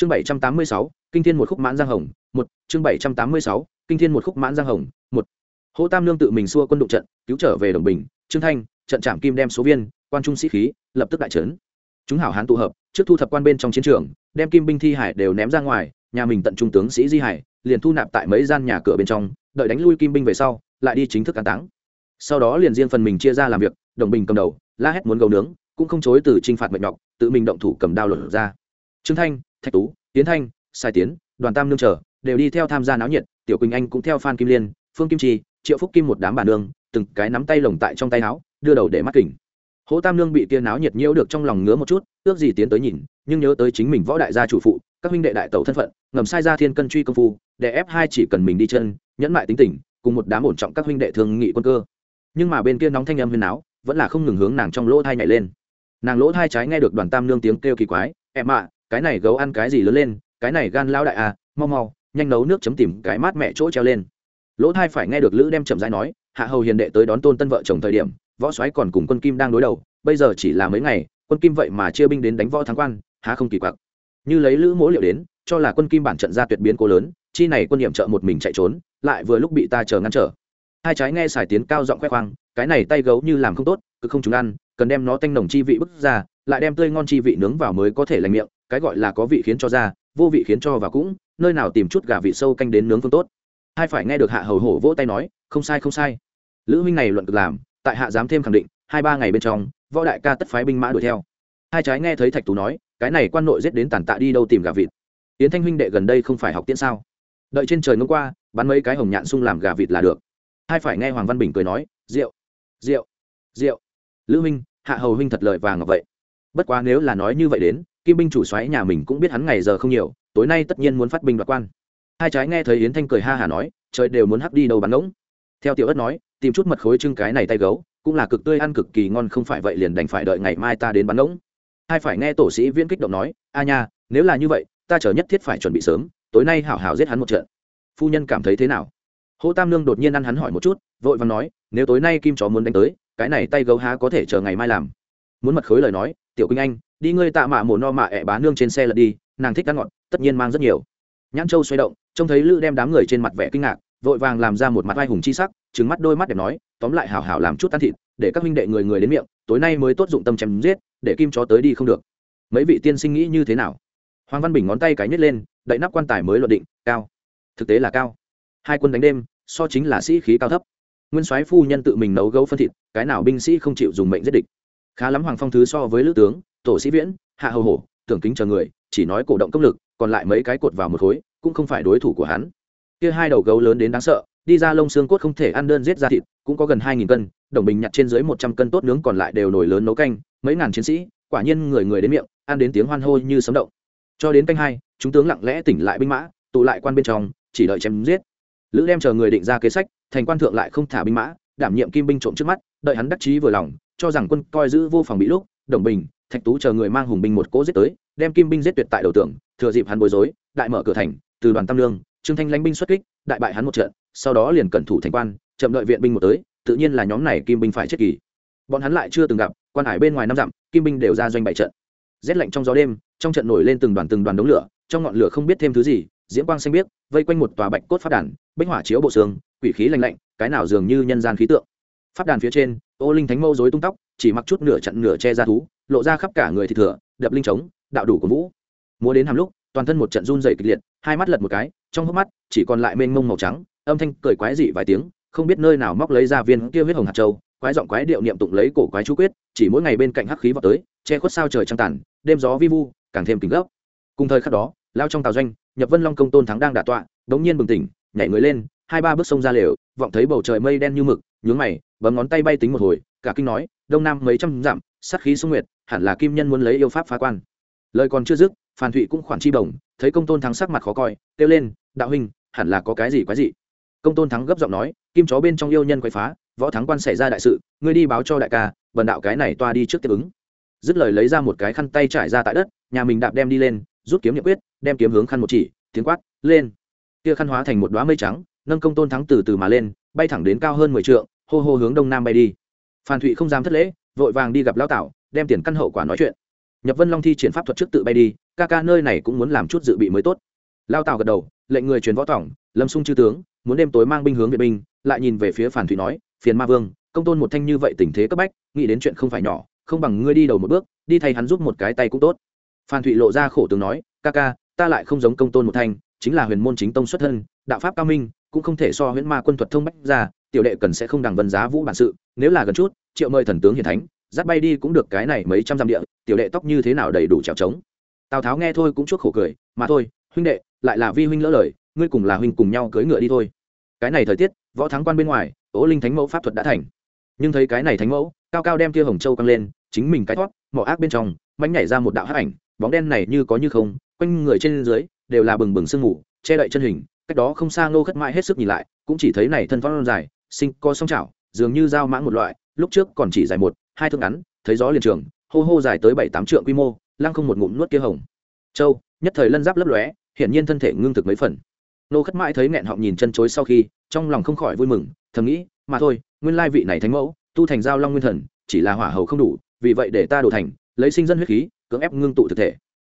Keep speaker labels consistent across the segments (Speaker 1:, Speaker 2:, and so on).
Speaker 1: chương bảy trăm tám mươi sáu, kinh thiên một khúc mãn giang hồng, một. Chương bảy trăm tám mươi sáu, kinh thiên một khúc mãn giang hồng, một. Hỗ tam lương tự mình xua quân đụng trận, cứu trở về đồng bình, trương thanh, trận trạm kim đem số viên, quan trung sĩ khí, lập tức đại trấn. Chúng hảo hán tụ hợp, trước thu thập quan bên trong chiến trường, đem kim binh thi hải đều ném ra ngoài, nhà mình tận trung tướng sĩ di hải, liền thu nạp tại mấy gian nhà cửa bên trong, đợi đánh lui kim binh về sau, lại đi chính thức an táng. Sau đó liền riêng phần mình chia ra làm việc, đồng bình cầm đầu, la hét muốn gấu nướng, cũng không chối từ t r i n h phạt mệt nhọc, tự mình động thủ cầm đao lột ra. Trương thanh thạch tú, tiến thanh sai tiến, đoàn tam nương trở đều đi theo tham gia náo nhiệt, tiểu quỳnh anh cũng theo phan kim liên, phương kim chi triệu phúc kim một đám bà nương, từng cái nắm tay lồng tại trong tay áo, đưa đầu để mắt kỉnh. Hỗ tam nương bị tia náo nhiệt nhiễu được trong lòng ngứa một chút, ước gì tiến tới nhìn, nhưng nhớ tới chính mình võ đại gia chủ phụ, các huynh đệ đại tẩu thân phận, ngầm sai ra thiên cân truy công phu, để ép hai chỉ cần mình đi chân, nhẫn mại tính tình, cùng một đám ổn trọng các huynh đệ thường nghị quân cơ. Nhưng mà bên kia nóng thanh âm huyền áo vẫn là không ngừng hướng nàng trong lỗ thai nhảy lên. Nàng lỗ thai trái nghe được đoàn tam nương tiếng kêu kỳ quái, em ạ cái này gấu ăn cái gì lớn lên, cái này gan lao đại à mau mau, nhanh nấu nước chấm tìm cái mát mẹ chỗ treo lên. Lỗ thai phải nghe được lữ đem chậm rãi nói, hạ hầu hiền đệ tới đón tôn tân vợ chồng thời điểm, võ soái còn cùng quân kim đang đối đầu, bây giờ chỉ là mấy ngày, quân kim vậy mà chia binh đến đánh võ thắng quan, há không kỳ quặc. Như lấy lữ mỗ liệu đến, cho là quân kim bản trận ra tuyệt biến cố lớn, chi này quân điểm trợ một mình chạy trốn, lại vừa lúc bị ta chờ ngăn trở. Hai trái nghe xài tiến cao giọng khoe khoang, cái này tay gấu như làm không tốt, cứ không chúng ăn, cần đem nó tanh nồng chi vị bức ra, lại đem tươi ngon chi vị nướng vào mới có thể lành miệng cái gọi là có vị khiến cho ra, vô vị khiến cho vào cũng, nơi nào tìm chút gà vị sâu canh đến nướng phương tốt. Hai phải nghe được hạ hầu hổ vỗ tay nói, không sai không sai. Lữ minh này luận cực làm, tại hạ dám thêm khẳng định, hai ba ngày bên trong, võ đại ca tất phái binh mã đuổi theo. Hai trái nghe thấy thạch tú nói, cái này quan nội giết đến tàn tạ đi đâu tìm gà vịt. Yến thanh huynh đệ gần đây không phải học tiễn sao? Đợi trên trời ngông qua, bắn mấy cái hồng nhạn sung làm gà vịt là được. Hai phải nghe hoàng văn bình cười nói, rượu rượu rượu. Lữ huynh hạ hầu huynh thật lợi vàng ngọc vậy. Bất quá nếu là nói như vậy đến kim binh chủ xoáy nhà mình cũng biết hắn ngày giờ không nhiều, tối nay tất nhiên muốn phát binh đoạt quan. Hai trái nghe thấy yến thanh cười ha hả nói, trời đều muốn hắc đi đâu bắn ngỗng. Theo tiểu ất nói, tìm chút mật khối trưng cái này tay gấu, cũng là cực tươi ăn cực kỳ ngon không phải vậy liền đành phải đợi ngày mai ta đến bắn ngỗng. Hai phải nghe tổ sĩ Viễn kích động nói, a nha, nếu là như vậy, ta chờ nhất thiết phải chuẩn bị sớm, tối nay hảo hảo giết hắn một trận. Phu nhân cảm thấy thế nào? Hỗ tam nương đột nhiên ăn hắn hỏi một chút, vội vàng nói, nếu tối nay kim chó muốn đánh tới, cái này tay gấu há có thể chờ ngày mai làm? Muốn mật khối lời nói, tiểu kinh anh đi ngươi tạ mạ mồ no mạ ẹ bá nương trên xe lật đi, nàng thích ăn ngọt, tất nhiên mang rất nhiều. Nhãn châu xoay động, trông thấy lữ đem đám người trên mặt vẻ kinh ngạc, vội vàng làm ra một mặt vai hùng chi sắc trứng mắt đôi mắt đẹp nói, tóm lại hảo hảo làm chút ăn thịt, để các huynh đệ người người đến miệng, tối nay mới tốt dụng tâm chém giết, để kim chó tới đi không được. Mấy vị tiên sinh nghĩ như thế nào? Hoàng văn bình ngón tay cái nhét lên, đậy nắp quan tài mới luận định, cao. Thực tế là cao. Hai quân đánh đêm, so chính là sĩ khí cao thấp. Nguyên soái phu nhân tự mình nấu gấu phân thịt, cái nào binh sĩ không chịu dùng mệnh giết địch. Khá lắm hoàng phong thứ so với lữ tướng tổ sĩ viễn, hạ hầu hổ, tưởng kính chờ người, chỉ nói cổ động công lực, còn lại mấy cái cột vào một khối, cũng không phải đối thủ của hắn. Kia hai đầu gấu lớn đến đáng sợ, đi ra lông xương cốt không thể ăn đơn giết ra thịt, cũng có gần hai nghìn cân, đồng bình nhặt trên dưới một trăm cân tốt nướng còn lại đều nổi lớn nấu canh, mấy ngàn chiến sĩ, quả nhiên người người đến miệng, ăn đến tiếng hoan hô như sấm động. Cho đến canh hai, chúng tướng lặng lẽ tỉnh lại binh mã, tụ lại quan bên trong, chỉ đợi chém giết. Lữ đem chờ người định ra kế sách, thành quan thượng lại không thả binh mã, đảm nhiệm kim binh trộm trước mắt, đợi hắn đắc chí vừa lòng, cho rằng quân coi giữ vô phòng bị lúc, đồng bình thạch tú chờ người mang hùng binh một cỗ giết tới, đem kim binh giết tuyệt tại đầu tường, thừa dịp hắn bối rối, đại mở cửa thành, từ đoàn tam lương, trương thanh lãnh binh xuất kích, đại bại hắn một trận, sau đó liền cẩn thủ thành quan, chậm đợi viện binh một tới, tự nhiên là nhóm này kim binh phải chết kỳ. Bọn hắn lại chưa từng gặp, quan hải bên ngoài năm dặm, kim binh đều ra doanh bại trận. Rét lạnh trong gió đêm, trong trận nổi lên từng đoàn từng đoàn đống lửa, trong ngọn lửa không biết thêm thứ gì, diễm quang xanh biếc, vây quanh một tòa bạch cốt phát đàn, bích hỏa chiếu bộ xương, quỷ khí lạnh lạnh, cái nào dường như nhân gian khí tượng. Phát đàn phía trên, ô linh thánh mâu dối tung tóc, chỉ mặc chút nửa chặn nửa che ra thú lộ ra khắp cả người thì thừa, đập linh trống, đạo đủ của vũ. Múa đến hàm lúc, toàn thân một trận run dày kịch liệt, hai mắt lật một cái, trong hốc mắt, chỉ còn lại mênh mông màu trắng, âm thanh cười quái dị vài tiếng, không biết nơi nào móc lấy ra viên kia huyết hồng hạt châu, quái giọng quái điệu niệm tụng lấy cổ quái chú quyết, chỉ mỗi ngày bên cạnh hắc khí vào tới, che khuất sao trời trăng tàn, đêm gió vi vu, càng thêm kính gấp. Cùng thời khắc đó, lao trong tàu doanh nhập vân long công tôn thắng đang đả tọa đống nhiên bừng tỉnh, nhảy người lên, hai ba bước sông ra lều, vọng thấy bầu trời mây đen như mực, nhướng mày, bấm ngón tay bay tính một hồi, cả kinh nói, đông nam mấy trăm dặm sát khí sông nguyệt, hẳn là kim nhân muốn lấy yêu pháp phá quan. Lời còn chưa dứt, phan thụy cũng khoản chi bổng, thấy công tôn thắng sắc mặt khó coi, kêu lên, đạo huynh, hẳn là có cái gì quái gì công tôn thắng gấp giọng nói, kim chó bên trong yêu nhân quay phá, võ thắng quan xảy ra đại sự, ngươi đi báo cho đại ca vần đạo cái này toa đi trước tiếp ứng. Dứt lời lấy ra một cái khăn tay trải ra tại đất, nhà mình đạp đem đi lên, rút kiếm nhậm quyết, đem kiếm hướng khăn một chỉ, tiếng quát, lên! Kia khăn hóa thành một đoá mây trắng, nâng công tôn thắng từ từ mà lên, bay thẳng đến cao hơn mười trượng, hô hô hướng đông nam bay đi. Phan thụy không dám thất lễ vội vàng đi gặp lão tảo, đem tiền căn hậu quả nói chuyện. Nhập vân long thi triển pháp thuật trước tự bay đi, ca ca nơi này cũng muốn làm chút dự bị mới tốt. Lao Tạo gật đầu, lệnh người truyền võ tổng lâm xung chư tướng, muốn đêm tối mang binh hướng vệ binh, lại nhìn về phía phản thủy nói, phiền ma vương, công tôn một thanh như vậy tình thế cấp bách, nghĩ đến chuyện không phải nhỏ, không bằng ngươi đi đầu một bước, đi thay hắn giúp một cái tay cũng tốt. Phan thụy lộ ra khổ tướng nói, ca ca, ta lại không giống công tôn một thanh, chính là huyền môn chính tông xuất thân, đạo pháp cao minh, cũng không thể so huyễn ma quân thuật thông bách ra tiểu đệ cần sẽ không đằng vân giá vũ bản sự, nếu là gần chút, triệu mời thần tướng hiền thánh, dắt bay đi cũng được cái này mấy trăm dặm địa, tiểu đệ tóc như thế nào đầy đủ trèo trống. Tào tháo nghe thôi cũng chuốc khổ cười, mà thôi, huynh đệ, lại là vi huynh lỡ lời, ngươi cùng là huynh cùng nhau cưỡi ngựa đi thôi. Cái này thời tiết, võ thắng quan bên ngoài ố linh thánh mẫu pháp thuật đã thành. Nhưng thấy cái này thánh mẫu, cao cao đem kia hồng châu căng lên, chính mình cái thoát, mỏ ác bên trong mạnh nhảy ra một đạo hắc ảnh, bóng đen này như có như không, quanh người trên dưới, đều là bừng bừng sương mù, che đậy chân hình, cách đó không xa ngô khất mãi hết sức nhìn lại, cũng chỉ thấy này thân phong dài sinh co song chảo dường như dao mãng một loại, lúc trước còn chỉ dài một, hai thước ngắn, thấy gió liền trường, hô hô dài tới bảy tám trượng quy mô, lăng không một ngụm nuốt kia hồng. Châu, nhất thời lân giáp lấp lóe, hiển nhiên thân thể ngưng thực mấy phần. Nô khất mãi thấy nghẹn họng nhìn chân chối sau khi, trong lòng không khỏi vui mừng, thầm nghĩ, mà thôi, nguyên lai vị này thánh mẫu, tu thành giao long nguyên thần, chỉ là hỏa hầu không đủ, vì vậy để ta đổ thành, lấy sinh dân huyết khí, cưỡng ép ngưng tụ thực thể.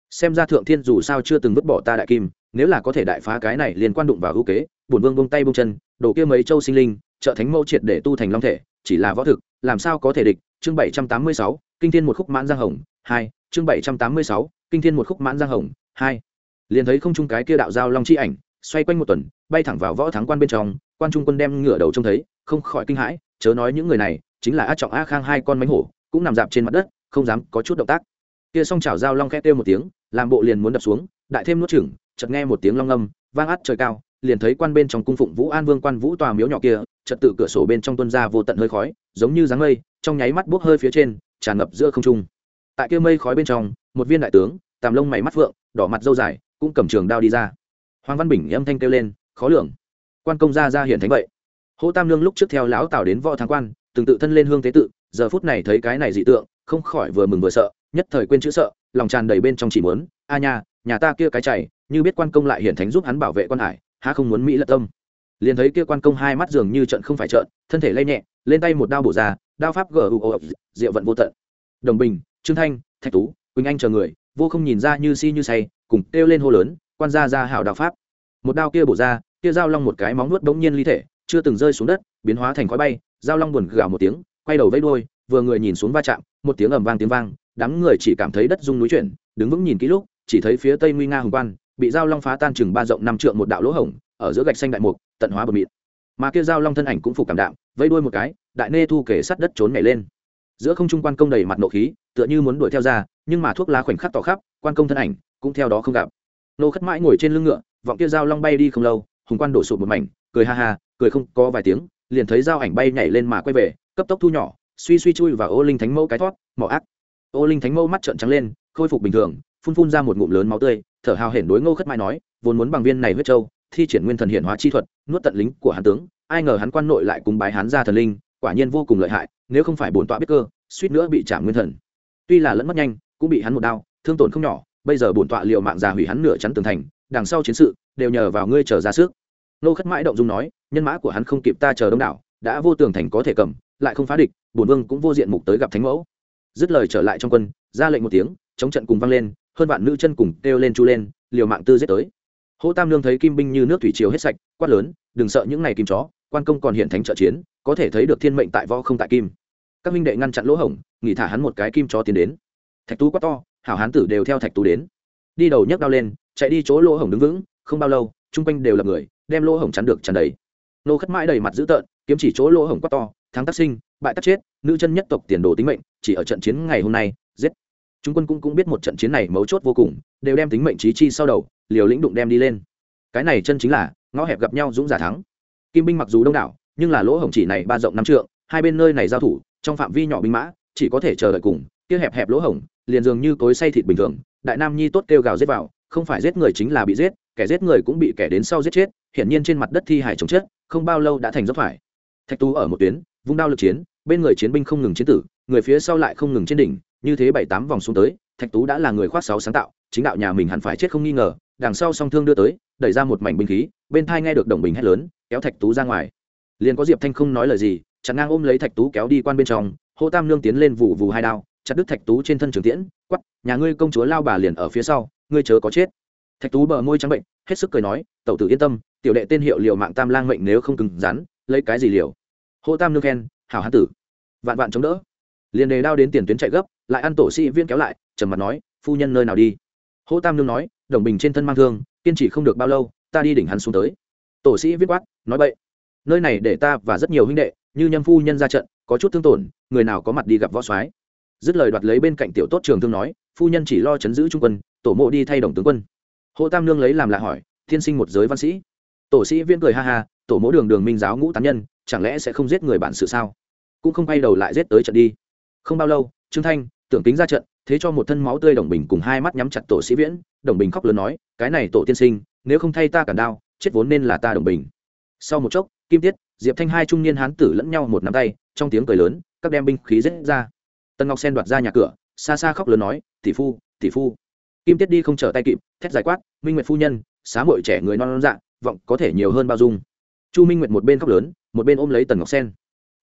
Speaker 1: Xem ra thượng thiên dù sao chưa từng vứt bỏ ta đại kim, nếu là có thể đại phá cái này liên quan đụng vào hữu kế, bổn vương bông tay bông chân, đổ kia mấy châu sinh linh trợ thánh mẫu triệt để tu thành long thể, chỉ là võ thực, làm sao có thể địch? Chương bảy trăm tám mươi sáu, kinh thiên một khúc mãn giang hồng, hai. Chương bảy trăm tám mươi sáu, kinh thiên một khúc mãn giang hồng, hai. Liền thấy không trung cái kia đạo giao long chi ảnh, xoay quanh một tuần, bay thẳng vào võ thắng quan bên trong, quan trung quân đem ngửa đầu trông thấy, không khỏi kinh hãi, chớ nói những người này, chính là a trọng a khang hai con mánh hổ, cũng nằm dạp trên mặt đất, không dám có chút động tác. Kia song chảo giao long khét kêu một tiếng, làm bộ liền muốn đập xuống, đại thêm nuốt chửng, chợt nghe một tiếng long âm, vang át trời cao liền thấy quan bên trong cung phụng vũ an vương quan vũ tòa miếu nhỏ kia, trật tự cửa sổ bên trong tuân ra vô tận hơi khói, giống như dáng mây, trong nháy mắt bốc hơi phía trên, tràn ngập giữa không trung. Tại kia mây khói bên trong, một viên đại tướng, tàm lông mày mắt phượng, đỏ mặt dâu dài, cũng cầm trường đao đi ra. Hoàng văn bình âm thanh kêu lên, khó lường. Quan công gia ra hiện thánh vậy. Hỗ tam lương lúc trước theo lão tào đến võ thắng quan, từng tự thân lên hương tế tự, giờ phút này thấy cái này dị tượng, không khỏi vừa mừng vừa sợ, nhất thời quên chữ sợ, lòng tràn đầy bên trong chỉ muốn, a nha, nhà ta kia cái chảy như biết quan công lại hiển thánh giúp hắn bảo vệ quan hải há không muốn mỹ lật tâm. Liền thấy kia quan công hai mắt dường như trận không phải trận thân thể lay nhẹ, lên tay một đao bổ ra, đao pháp gờ u diệu vận vô tận. Đồng bình, trương thanh, thạch tú, quỳnh anh chờ người, vô không nhìn ra như si như say, cùng kêu lên hô lớn, quan gia ra hảo đao pháp. Một đao kia bổ ra, kia dao long một cái móng nuốt bỗng nhiên ly thể, chưa từng rơi xuống đất, biến hóa thành khói bay dao long buồn gào một tiếng, quay đầu vẫy đuôi, vừa người nhìn xuống va chạm, một tiếng ầm vang tiếng vang, đám người chỉ cảm thấy đất rung núi chuyển, đứng vững nhìn kỹ lúc, chỉ thấy phía tây nguy nga hùng quan bị dao long phá tan chừng ba rộng năm trượng một đạo lỗ hổng, ở giữa gạch xanh đại mục, tận hóa bờ mịt. Mà kia dao long thân ảnh cũng phục cảm đạm vây đuôi một cái, đại nê thu kể sắt đất trốn nhảy lên. Giữa không trung quan công đầy mặt nộ khí, tựa như muốn đuổi theo ra, nhưng mà thuốc lá khoảnh khắc tỏ khắp, quan công thân ảnh cũng theo đó không gặp. Nô khất mãi ngồi trên lưng ngựa, vọng kia dao long bay đi không lâu, hùng quan đổ sụp một mảnh, cười ha ha, cười không có vài tiếng, liền thấy dao ảnh bay nhảy lên mà quay về, cấp tốc thu nhỏ, suy suy chui vào ô linh thánh mẫu cái thoát, mỏ ác. Ô linh thánh mẫu mắt trợn trắng lên, khôi phục bình thường phun phun ra một ngụm lớn máu tươi, thở hào hển đối ngô khất mãi nói, vốn muốn bằng viên này huyết châu, thi triển nguyên thần hiện hóa chi thuật, nuốt tận lính của hán tướng, ai ngờ hắn quan nội lại cùng bái hán ra thần linh, quả nhiên vô cùng lợi hại, nếu không phải bổn tọa biết cơ, suýt nữa bị chạm nguyên thần. Tuy là lẫn mất nhanh, cũng bị hắn một đao, thương tổn không nhỏ, bây giờ bổn tọa liệu mạng già hủy hắn nửa chắn tường thành, đằng sau chiến sự, đều nhờ vào ngươi trở ra sức. Nô khất mãi động dung nói, nhân mã của hắn không kịp ta chờ đông đảo, đã vô tường thành có thể cầm, lại không phá địch, bổn vương cũng vô diện mục tới gặp thánh mẫu. Dứt lời trở lại trong quân, ra lệnh một tiếng, chống trận cùng vang lên hơn vạn nữ chân cùng kêu lên chu lên, liều mạng tư giết tới. Hỗ tam lương thấy kim binh như nước thủy chiều hết sạch, quát lớn, đừng sợ những ngày kim chó, quan công còn hiện thánh trợ chiến, có thể thấy được thiên mệnh tại võ không tại kim. Các minh đệ ngăn chặn lỗ hổng, nghỉ thả hắn một cái kim chó tiến đến. Thạch tú quát to, hảo hán tử đều theo thạch tú đến. Đi đầu nhấc đao lên, chạy đi chỗ lỗ hổng đứng vững, không bao lâu, chung quanh đều là người, đem lỗ hổng chắn được chắn đầy. Nô khất mãi đầy mặt dữ tợn, kiếm chỉ chỗ lỗ hổng quát to, thắng tác sinh, bại tác chết, nữ chân nhất tộc tiền đồ tính mệnh, chỉ ở trận chiến ngày hôm nay, giết chúng quân cũng cũng biết một trận chiến này mấu chốt vô cùng, đều đem tính mệnh trí chi sau đầu, liều lĩnh đụng đem đi lên. Cái này chân chính là, ngõ hẹp gặp nhau dũng giả thắng. Kim binh mặc dù đông đảo, nhưng là lỗ hổng chỉ này ba rộng năm trượng, hai bên nơi này giao thủ, trong phạm vi nhỏ binh mã, chỉ có thể chờ đợi cùng, kia hẹp hẹp lỗ hổng, liền dường như cối say thịt bình thường, đại nam nhi tốt kêu gào giết vào, không phải giết người chính là bị giết, kẻ giết người cũng bị kẻ đến sau giết chết, hiển nhiên trên mặt đất thi hải chống chết, không bao lâu đã thành dốc phải. Thạch tú ở một tuyến, vung đao lực chiến, bên người chiến binh không ngừng chiến tử, người phía sau lại không ngừng trên đỉnh như thế bảy tám vòng xuống tới, thạch tú đã là người khoác sáu sáng tạo, chính đạo nhà mình hẳn phải chết không nghi ngờ, đằng sau song thương đưa tới, đẩy ra một mảnh binh khí, bên thai nghe được đồng bình hét lớn, kéo thạch tú ra ngoài. Liền có diệp thanh không nói lời gì, chặn ngang ôm lấy thạch tú kéo đi quan bên trong, hô tam nương tiến lên vụ vù hai đao, chặt đứt thạch tú trên thân trường tiễn quắp nhà ngươi công chúa lao bà liền ở phía sau, ngươi chớ có chết. Thạch tú bờ môi trắng bệnh, hết sức cười nói, tẩu tử yên tâm, tiểu đệ tên hiệu liều mạng tam lang mệnh nếu không cứng rắn, lấy cái gì liều? Hô tam nương khen, hảo hán tử, vạn vạn chống đỡ. Liền đề đao đến tiền tuyến chạy gấp lại ăn tổ sĩ viên kéo lại, trầm mặt nói, phu nhân nơi nào đi? Hỗ tam nương nói, đồng bình trên thân mang thương, kiên trì không được bao lâu, ta đi đỉnh hắn xuống tới. Tổ sĩ viết quát, nói vậy nơi này để ta và rất nhiều huynh đệ, như nhâm phu nhân ra trận, có chút thương tổn, người nào có mặt đi gặp võ soái. Dứt lời đoạt lấy bên cạnh tiểu tốt trường thương nói, phu nhân chỉ lo chấn giữ trung quân, tổ mộ đi thay đồng tướng quân. Hộ tam nương lấy làm lạ hỏi, thiên sinh một giới văn sĩ? Tổ sĩ viên cười ha ha, tổ mỗ đường đường minh giáo ngũ tán nhân, chẳng lẽ sẽ không giết người bản sự sao? Cũng không quay đầu lại giết tới trận đi. Không bao lâu, trương thanh tưởng kính ra trận, thế cho một thân máu tươi đồng bình cùng hai mắt nhắm chặt tổ sĩ viễn, đồng bình khóc lớn nói, cái này tổ tiên sinh, nếu không thay ta cản đao, chết vốn nên là ta đồng bình. Sau một chốc, kim tiết, diệp thanh hai trung niên hán tử lẫn nhau một nắm tay, trong tiếng cười lớn, các đem binh khí rết ra. Tân ngọc sen đoạt ra nhà cửa, xa xa khóc lớn nói, tỷ phu tỷ phu. Kim tiết đi không trở tay kịp, thét giải quát, minh nguyệt phu nhân, xá mội trẻ người non non dạ vọng có thể nhiều hơn bao dung. Chu minh nguyệt một bên khóc lớn, một bên ôm lấy tần ngọc sen.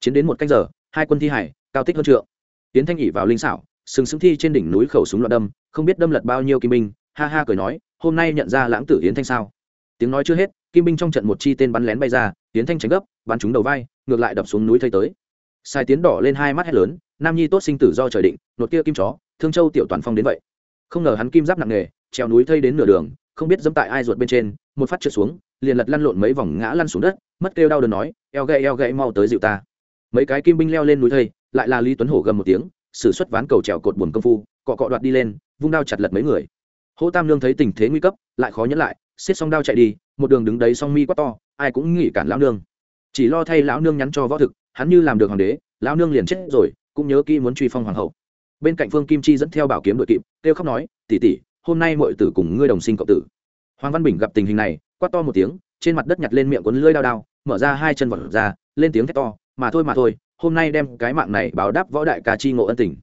Speaker 1: Chiến đến một canh giờ, hai quân thi hải, cao tích hơn trượng. Tiến thanh ỉ vào linh xảo sừng sững thi trên đỉnh núi khẩu súng loạn đâm, không biết đâm lật bao nhiêu kim binh, ha ha cười nói, hôm nay nhận ra lãng tử yến thanh sao? Tiếng nói chưa hết, kim binh trong trận một chi tên bắn lén bay ra, yến thanh tránh gấp, bắn trúng đầu vai, ngược lại đập xuống núi thây tới. Sai tiến đỏ lên hai mắt hét lớn, nam nhi tốt sinh tử do trời định, nột kia kim chó, thương châu tiểu toàn phong đến vậy. Không ngờ hắn kim giáp nặng nề, treo núi thây đến nửa đường, không biết dẫm tại ai ruột bên trên, một phát trượt xuống, liền lật lăn lộn mấy vòng ngã lăn xuống đất, mất kêu đau đớn nói, eo gậy eo gậy, mau tới dịu ta. Mấy cái kim binh leo lên núi thây, lại là lý tuấn hổ gầm một tiếng sử xuất ván cầu trèo cột buồn công phu, cọ cọ đoạt đi lên, vung đao chặt lật mấy người. Hô tam lương thấy tình thế nguy cấp, lại khó nhẫn lại, xiết xong đao chạy đi, một đường đứng đấy song mi quát to, ai cũng nghĩ cản lão nương. Chỉ lo thay lão nương nhắn cho võ thực, hắn như làm được hoàng đế, lão nương liền chết rồi, cũng nhớ kỹ muốn truy phong hoàng hậu. Bên cạnh phương kim chi dẫn theo bảo kiếm đội kịp, kêu khóc nói, tỷ tỷ, hôm nay mọi tử cùng ngươi đồng sinh cộng tử. Hoàng văn bình gặp tình hình này, quát to một tiếng, trên mặt đất nhặt lên miệng cuốn lưỡi đao đao, mở ra hai chân vật ra, lên tiếng thét to, mà thôi mà thôi hôm nay đem cái mạng này báo đáp võ đại ca chi ngộ ân tình.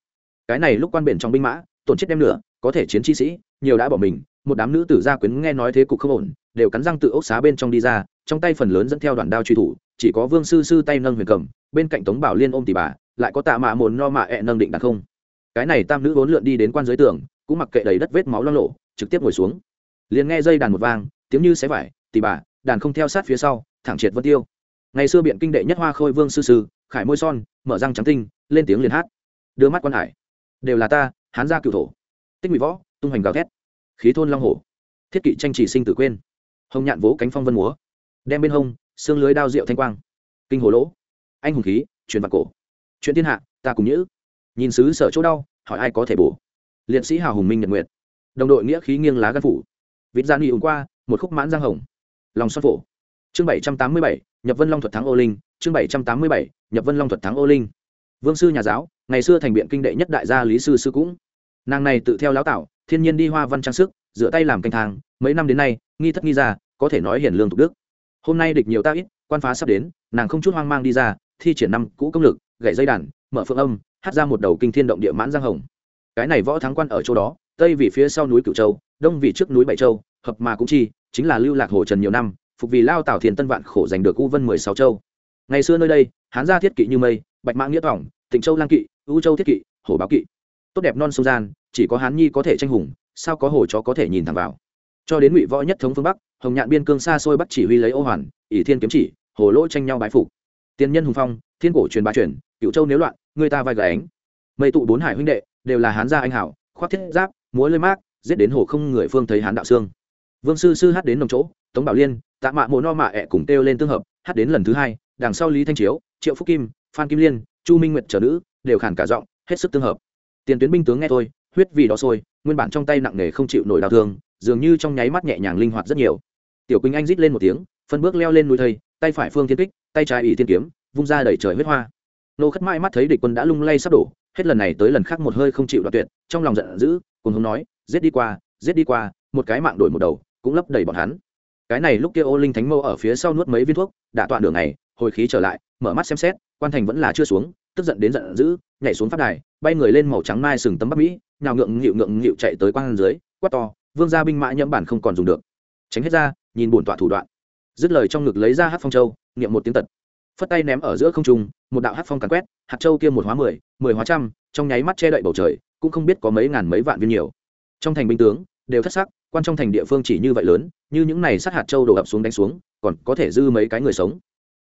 Speaker 1: Cái này lúc quan biển trong binh mã, tổn chết đem nữa có thể chiến chi sĩ, nhiều đã bỏ mình, một đám nữ tử gia quyến nghe nói thế cục không ổn, đều cắn răng tự ốc xá bên trong đi ra, trong tay phần lớn dẫn theo đoạn đao truy thủ, chỉ có vương sư sư tay nâng huyền cầm, bên cạnh tống bảo liên ôm tỷ bà, lại có tạ mạ mồn no mạ ẹ nâng định đặt không. Cái này tam nữ vốn lượn đi đến quan dưới tường, cũng mặc kệ đầy đất vết máu loang lộ trực tiếp ngồi xuống. Liền nghe dây đàn một vang, tiếng như xé vải tỷ bà, đàn không theo sát phía sau, thẳng triệt vân tiêu. Ngày xưa biện kinh đệ nhất hoa khôi vương sư sư khải môi son, mở răng trắng tinh, lên tiếng liền hát. Đưa mắt quan hải. Đều là ta, hán gia cựu thổ. Tích ngụy võ, tung hoành gào thét. Khí thôn long hổ. Thiết kỵ tranh chỉ sinh tử quên. Hồng nhạn vỗ cánh phong vân múa. Đem bên hông, xương lưới đao rượu thanh quang. Kinh hồ lỗ. Anh hùng khí, truyền vào cổ. Chuyện thiên hạ, ta cùng nhữ. Nhìn sứ sở chỗ đau, hỏi ai có thể bổ. Liệt sĩ hào hùng minh nhật nguyệt. Đồng đội nghĩa khí nghiêng lá gan phủ. Vịt gian nghị ủng qua, một khúc mãn giang hồng. Lòng xoan phổ. Chương bảy trăm tám mươi bảy, nhập vân long thuật thắng ô linh chương bảy trăm tám mươi bảy, nhập vân long thuật thắng ô linh. Vương sư nhà giáo, ngày xưa thành biện kinh đệ nhất đại gia lý sư sư cũng. Nàng này tự theo lão tạo, thiên nhiên đi hoa văn trang sức, rửa tay làm canh thang, mấy năm đến nay, nghi thất nghi ra có thể nói hiển lương tục đức. Hôm nay địch nhiều ta ít, quan phá sắp đến, nàng không chút hoang mang đi ra, thi triển năm cũ công lực gậy dây đàn, mở phượng âm, hát ra một đầu kinh thiên động địa mãn giang hồng. Cái này võ thắng quan ở chỗ đó, tây vì phía sau núi cửu châu, đông vì trước núi bảy châu, hợp mà cũng chi, chính là lưu lạc hồ trần nhiều năm, phục vì lao tảo thiền tân vạn khổ giành được u vân mười sáu châu ngày xưa nơi đây, hán gia thiết kỵ như mây, bạch mã nghĩa thỏng tịnh châu lang kỵ, ưu châu thiết kỵ, hổ báo kỵ. Tốt đẹp non sông gian, chỉ có hán nhi có thể tranh hùng, sao có hồ chó có thể nhìn thẳng vào. Cho đến ngụy võ nhất thống phương bắc, hồng nhạn biên cương xa xôi bắt chỉ huy lấy ô hoàn, ỷ thiên kiếm chỉ, hồ lỗ tranh nhau bái phục. Tiên nhân hùng phong, thiên cổ truyền bá truyền cựu châu nếu loạn, người ta vai gánh mây tụ bốn hải huynh đệ, đều là hán gia anh hảo khoác thiết giáp, múa lơi mát giết đến hồ không người phương thấy hán đạo xương. Vương sư sư hát đến nồng chỗ, tống bảo liên, tạ mạ mộ no mạ ẹ cùng kêu lên tương hợp, hát đến lần thứ hai đằng sau lý thanh chiếu, triệu phúc kim, phan kim liên, chu minh nguyệt trở nữ, đều khản cả giọng, hết sức tương hợp. Tiền tuyến binh tướng nghe thôi, huyết vì đó sôi, nguyên bản trong tay nặng nề không chịu nổi đau thương, dường như trong nháy mắt nhẹ nhàng linh hoạt rất nhiều. Tiểu quỳnh anh rít lên một tiếng, phân bước leo lên núi thây, tay phải phương thiên kích, tay trái ỷ thiên kiếm, vung ra đẩy trời huyết hoa. Nô khất mãi mắt thấy địch quân đã lung lay sắp đổ, hết lần này tới lần khác một hơi không chịu đoạt tuyệt, trong lòng giận dữ cùng hùng nói, giết đi qua, giết đi qua, một cái mạng đổi một đầu, cũng lấp đầy bọn hắn. Cái này lúc kia ô linh thánh mâu ở phía sau nuốt mấy viên thuốc, đã tọa đường này hồi khí trở lại, mở mắt xem xét, quan thành vẫn là chưa xuống, tức giận đến giận dữ, nhảy xuống phát đài, bay người lên màu trắng mai sừng tấm bắc mỹ, nhào ngượng nghịu ngượng nghịu chạy tới quan dưới, quát to, vương gia binh mã nhẫm bản không còn dùng được. Tránh hết ra, nhìn bổn tọa thủ đoạn. Dứt lời trong ngực lấy ra hát phong châu, niệm một tiếng tật. Phất tay ném ở giữa không trung, một đạo hát phong càn quét, hạt châu kia một hóa mười mười hóa trăm, trong nháy mắt che đậy bầu trời, cũng không biết có mấy ngàn mấy vạn viên nhiều. Trong thành binh tướng, đều thất sắc, quan trong thành địa phương chỉ như vậy lớn, như những này sát hạt châu đổ ập xuống đánh xuống, còn có thể dư mấy cái người sống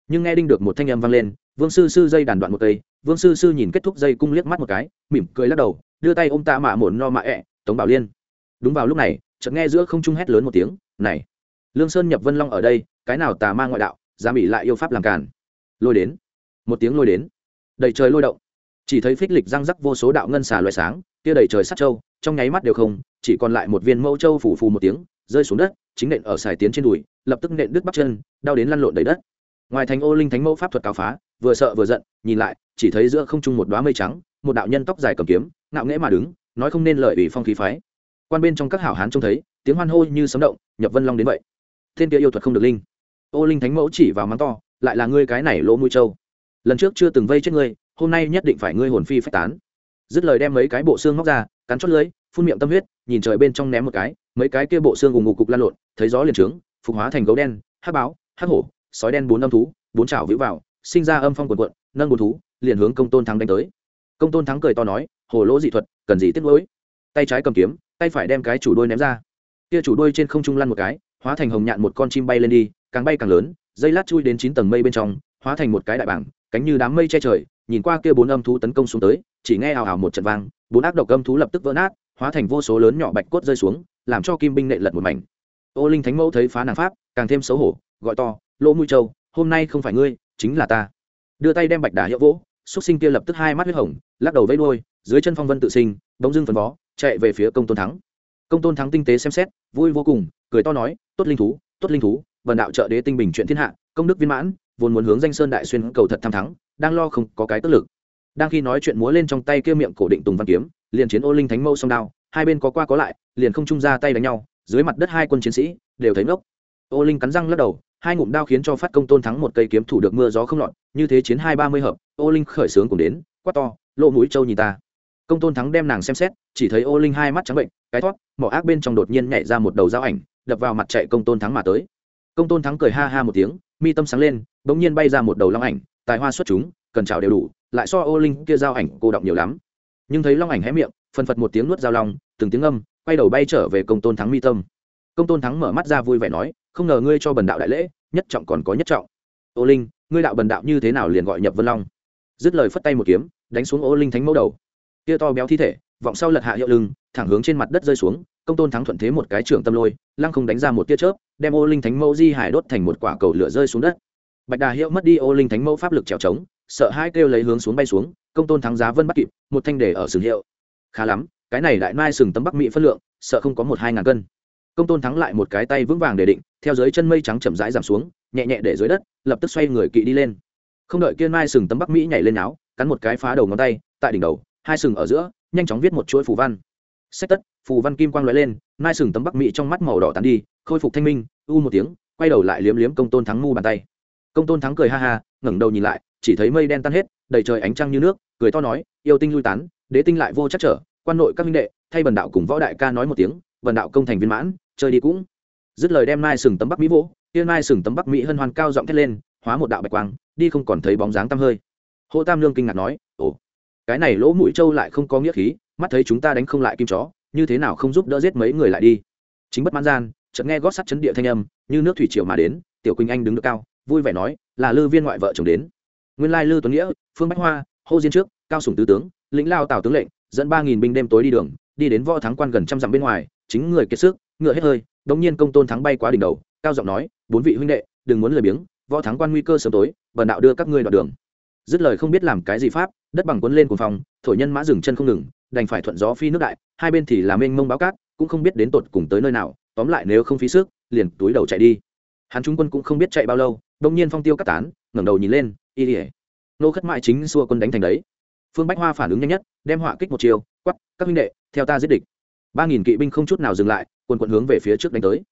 Speaker 1: nhưng nghe đinh được một thanh âm vang lên, vương sư sư dây đàn đoạn một cây, vương sư sư nhìn kết thúc dây cung liếc mắt một cái, mỉm cười lắc đầu, đưa tay ôm tạ mạ mổn no mạ ẹ, tống bảo liên. Đúng vào lúc này, chợt nghe giữa không trung hét lớn một tiếng, này, lương sơn nhập vân long ở đây, cái nào tà ma ngoại đạo giá bị lại yêu pháp làm càn? Lôi đến. Một tiếng lôi đến. Đầy trời lôi động. Chỉ thấy phích lịch răng rắc vô số đạo ngân xà loại sáng, tia đầy trời sắt châu, trong nháy mắt đều không, chỉ còn lại một viên mẫu châu phủ phù một tiếng, rơi xuống đất, chính nện ở xài tiến trên đùi, lập tức nện đứt bắp chân, đau đến lăn lộn đầy đất ngoài thành ô linh thánh mẫu pháp thuật cao phá, vừa sợ vừa giận, nhìn lại, chỉ thấy giữa không trung một đoá mây trắng, một đạo nhân tóc dài cầm kiếm, ngạo nghễ mà đứng, nói không nên lợi ủy phong khí phái. Quan bên trong các hảo hán trông thấy, tiếng hoan hô như sấm động, nhập vân long đến vậy. Thiên kia yêu thuật không được linh. Ô linh thánh mẫu chỉ vào mắng to, lại là ngươi cái này lỗ mũi trâu. Lần trước chưa từng vây chết ngươi, hôm nay nhất định phải ngươi hồn phi phách tán. Dứt lời đem mấy cái bộ xương móc ra, cắn chót lưới phun miệng tâm huyết, nhìn trời bên trong ném một cái, mấy cái kia bộ xương gù ngục cục lan lộn, thấy gió liền trướng, phục hóa thành gấu đen, hắc báo, hắc hổ sói đen bốn âm thú, bốn chảo vĩ vào, sinh ra âm phong quần quận nâng bốn thú, liền hướng công tôn thắng đánh tới. Công tôn thắng cười to nói, hồ lỗ dị thuật, cần gì tiếc lỗi tay trái cầm kiếm, tay phải đem cái chủ đôi ném ra. Kia chủ đôi trên không trung lăn một cái, hóa thành hồng nhạn một con chim bay lên đi, càng bay càng lớn, dây lát chui đến chín tầng mây bên trong, hóa thành một cái đại bảng, cánh như đám mây che trời, nhìn qua kia bốn âm thú tấn công xuống tới, chỉ nghe hào hào một trận vang, bốn ác độc âm thú lập tức vỡ nát, hóa thành vô số lớn nhỏ bạch cốt rơi xuống, làm cho kim binh nệ lật một mảnh. Ô linh thánh mẫu thấy phá nàng pháp, càng thêm xấu hổ, gọi to lỗ mũi châu hôm nay không phải ngươi, chính là ta. Đưa tay đem bạch đà hiệu vỗ, xúc sinh kia lập tức hai mắt huyết hồng, lắc đầu vẫy đuôi, dưới chân phong vân tự sinh, bỗng dưng phần vó chạy về phía công tôn thắng. Công tôn thắng tinh tế xem xét, vui vô cùng, cười to nói, tốt linh thú, tốt linh thú, vần đạo trợ đế tinh bình chuyện thiên hạ, công đức viên mãn, vốn muốn hướng danh sơn đại xuyên cầu thật tham thắng, đang lo không có cái tức lực. Đang khi nói chuyện múa lên trong tay kia miệng cổ định tùng văn kiếm, liền chiến ô linh thánh mâu song đao, hai bên có qua có lại, liền không trung ra tay đánh nhau, dưới mặt đất hai quân chiến sĩ đều thấy ngốc. Ô linh cắn răng lắc đầu hai ngụm đao khiến cho phát công tôn thắng một cây kiếm thủ được mưa gió không lọt, như thế chiến hai ba mươi hợp, ô linh khởi sướng cùng đến, quát to lộ mũi trâu nhìn ta. Công tôn thắng đem nàng xem xét, chỉ thấy ô linh hai mắt trắng bệnh, cái thoát mỏ ác bên trong đột nhiên nhảy ra một đầu dao ảnh, đập vào mặt chạy công tôn thắng mà tới. Công tôn thắng cười ha ha một tiếng, mi tâm sáng lên, bỗng nhiên bay ra một đầu long ảnh, tài hoa xuất chúng, cần trào đều đủ, lại so ô linh kia dao ảnh cô động nhiều lắm. Nhưng thấy long ảnh hé miệng, phân phật một tiếng nuốt dao long, từng tiếng âm, quay đầu bay trở về công tôn thắng mi tâm. Công tôn thắng mở mắt ra vui vẻ nói không ngờ ngươi cho bần đạo đại lễ, nhất trọng còn có nhất trọng. Ô linh, ngươi đạo bần đạo như thế nào liền gọi nhập vân long? Dứt lời phất tay một kiếm, đánh xuống ô linh thánh mẫu đầu. Kia to béo thi thể, vọng sau lật hạ hiệu lưng, thẳng hướng trên mặt đất rơi xuống, công tôn thắng thuận thế một cái trưởng tâm lôi, lăng không đánh ra một tia chớp, đem ô linh thánh mẫu di hải đốt thành một quả cầu lửa rơi xuống đất. Bạch đà hiệu mất đi ô linh thánh mẫu pháp lực trèo trống, sợ hai kêu lấy hướng xuống bay xuống, công tôn thắng giá vân bắt kịp, một thanh đề ở sừng hiệu. Khá lắm, cái này đại mai sừng tấm bắc mỹ phân lượng, sợ không có một hai ngàn cân công tôn thắng lại một cái tay vững vàng để định, theo dưới chân mây trắng chậm rãi giảm xuống, nhẹ nhẹ để dưới đất, lập tức xoay người kỵ đi lên. Không đợi kiên mai sừng tấm bắc mỹ nhảy lên áo, cắn một cái phá đầu ngón tay, tại đỉnh đầu, hai sừng ở giữa, nhanh chóng viết một chuỗi phù văn. Sách tất, phù văn kim quang lóe lên, mai sừng tấm bắc mỹ trong mắt màu đỏ tàn đi, khôi phục thanh minh, u một tiếng, quay đầu lại liếm liếm công tôn thắng ngu bàn tay. Công tôn thắng cười ha ha, ngẩng đầu nhìn lại, chỉ thấy mây đen tan hết, đầy trời ánh trăng như nước, cười to nói, yêu tinh lui tán, đế tinh lại vô chắc trở, quan nội các minh đệ, thay bần đạo cùng võ đại ca nói một tiếng, bần đạo công thành viên mãn chơi đi cũng. Dứt lời đem mai sừng tấm bắc mỹ vỗ tiên mai sừng tấm bắc mỹ hân hoan cao giọng thét lên, hóa một đạo bạch quang, đi không còn thấy bóng dáng tăm hơi. Hô tam lương kinh ngạc nói, ồ, cái này lỗ mũi trâu lại không có nghĩa khí, mắt thấy chúng ta đánh không lại kim chó, như thế nào không giúp đỡ giết mấy người lại đi? Chính bất mãn gian, chợt nghe gót sắt chấn địa thanh âm, như nước thủy triều mà đến, tiểu quỳnh anh đứng được cao, vui vẻ nói, là lư viên ngoại vợ chồng đến. Nguyên lai lư tuấn nghĩa, phương bách hoa, hô diên trước, cao sủng tứ tướng, lĩnh lao tào tướng lệnh, dẫn ba nghìn binh đêm tối đi đường, đi đến võ thắng quan gần trăm dặm bên ngoài, chính người kiệt sức ngựa hết hơi, đống nhiên công tôn thắng bay quá đỉnh đầu, cao giọng nói, bốn vị huynh đệ, đừng muốn lười biếng, võ thắng quan nguy cơ sớm tối, bần đạo đưa các ngươi đoạn đường. Dứt lời không biết làm cái gì pháp, đất bằng cuốn lên cuồng phòng thổi nhân mã dừng chân không ngừng, đành phải thuận gió phi nước đại, hai bên thì làm mênh mông báo cát, cũng không biết đến tột cùng tới nơi nào, tóm lại nếu không phí sức, liền túi đầu chạy đi. Hắn trung quân cũng không biết chạy bao lâu đông nhiên phong tiêu cắt tán, ngẩng đầu nhìn lên, y ỉa nô khất mại chính xua quân đánh thành đấy. Phương bách hoa phản ứng nhanh nhất, đem họa kích một chiều quắp các huynh đệ, theo ta giết địch ba nghìn kỵ binh không chút nào dừng lại quân quận hướng về phía trước đánh tới.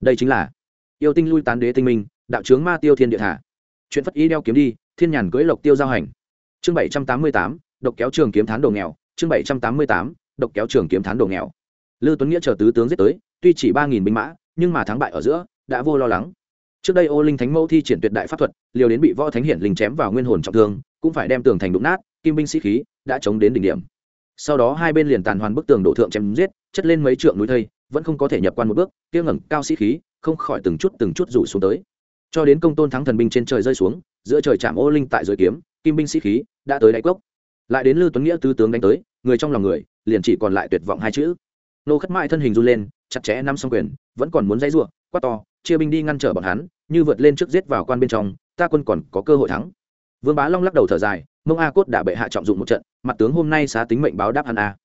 Speaker 1: Đây chính là yêu tinh lui tán đế tinh minh, đạo trướng ma tiêu thiên địa thả. Chuyện phất ý đeo kiếm đi, thiên nhàn cưỡi lộc tiêu giao hành. Chương bảy trăm tám mươi tám, độc kéo trường kiếm thán đồ nghèo. Chương bảy trăm tám mươi tám, độc kéo trường kiếm thán đồ nghèo. Lư tuấn nghĩa chờ tứ tướng giết tới, tuy chỉ ba nghìn binh mã, nhưng mà thắng bại ở giữa, đã vô lo lắng. Trước đây ô linh thánh mẫu thi triển tuyệt đại pháp thuật, liều đến bị võ thánh hiển linh chém vào nguyên hồn trọng thương, cũng phải đem tường thành đụng nát, kim binh sĩ khí đã chống đến đỉnh điểm. Sau đó hai bên liền tàn hoàn bức tường đổ thượng chém giết chất lên mấy trượng núi thây, vẫn không có thể nhập quan một bước, kia ngẩng cao sĩ khí, không khỏi từng chút từng chút rủ xuống tới. Cho đến công tôn thắng thần binh trên trời rơi xuống, giữa trời chạm ô linh tại dưới kiếm, kim binh sĩ khí đã tới đáy cốc. Lại đến lưu tuấn nghĩa tứ tướng đánh tới, người trong lòng người, liền chỉ còn lại tuyệt vọng hai chữ. Nô khất mãi thân hình run lên, chặt chẽ năm song quyền, vẫn còn muốn dãy ruộng quát to, chia binh đi ngăn trở bọn hắn, như vượt lên trước giết vào quan bên trong, ta quân còn có cơ hội thắng. Vương bá long lắc đầu thở dài, mông a cốt đã bệ hạ trọng dụng một trận, mặt tướng hôm nay xá tính mệnh báo đáp hắn a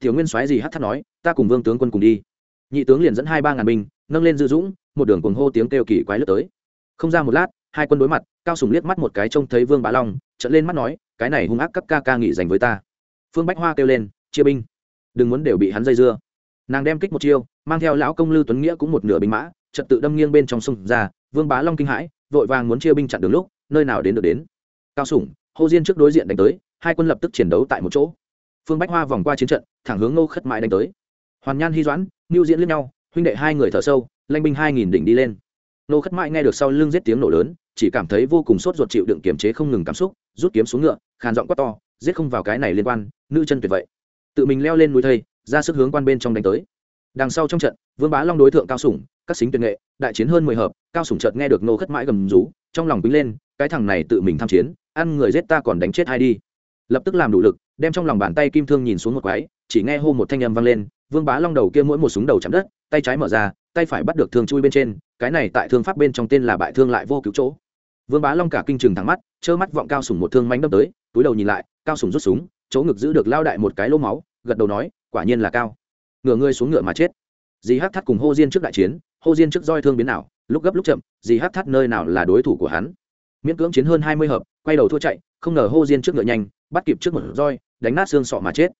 Speaker 1: tiểu nguyên soái gì hát thắt nói, ta cùng vương tướng quân cùng đi. Nhị tướng liền dẫn hai ba ngàn binh, nâng lên dư dũng, một đường cuồng hô tiếng kêu kỳ quái lướt tới. Không ra một lát, hai quân đối mặt, cao sùng liếc mắt một cái trông thấy vương bá long trận lên mắt nói, cái này hung ác các ca ca nghị dành với ta. Phương bách hoa kêu lên, chia binh, đừng muốn đều bị hắn dây dưa. Nàng đem kích một chiêu, mang theo lão công Lư tuấn nghĩa cũng một nửa binh mã, trật tự đâm nghiêng bên trong sông ra, vương bá long kinh hãi, vội vàng muốn chia binh chặn đường lúc, nơi nào đến được đến. Cao sủng, hô diên trước đối diện đánh tới, hai quân lập tức chiến đấu tại một chỗ phương bách hoa vòng qua chiến trận, thẳng hướng ngô khất mãi đánh tới. Hoàn nhan hy doãn ngưu diễn lẫn nhau, huynh đệ hai người thở sâu lanh binh hai nghìn đỉnh đi lên. Ngô khất mãi nghe được sau lưng giết tiếng nổ lớn, chỉ cảm thấy vô cùng sốt ruột chịu đựng kiềm chế không ngừng cảm xúc, rút kiếm xuống ngựa, khàn giọng quát to, giết không vào cái này liên quan, nữ chân tuyệt vậy. Tự mình leo lên núi thây, ra sức hướng quan bên trong đánh tới. Đằng sau trong trận, vương bá long đối tượng cao sủng, các xính tuyệt nghệ, đại chiến hơn mười hợp, cao sủng chợt nghe được nô khất mãi gầm rú, trong lòng quýnh lên, cái thằng này tự mình tham chiến, ăn người giết ta còn đánh chết hai đi lập tức làm đủ lực, đem trong lòng bàn tay kim thương nhìn xuống một quái, chỉ nghe hô một thanh âm vang lên, vương bá long đầu kia mỗi một súng đầu chạm đất, tay trái mở ra, tay phải bắt được thương chui bên trên, cái này tại thương pháp bên trong tên là bại thương lại vô cứu chỗ. Vương bá long cả kinh trừng thẳng mắt, trơ mắt vọng cao sùng một thương mánh đâm tới, túi đầu nhìn lại, cao sùng rút súng, chỗ ngực giữ được lao đại một cái lỗ máu, gật đầu nói, quả nhiên là cao. Ngửa ngươi xuống ngựa mà chết. Dì hát thắt cùng hô diên trước đại chiến, hô diên trước roi thương biến nào lúc gấp lúc chậm, dì hát thắt nơi nào là đối thủ của hắn. Miễn cưỡng chiến hơn hai mươi hợp, quay đầu thua chạy, không ngờ hô diên trước ngựa nhanh bắt kịp trước một roi, đánh nát xương sọ mà chết.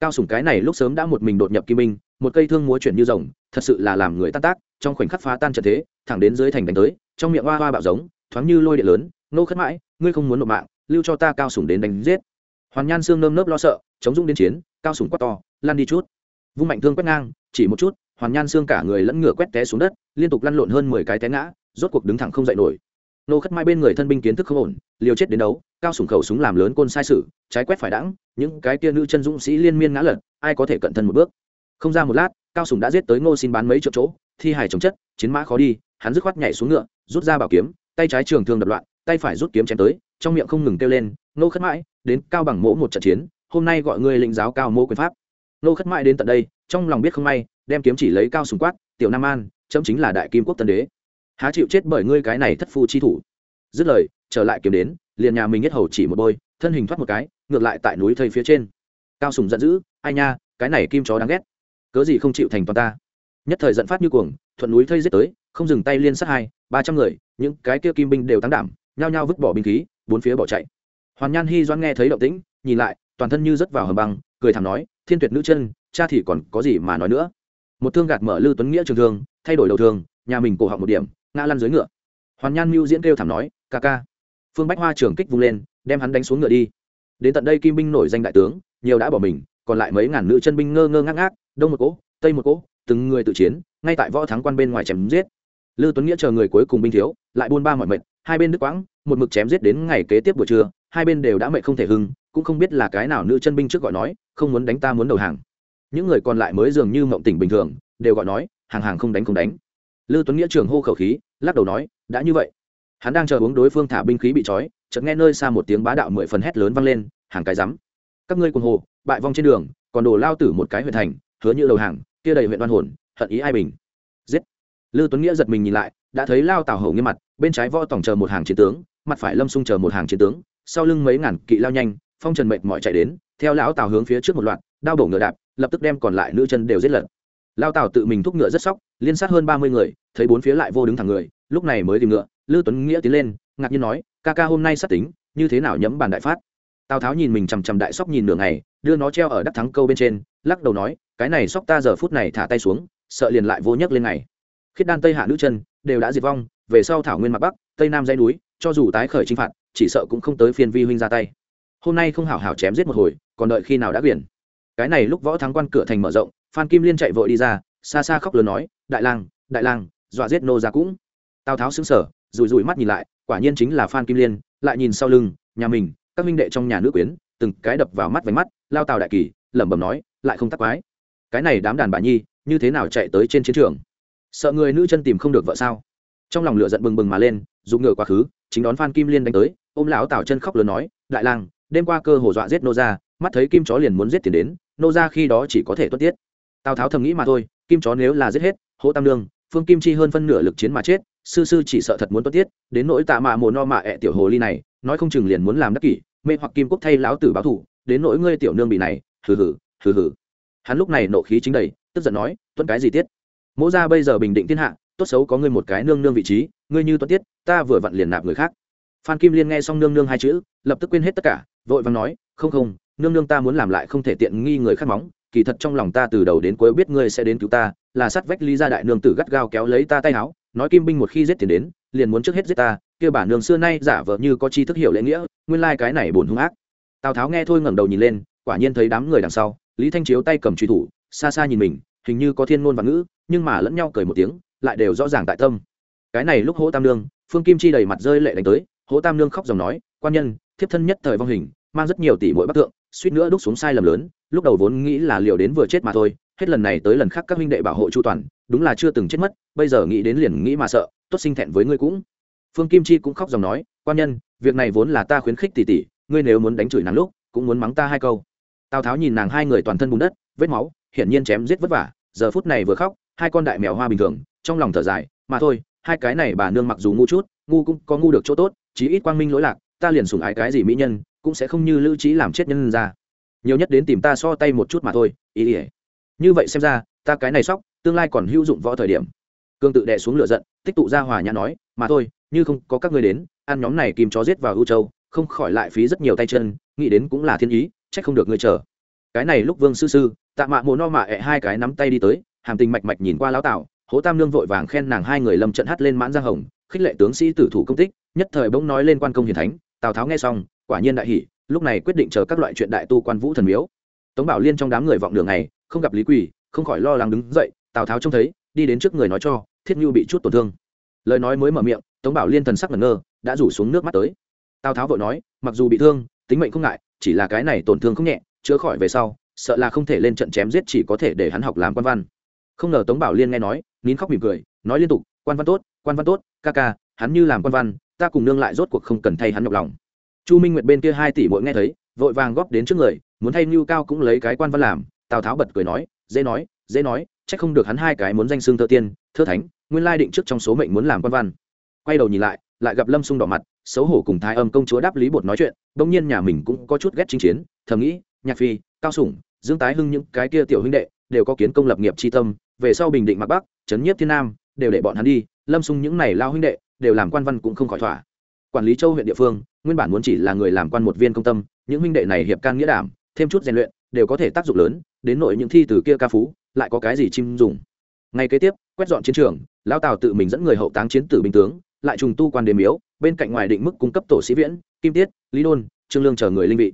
Speaker 1: Cao sủng cái này lúc sớm đã một mình đột nhập kim minh, một cây thương múa chuyển như rồng, thật sự là làm người tan tác, trong khoảnh khắc phá tan trận thế, thẳng đến dưới thành đánh tới, trong miệng hoa hoa bạo giống, thoáng như lôi điện lớn, nô khất mãi, ngươi không muốn nộp mạng, lưu cho ta cao sủng đến đánh giết. Hoàn nhan xương nơm nớp lo sợ, chống dung đến chiến, cao sủng quát to lan đi chút. Vung mạnh thương quét ngang, chỉ một chút, hoàn nhan xương cả người lẫn ngựa quét té xuống đất, liên tục lăn lộn hơn mười cái té ngã, rốt cuộc đứng thẳng không dậy nổi nô khất mai bên người thân binh kiến thức không ổn, liều chết đến đấu, cao sủng khẩu súng làm lớn côn sai sự, trái quét phải đẳng những cái kia nữ chân dũng sĩ liên miên ngã lật, ai có thể cận thân một bước? Không ra một lát, cao sủng đã giết tới ngô xin bán mấy chỗ chỗ, thi hài chống chất, chiến mã khó đi, hắn dứt khoát nhảy xuống ngựa, rút ra bảo kiếm, tay trái trường thương đập loạn, tay phải rút kiếm chém tới, trong miệng không ngừng kêu lên, nô khất mãi, đến cao bằng mỗ một trận chiến, hôm nay gọi người lĩnh giáo cao mỗ quyền pháp. Nô khất mãi đến tận đây, trong lòng biết không may, đem kiếm chỉ lấy cao sùng quát, tiểu nam an, chấm chính là đại kim quốc tân đế há chịu chết bởi ngươi cái này thất phu chi thủ. Dứt lời, trở lại kiếm đến, liền nhà mình nhất hầu chỉ một bôi, thân hình thoát một cái, ngược lại tại núi thây phía trên. Cao sùng giận dữ, ai nha, cái này kim chó đáng ghét. Cớ gì không chịu thành toàn ta? Nhất thời giận phát như cuồng, thuận núi thây giết tới, không dừng tay liên sát hai, ba trăm người, những cái kia kim binh đều tăng đảm, nhao nhao vứt bỏ binh khí, bốn phía bỏ chạy. Hoàn nhan hy doan nghe thấy động tĩnh, nhìn lại, toàn thân như rớt vào hầm băng, cười thảm nói, thiên tuyệt nữ chân, cha thì còn có gì mà nói nữa? Một thương gạt mở lư tuấn nghĩa trường thương, thay đổi đầu thương, nhà mình cổ họng một điểm ngã lăn dưới ngựa. Hoàn nhan mưu diễn kêu thảm nói, ca ca. Phương bách hoa trường kích vung lên, đem hắn đánh xuống ngựa đi. Đến tận đây kim binh nổi danh đại tướng, nhiều đã bỏ mình, còn lại mấy ngàn nữ chân binh ngơ ngơ ngác ngác, đông một cỗ, tây một cỗ, từng người tự chiến, ngay tại võ thắng quan bên ngoài chém giết. Lư tuấn nghĩa chờ người cuối cùng binh thiếu, lại buôn ba mọi mệnh, hai bên đứt quãng, một mực chém giết đến ngày kế tiếp buổi trưa, hai bên đều đã mệnh không thể hưng, cũng không biết là cái nào nữ chân binh trước gọi nói, không muốn đánh ta muốn đầu hàng. Những người còn lại mới dường như mộng tỉnh bình thường, đều gọi nói, hàng hàng không đánh không đánh lư tuấn nghĩa trường hô khẩu khí, lắc đầu nói, đã như vậy. Hắn đang chờ uống đối phương thả binh khí bị trói, chợt nghe nơi xa một tiếng bá đạo mười phần hét lớn vang lên, hàng cái rắm, các ngươi cùng hồ, bại vong trên đường, còn đồ lao tử một cái huyện thành, hứa như đầu hàng, kia đầy huyện đoan hồn, hận ý ai bình. Giết. Lư tuấn nghĩa giật mình nhìn lại, đã thấy lao tào hầu nghiêm mặt, bên trái võ tổng chờ một hàng chiến tướng, mặt phải lâm xung chờ một hàng chiến tướng, sau lưng mấy ngàn kỵ lao nhanh, phong trần mệt mỏi chạy đến, theo lão tào hướng phía trước một loạt, đao bổ ngựa đạp, lập tức đem còn lại nữ chân đều giết lật lao tào tự mình thúc ngựa rất sóc, liên sát hơn ba mươi người, thấy bốn phía lại vô đứng thẳng người, lúc này mới tìm ngựa, lư tuấn nghĩa tiến lên, ngạc nhiên nói, ca ca hôm nay sát tính, như thế nào nhấm bàn đại phát? Tào tháo nhìn mình chằm chằm đại sóc nhìn nửa ngày, đưa nó treo ở đắc thắng câu bên trên, lắc đầu nói, cái này sóc ta giờ phút này thả tay xuống, sợ liền lại vô nhấc lên ngày. Khiết đan tây hạ nữ chân, đều đã diệt vong, về sau thảo nguyên mặt bắc, tây nam dây núi, cho dù tái khởi chinh phạt, chỉ sợ cũng không tới phiên vi huynh ra tay. Hôm nay không hảo hảo chém giết một hồi, còn đợi khi nào đã quyển cái này lúc võ thắng quan cửa thành mở rộng phan kim liên chạy vội đi ra, xa xa khóc lớn nói, đại lang đại lang, dọa giết nô ra cũng. Tào tháo xứng sở rủi rủi mắt nhìn lại, quả nhiên chính là phan kim liên, lại nhìn sau lưng, nhà mình, các minh đệ trong nhà nữ quyến, từng cái đập vào mắt vánh mắt, lao tào đại kỳ, lẩm bẩm nói, lại không tắc quái. Cái này đám đàn bà nhi, như thế nào chạy tới trên chiến trường? Sợ người nữ chân tìm không được vợ sao? Trong lòng lửa giận bừng bừng mà lên, dùng ngựa quá khứ, chính đón phan kim liên đánh tới, ôm lão tào chân khóc lớn nói, đại lang, đêm qua cơ hồ dọa giết nô ra mắt thấy kim chó liền muốn giết tiền đến, nô ra khi đó chỉ có thể tuất tiết tào tháo thầm nghĩ mà thôi, kim chó nếu là giết hết, hỗ tam lương phương kim chi hơn phân nửa lực chiến mà chết, sư sư chỉ sợ thật muốn tuất tiết, đến nỗi tạ mạ mồ no mạ ẹ tiểu hồ ly này, nói không chừng liền muốn làm đắc kỷ, mê hoặc kim quốc thay lão tử báo thủ đến nỗi ngươi tiểu nương bị này, hừ hừ hừ hừ. Hắn lúc này nộ khí chính đầy, tức giận nói tuân cái gì tiết? Mỗ ra bây giờ bình định thiên hạ, tốt xấu có ngươi một cái nương nương vị trí, ngươi như tuân tiết, ta vừa vặn liền nạp người khác. Phan kim liên nghe xong nương nương hai chữ, lập tức quên hết tất cả, vội vàng nói, không không, nương nương ta muốn làm lại không thể tiện nghi người khác móng kỳ thật trong lòng ta từ đầu đến cuối biết ngươi sẽ đến cứu ta là sát vách lý gia đại nương tử gắt gao kéo lấy ta tay áo nói kim binh một khi giết tiền đến liền muốn trước hết giết ta kia bản nương xưa nay giả vờ như có chi thức hiểu lễ nghĩa nguyên lai cái này buồn hung ác. Tào tháo nghe thôi ngẩng đầu nhìn lên quả nhiên thấy đám người đằng sau lý thanh chiếu tay cầm truy thủ xa xa nhìn mình hình như có thiên ngôn và ngữ nhưng mà lẫn nhau cười một tiếng lại đều rõ ràng tại tâm. Cái này lúc hỗ tam nương phương kim chi đầy mặt rơi lệ đánh tới hỗ tam nương khóc dòng nói quan nhân thiếp thân nhất thời vong hình mang rất nhiều tỷ mỗi bắc tượng, suýt nữa đúc xuống sai lầm lớn lúc đầu vốn nghĩ là liệu đến vừa chết mà thôi, hết lần này tới lần khác các huynh đệ bảo hộ chu toàn, đúng là chưa từng chết mất, bây giờ nghĩ đến liền nghĩ mà sợ, tốt sinh thẹn với ngươi cũng. Phương kim chi cũng khóc dòng nói, quan nhân, việc này vốn là ta khuyến khích tỷ tỷ ngươi nếu muốn đánh chửi nàng lúc, cũng muốn mắng ta hai câu. Tào tháo nhìn nàng hai người toàn thân bùn đất, vết máu, hiển nhiên chém giết vất vả, giờ phút này vừa khóc, hai con đại mèo hoa bình thường, trong lòng thở dài, mà thôi, hai cái này bà nương mặc dù ngu chút, ngu cũng có ngu được chỗ tốt, chí ít quang minh lỗi lạc, ta liền sủng ái cái gì mỹ nhân, cũng sẽ không như lưu trí làm chết nhân ra nhiều nhất đến tìm ta so tay một chút mà thôi, ý ỉa như vậy xem ra, ta cái này sóc, tương lai còn hữu dụng võ thời điểm. Cương tự đè xuống lửa giận, tích tụ ra hòa nhã nói, mà thôi, như không có các ngươi đến, ăn nhóm này kìm chó giết vào ưu châu, không khỏi lại phí rất nhiều tay chân, nghĩ đến cũng là thiên ý trách không được ngươi chờ. Cái này lúc vương sư sư, tạ mạ mồ no mạ ẹ hai cái nắm tay đi tới, hàm tình mạch mạch nhìn qua lão tạo hố tam nương vội vàng khen nàng hai người lâm trận hát lên mãn giang hồng, khích lệ tướng sĩ tử thủ công tích, nhất thời bỗng nói lên quan công hiền thánh, tào tháo nghe xong, quả nhiên đại hỷ lúc này quyết định chờ các loại chuyện đại tu quan vũ thần miếu. Tống bảo liên trong đám người vọng đường này không gặp lý quỳ, không khỏi lo lắng đứng dậy, tào tháo trông thấy, đi đến trước người nói cho, thiết nhu bị chút tổn thương. Lời nói mới mở miệng, tống bảo liên thần sắc ngẩn ngơ, đã rủ xuống nước mắt tới. Tào tháo vội nói, mặc dù bị thương, tính mệnh không ngại, chỉ là cái này tổn thương không nhẹ, chữa khỏi về sau, sợ là không thể lên trận chém giết chỉ có thể để hắn học làm quan văn. Không ngờ tống bảo liên nghe nói, nín khóc mỉm cười, nói liên tục, quan văn tốt, quan văn tốt, ca ca, hắn như làm quan văn, ta cùng nương lại rốt cuộc không cần thay hắn nhọc lòng chu minh nguyệt bên kia hai tỷ mỗi nghe thấy, vội vàng góp đến trước người, muốn thay mưu cao cũng lấy cái quan văn làm, tào tháo bật cười nói, dễ nói dễ nói c h ắ c không được hắn hai cái muốn danh xương thơ tiên, thơ thánh, nguyên lai định trước trong số mệnh muốn làm quan văn. Quay đầu nhìn lại lại gặp lâm sung đỏ mặt, xấu hổ cùng thái âm công chúa đáp lý bột nói chuyện, bỗng nhiên nhà mình cũng có chút ghét chinh chiến, thầm nghĩ, nhạc phi, cao sủng, dương tái hưng những cái kia tiểu huynh đệ, đều có kiến công lập nghiệp tri tâm, về sau bình định mặc bắc, trấn nhiếp thiên nam, đều để bọn hắn đi, lâm sung những này lao huynh đệ, đều làm quan văn cũng không khỏi thỏa. Quản lý châu huyện địa phương nguyên bản muốn chỉ là người làm quan một viên công tâm, những huynh đệ này hiệp can nghĩa đảm, thêm chút rèn luyện, đều có thể tác dụng lớn, đến nội những thi từ kia ca phú, lại có cái gì chim dùng. Ngay kế tiếp, quét dọn chiến trường lao tào tự mình dẫn người hậu táng chiến tử binh tướng, lại trùng tu quan đế miếu, bên cạnh ngoài định mức cung cấp tổ sĩ viễn, kim tiết, lý đôn, trương lương chờ người linh vị.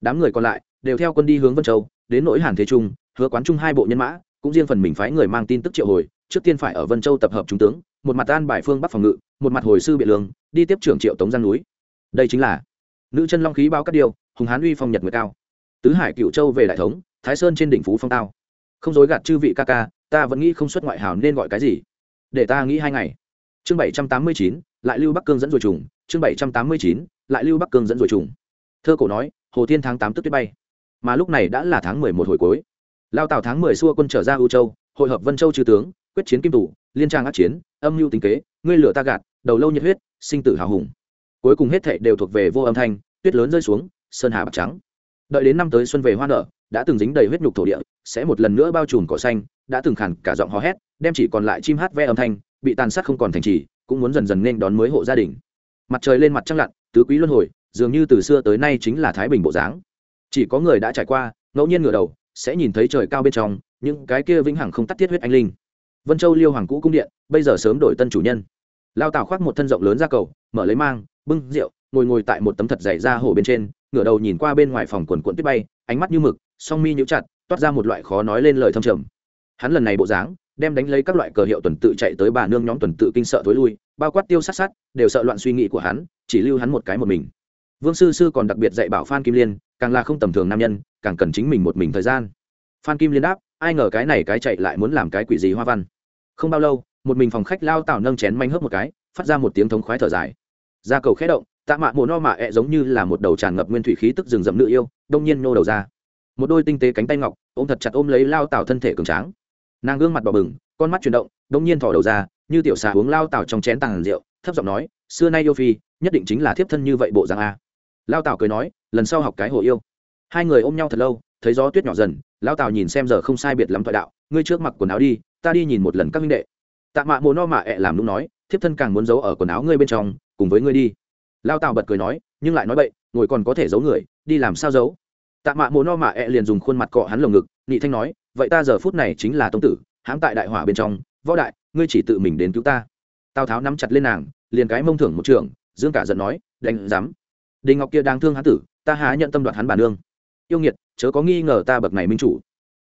Speaker 1: Đám người còn lại, đều theo quân đi hướng vân châu, đến nỗi hàn thế trung, hứa quán trung hai bộ nhân mã, cũng riêng phần mình phái người mang tin tức triệu hồi, trước tiên phải ở vân châu tập hợp trung tướng, một mặt an bài phương bắc phòng ngự, một mặt hồi sư biện lương, đi tiếp trưởng triệu tống giang núi đây chính là nữ chân long khí bao các điều hùng hán uy phong nhật người cao. Tứ hải cựu châu về đại thống, thái sơn trên đỉnh phú phong tao. Không dối gạt chư vị ca ca, ta vẫn nghĩ không xuất ngoại hào nên gọi cái gì? Để ta nghĩ hai ngày. Chương bảy trăm tám mươi chín, lại lưu bắc cương dẫn rồi trùng. Chương bảy trăm tám mươi chín, lại lưu bắc cương dẫn rồi trùng. Thơ cổ nói, hồ thiên tháng tám tức tuyết bay. Mà lúc này đã là tháng mười một hồi cuối. Lao tào tháng mười xua quân trở ra ưu châu, hội hợp vân châu chư tướng, quyết chiến kim tủ liên trang át chiến, âm mưu tính kế, ngươi lửa ta gạt, đầu lâu nhiệt huyết, sinh tử hào hùng cuối cùng hết thệ đều thuộc về vô âm thanh, tuyết lớn rơi xuống, sơn hà bạc trắng. Đợi đến năm tới xuân về hoa nở, đã từng dính đầy huyết nhục thổ địa, sẽ một lần nữa bao trùm cỏ xanh, đã từng khản cả giọng hò hét, đem chỉ còn lại chim hát ve âm thanh, bị tàn sát không còn thành trì, cũng muốn dần dần nên đón mới hộ gia đình. Mặt trời lên mặt trăng lặn, tứ quý luân hồi, dường như từ xưa tới nay chính là thái bình bộ dáng. Chỉ có người đã trải qua, ngẫu nhiên ngửa đầu, sẽ nhìn thấy trời cao bên trong, những cái kia vĩnh hằng không tắt thiết huyết anh linh. Vân châu liêu hoàng cũ cung điện, bây giờ sớm đổi tân chủ nhân. Lao tào khoác một thân rộng lớn ra cầu, mở lấy mang bưng rượu, ngồi ngồi tại một tấm thật dày ra hồ bên trên, ngửa đầu nhìn qua bên ngoài phòng quần quận tuyết bay, ánh mắt như mực, song mi nhũ chặt, toát ra một loại khó nói lên lời thâm trầm. Hắn lần này bộ dáng, đem đánh lấy các loại cờ hiệu tuần tự chạy tới bà nương nhóm tuần tự kinh sợ thối lui, bao quát tiêu sát sát, đều sợ loạn suy nghĩ của hắn, chỉ lưu hắn một cái một mình. Vương sư sư còn đặc biệt dạy bảo phan kim liên, càng là không tầm thường nam nhân, càng cần chính mình một mình thời gian. Phan kim liên đáp, ai ngờ cái này cái chạy lại muốn làm cái quỷ gì hoa văn. Không bao lâu, một mình phòng khách lao tảo nâng chén manh hớp một cái, phát ra một tiếng thống khoái thở dài ra cầu khẽ động, tạ mạ mồ no mạ ẹ giống như là một đầu tràn ngập nguyên thủy khí tức rừng rậm nữ yêu, đông nhiên nô đầu ra. Một đôi tinh tế cánh tay ngọc, ôm thật chặt ôm lấy lao tảo thân thể cường tráng. Nàng gương mặt đỏ bừng, con mắt chuyển động, đông nhiên thỏ đầu ra, như tiểu xà uống lao tảo trong chén tàng rượu, thấp giọng nói, xưa nay yêu phi, nhất định chính là thiếp thân như vậy bộ dạng a. Lao tảo cười nói, lần sau học cái hồ yêu. Hai người ôm nhau thật lâu, thấy gió tuyết nhỏ dần, lao tảo nhìn xem giờ không sai biệt lắm thoại đạo, ngươi trước mặc quần áo đi, ta đi nhìn một lần các minh đệ. Tạ mạ mồ no mạ ẹ làm đúng nói, thiếp thân càng muốn giấu ở quần áo ngươi bên trong cùng với ngươi đi. Lao tào bật cười nói, nhưng lại nói bậy, ngồi còn có thể giấu người, đi làm sao giấu? Tạ mạ mồ no mạ e liền dùng khuôn mặt cọ hắn lồng ngực nị thanh nói, vậy ta giờ phút này chính là tông tử, hãm tại đại hỏa bên trong, võ đại, ngươi chỉ tự mình đến cứu ta. Tào tháo nắm chặt lên nàng, liền cái mông thưởng một trường, dương cả giận nói, đánh dám đình ngọc kia đang thương hán tử, ta há nhận tâm đoạt hắn bản nương yêu nghiệt, chớ có nghi ngờ ta bậc này minh chủ.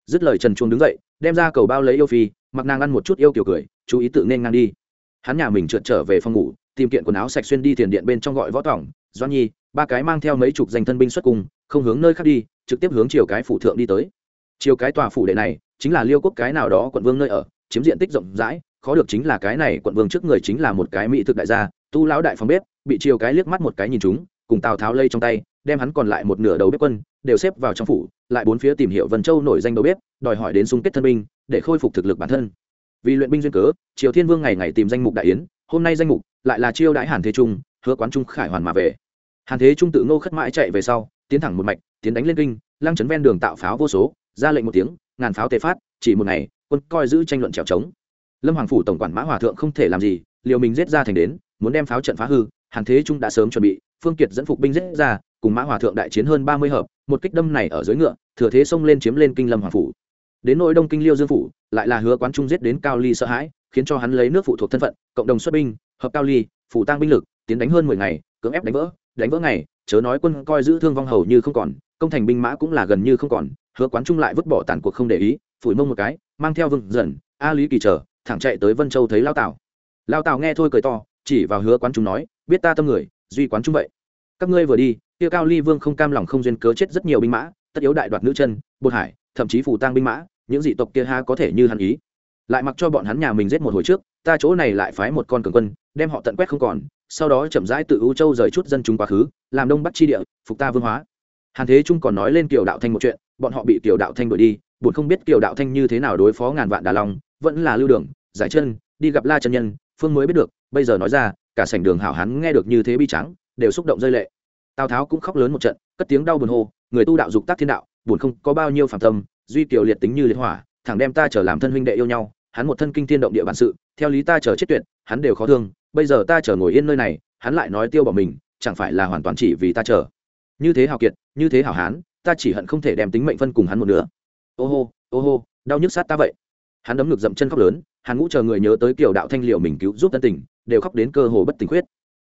Speaker 1: Dứt lời trần chuông đứng dậy, đem ra cầu bao lấy yêu phi, mặc nàng ăn một chút yêu kiểu cười, chú ý tự nên ngang đi. Hắn nhà mình trượt trở về phòng ngủ tìm kiện quần áo sạch xuyên đi thiền điện bên trong gọi võ tỏng doan nhi, ba cái mang theo mấy chục danh thân binh xuất cùng không hướng nơi khác đi, trực tiếp hướng chiều cái phủ thượng đi tới. Chiều cái tòa phủ đệ này, chính là liêu quốc cái nào đó quận vương nơi ở, chiếm diện tích rộng rãi, khó được chính là cái này quận vương trước người chính là một cái mỹ thực đại gia, tu lão đại phòng bếp, bị chiều cái liếc mắt một cái nhìn chúng, cùng tào tháo lây trong tay, đem hắn còn lại một nửa đầu bếp quân, đều xếp vào trong phủ, lại bốn phía tìm hiểu vân châu nổi danh đầu bếp, đòi hỏi đến xung kết thân binh, để khôi phục thực lực bản thân. Vì luyện binh duyên cớ, triều thiên vương ngày ngày tìm danh mục đại yến, hôm nay danh mục lại là chiêu đãi hàn thế trung, hứa quán trung khải hoàn mà về. Hàn thế trung tự ngô khất mãi chạy về sau, tiến thẳng một mạch, tiến đánh lên kinh, lăng chấn ven đường tạo pháo vô số, ra lệnh một tiếng, ngàn pháo tề phát, chỉ một ngày, quân coi giữ tranh luận trèo trống. Lâm hoàng phủ tổng quản mã hòa thượng không thể làm gì, liều mình giết ra thành đến, muốn đem pháo trận phá hư, hàn thế trung đã sớm chuẩn bị, phương kiệt dẫn phục binh giết ra, cùng mã hòa thượng đại chiến hơn ba mươi hợp, một kích đâm này ở dưới ngựa, thừa thế xông lên chiếm lên kinh lâm hoàng phủ. Đến nội đông kinh liêu dương phủ, lại là hứa quán trung giết đến cao ly sợ hãi khiến cho hắn lấy nước phụ thuộc thân phận, cộng đồng xuất binh, hợp cao ly, phủ tăng binh lực, tiến đánh hơn mười ngày, cưỡng ép đánh vỡ đánh vỡ ngày, chớ nói quân coi giữ thương vong hầu như không còn, công thành binh mã cũng là gần như không còn, hứa quán trung lại vứt bỏ tàn cuộc không để ý, phủi mông một cái, mang theo vừng dần, a lý kỳ trở, thẳng chạy tới vân châu thấy lao tào. Lao tào nghe thôi cười to, chỉ vào hứa quán trung nói, biết ta tâm người, duy quán trung vậy. Các ngươi vừa đi, kia cao ly vương không cam lòng không duyên cớ chết rất nhiều binh mã, tất yếu đại đoạt nữ chân, bột hải, thậm chí phủ tang binh mã, những dị tộc kia ha có thể như hắn ý lại mặc cho bọn hắn nhà mình giết một hồi trước, ta chỗ này lại phái một con cường quân, đem họ tận quét không còn, sau đó chậm rãi tự ưu châu rời chút dân chúng quá khứ, làm đông bắc chi địa, phục ta vương hóa. Hàn thế trung còn nói lên kiều đạo thanh một chuyện, bọn họ bị kiều đạo thanh đuổi đi, buồn không biết kiều đạo thanh như thế nào đối phó ngàn vạn đà long, vẫn là lưu đường, giải chân, đi gặp la chân nhân, phương mới biết được, bây giờ nói ra, cả sảnh đường hảo hắn nghe được như thế bi trắng đều xúc động rơi lệ. Tào tháo cũng khóc lớn một trận, cất tiếng đau buồn hô, người tu đạo dục tác thiên đạo, buồn không có bao nhiêu phạm tâm, duy kiều liệt tính như liệt hỏa, thẳng đem ta trở làm thân huynh đệ yêu nhau hắn một thân kinh thiên động địa bản sự, theo lý ta chờ chết tuyệt, hắn đều khó thương, bây giờ ta chờ ngồi yên nơi này, hắn lại nói tiêu bỏ mình, chẳng phải là hoàn toàn chỉ vì ta chờ. Như thế hào kiệt, như thế hảo hán, ta chỉ hận không thể đem tính mệnh phân cùng hắn một nửa. ô hô ô hô, đau nhức sát ta vậy. Hắn đấm ngực dậm chân khóc lớn, hắn ngũ chờ người nhớ tới kiểu đạo thanh liệu mình cứu giúp tân tình, đều khóc đến cơ hồ bất tình khuyết.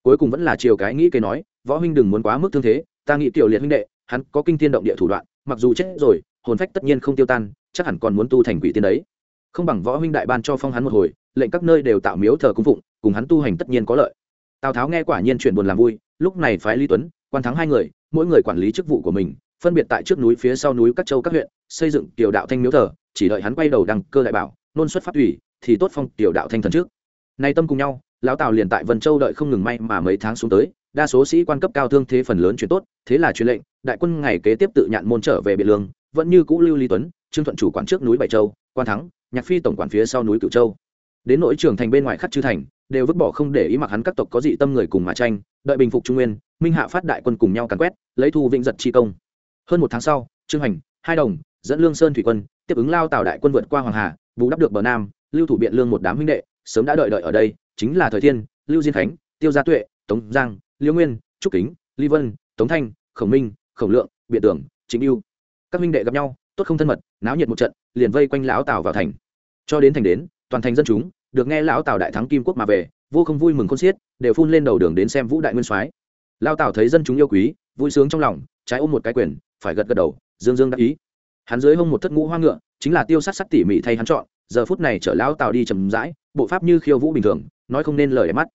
Speaker 1: Cuối cùng vẫn là chiều cái nghĩ cây nói, võ huynh đừng muốn quá mức thương thế, ta nghĩ tiểu liệt huynh đệ, hắn có kinh thiên động địa thủ đoạn, mặc dù chết rồi, hồn phách tất nhiên không tiêu tan, chắc hẳn còn muốn tu thành quỷ tiên đấy không bằng võ huynh đại ban cho phong hắn một hồi, lệnh các nơi đều tạo miếu thờ cung phụng, cùng hắn tu hành tất nhiên có lợi. Tào tháo nghe quả nhiên chuyện buồn làm vui, lúc này phái lý tuấn, quan thắng hai người, mỗi người quản lý chức vụ của mình, phân biệt tại trước núi phía sau núi các châu các huyện, xây dựng tiểu đạo thanh miếu thờ, chỉ đợi hắn quay đầu đăng cơ đại bảo, nôn xuất phát ủy thì tốt phong tiểu đạo thanh thần trước. Nay tâm cùng nhau, lão tào liền tại vân châu đợi không ngừng may mà mấy tháng xuống tới, đa số sĩ quan cấp cao thương thế phần lớn chuyện tốt, thế là truyền lệnh, đại quân ngày kế tiếp tự nhạn môn trở về biện lương, vẫn như cũ lưu lý tuấn, trương thuận chủ quản trước núi bảy châu, quan thắng nhạc phi tổng quản phía sau núi cửu châu. Đến nội trường thành bên ngoài khắc chư thành, đều vứt bỏ không để ý mặc hắn các tộc có dị tâm người cùng mà tranh, đợi bình phục trung nguyên, minh hạ phát đại quân cùng nhau càn quét, lấy thu vĩnh giật chi công. Hơn một tháng sau, trương hành, hai đồng, dẫn lương sơn thủy quân, tiếp ứng lao tào đại quân vượt qua hoàng hà, bù đắp được bờ nam, lưu thủ biện lương một đám huynh đệ, sớm đã đợi đợi ở đây, chính là thời thiên, lưu diên khánh, tiêu gia tuệ, tống giang, liêu nguyên, trúc kính, ly vân, tống thanh, khổng minh, khổng lượng, biện tưởng chính yêu các huynh đệ gặp nhau, tốt không thân mật, náo nhiệt một trận liền vây quanh lão tào vào thành. Cho đến thành đến, toàn thành dân chúng, được nghe lão tào đại thắng kim quốc mà về, vô không vui mừng khôn xiết, đều phun lên đầu đường đến xem vũ đại nguyên soái. Lao tào thấy dân chúng yêu quý, vui sướng trong lòng, trái ôm một cái quyền, phải gật gật đầu, dương dương đắc ý. Hắn dưới hông một thất ngũ hoa ngựa, chính là tiêu sát sắc tỉ mỉ thay hắn chọn, giờ phút này chở lão tào đi chầm rãi, bộ pháp như khiêu vũ bình thường, nói không nên lời đẹp mắt.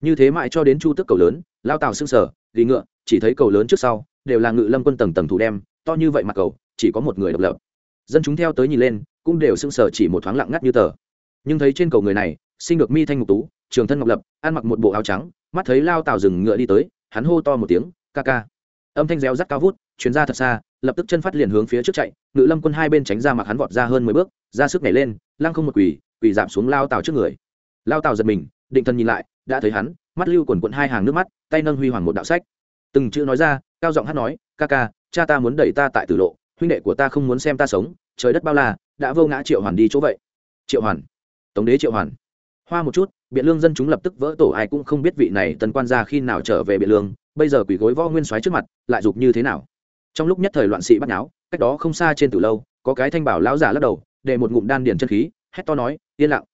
Speaker 1: Như thế mãi cho đến chu tức cầu lớn lao tào sưng sở ghi ngựa, chỉ thấy cầu lớn trước sau, đều là ngự lâm quân tầng tầng thủ đem, to như vậy mặt cầu, chỉ có một người độc lập dân chúng theo tới nhìn lên, cũng đều sưng sờ chỉ một thoáng lặng ngắt như tờ. Nhưng thấy trên cầu người này, sinh được mi thanh ngục tú, trường thân ngọc lập, ăn mặc một bộ áo trắng, mắt thấy lao tào rừng ngựa đi tới, hắn hô to một tiếng, ca ca. Âm thanh reo rắt cao vút chuyến ra thật xa, lập tức chân phát liền hướng phía trước chạy, ngự lâm quân hai bên tránh ra mặc hắn vọt ra hơn mười bước, ra sức nhảy lên, lăng không một quỳ quỳ giảm xuống lao tào trước người. Lao tào giật mình, định thần nhìn lại, đã thấy hắn, mắt lưu quần quận hai hàng nước mắt, tay nâng huy hoàng một đạo sách. Từng chữ nói ra, cao giọng hát nói, ca ca, cha ta muốn đẩy ta tại tử lộ huynh đệ của ta không muốn xem ta sống, trời đất bao la, đã vô ngã triệu hoàn đi chỗ vậy. Triệu hoàn, tống đế triệu hoàn. Hoa một chút, biện lương dân chúng lập tức vỡ tổ, ai cũng không biết vị này tần quan gia khi nào trở về biện lương, bây giờ quỷ gối võ nguyên soái trước mặt, lại dục như thế nào? Trong lúc nhất thời loạn sĩ bắt náo cách đó không xa trên từ lâu, có cái thanh bảo lão giả lắc đầu, để một ngụm đan điền chân khí, hét to nói, yên lặng.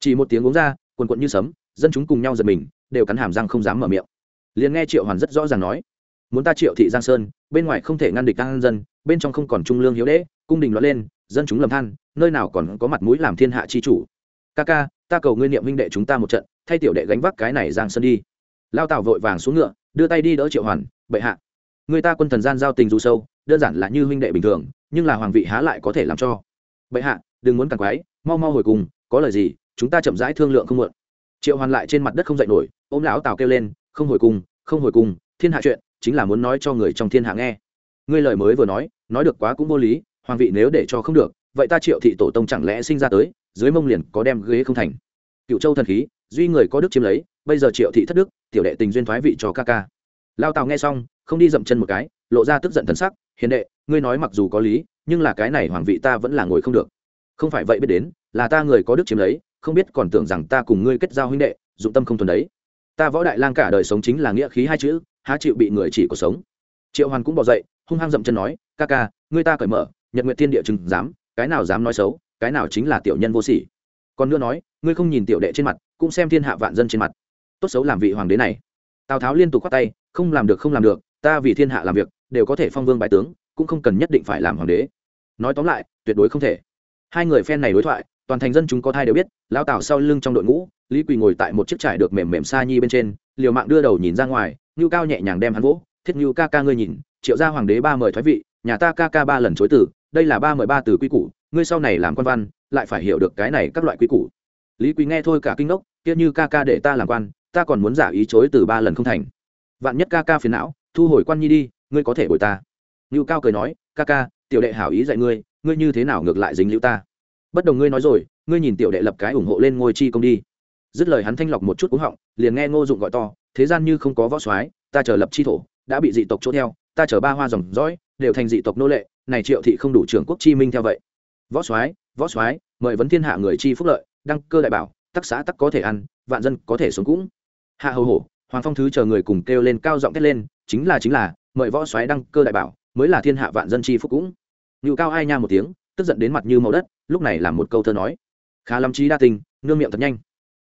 Speaker 1: Chỉ một tiếng uống ra, quần quận như sấm, dân chúng cùng nhau giật mình, đều cắn hàm răng không dám mở miệng. Liền nghe triệu hoàn rất rõ ràng nói, muốn ta triệu thị giang sơn, bên ngoài không thể ngăn địch tăng dân bên trong không còn trung lương hiếu đễ cung đình loạn lên, dân chúng lầm than, nơi nào còn có mặt mũi làm thiên hạ chi chủ. Ca ca, ta cầu ngươi niệm huynh đệ chúng ta một trận, thay tiểu đệ gánh vác cái này giang sơn đi. Lao tào vội vàng xuống ngựa, đưa tay đi đỡ triệu hoàn, bệ hạ, người ta quân thần gian giao tình dù sâu, đơn giản là như huynh đệ bình thường, nhưng là hoàng vị há lại có thể làm cho. Bệ hạ, đừng muốn càng quái, mau mau hồi cùng, có lời gì, chúng ta chậm rãi thương lượng không muộn. Triệu hoàn lại trên mặt đất không dậy nổi, ôm lão tào kêu lên, không hồi cùng, không hồi cùng, thiên hạ chuyện, chính là muốn nói cho người trong thiên hạ nghe. Ngươi lời mới vừa nói nói được quá cũng vô lý, hoàng vị nếu để cho không được, vậy ta triệu thị tổ tông chẳng lẽ sinh ra tới, dưới mông liền có đem ghế không thành. Cựu châu thần khí, duy người có đức chiếm lấy, bây giờ triệu thị thất đức, tiểu đệ tình duyên thoái vị cho ca ca. Lao tào nghe xong, không đi dậm chân một cái, lộ ra tức giận thần sắc, hiền đệ, ngươi nói mặc dù có lý, nhưng là cái này hoàng vị ta vẫn là ngồi không được. Không phải vậy biết đến, là ta người có đức chiếm lấy, không biết còn tưởng rằng ta cùng ngươi kết giao huynh đệ, dụng tâm không thuần đấy. Ta võ đại lang cả đời sống chính là nghĩa khí hai chữ, há chịu bị người chỉ có sống. Triệu hoàn cũng bỏ dậy hung hăng dậm chân nói, ca ca, ngươi ta cởi mở, nhật nguyện thiên địa chừng dám, cái nào dám nói xấu, cái nào chính là tiểu nhân vô sỉ. Còn nữa nói, ngươi không nhìn tiểu đệ trên mặt, cũng xem thiên hạ vạn dân trên mặt. Tốt xấu làm vị hoàng đế này. Tào tháo liên tục khoát tay, không làm được, không làm được, ta vì thiên hạ làm việc, đều có thể phong vương bái tướng, cũng không cần nhất định phải làm hoàng đế. Nói tóm lại, tuyệt đối không thể. Hai người phen này đối thoại, toàn thành dân chúng có thai đều biết lao tào sau lưng trong đội ngũ, lý quỳ ngồi tại một chiếc trải được mềm mềm xa nhi bên trên, liều mạng đưa đầu nhìn ra ngoài ngưu cao nhẹ nhàng đem hắn vỗ, thiết ngưu ca ca ngươi nhìn triệu gia hoàng đế ba mời thoái vị nhà ta ca ca ba lần chối từ, đây là ba mời ba từ quy củ ngươi sau này làm quan văn lại phải hiểu được cái này các loại quy củ. Lý quý nghe thôi cả kinh ngốc kia như ca ca để ta làm quan ta còn muốn giả ý chối từ ba lần không thành. Vạn nhất ca ca phiền não thu hồi quan nhi đi ngươi có thể bồi ta. Ngưu cao cười nói ca ca tiểu đệ hảo ý dạy ngươi ngươi như thế nào ngược lại dính lưu ta. Bất đồng ngươi nói rồi ngươi nhìn tiểu đệ lập cái ủng hộ lên ngôi chi công đi. Dứt lời hắn thanh lọc một chút cúng họng liền nghe ngô dụng gọi to thế gian như không có võ soái ta chờ lập chi thổ đã bị dị tộc chỗ theo ta chờ ba hoa dòng dõi, đều thành dị tộc nô lệ, này triệu thị không đủ trưởng quốc chi minh theo vậy. Võ soái võ soái, mời vấn thiên hạ người chi phúc lợi, đăng cơ đại bảo, tắc xã tắc có thể ăn, vạn dân có thể sống cũng. Hạ hầu hổ, hoàng phong thứ chờ người cùng kêu lên cao giọng thét lên, chính là chính là, mời võ soái đăng cơ đại bảo, mới là thiên hạ vạn dân chi phúc cũng. Ngự cao ai nha một tiếng, tức giận đến mặt như màu đất, lúc này làm một câu thơ nói. Khá lắm trí đa tình, nương miệng thật nhanh.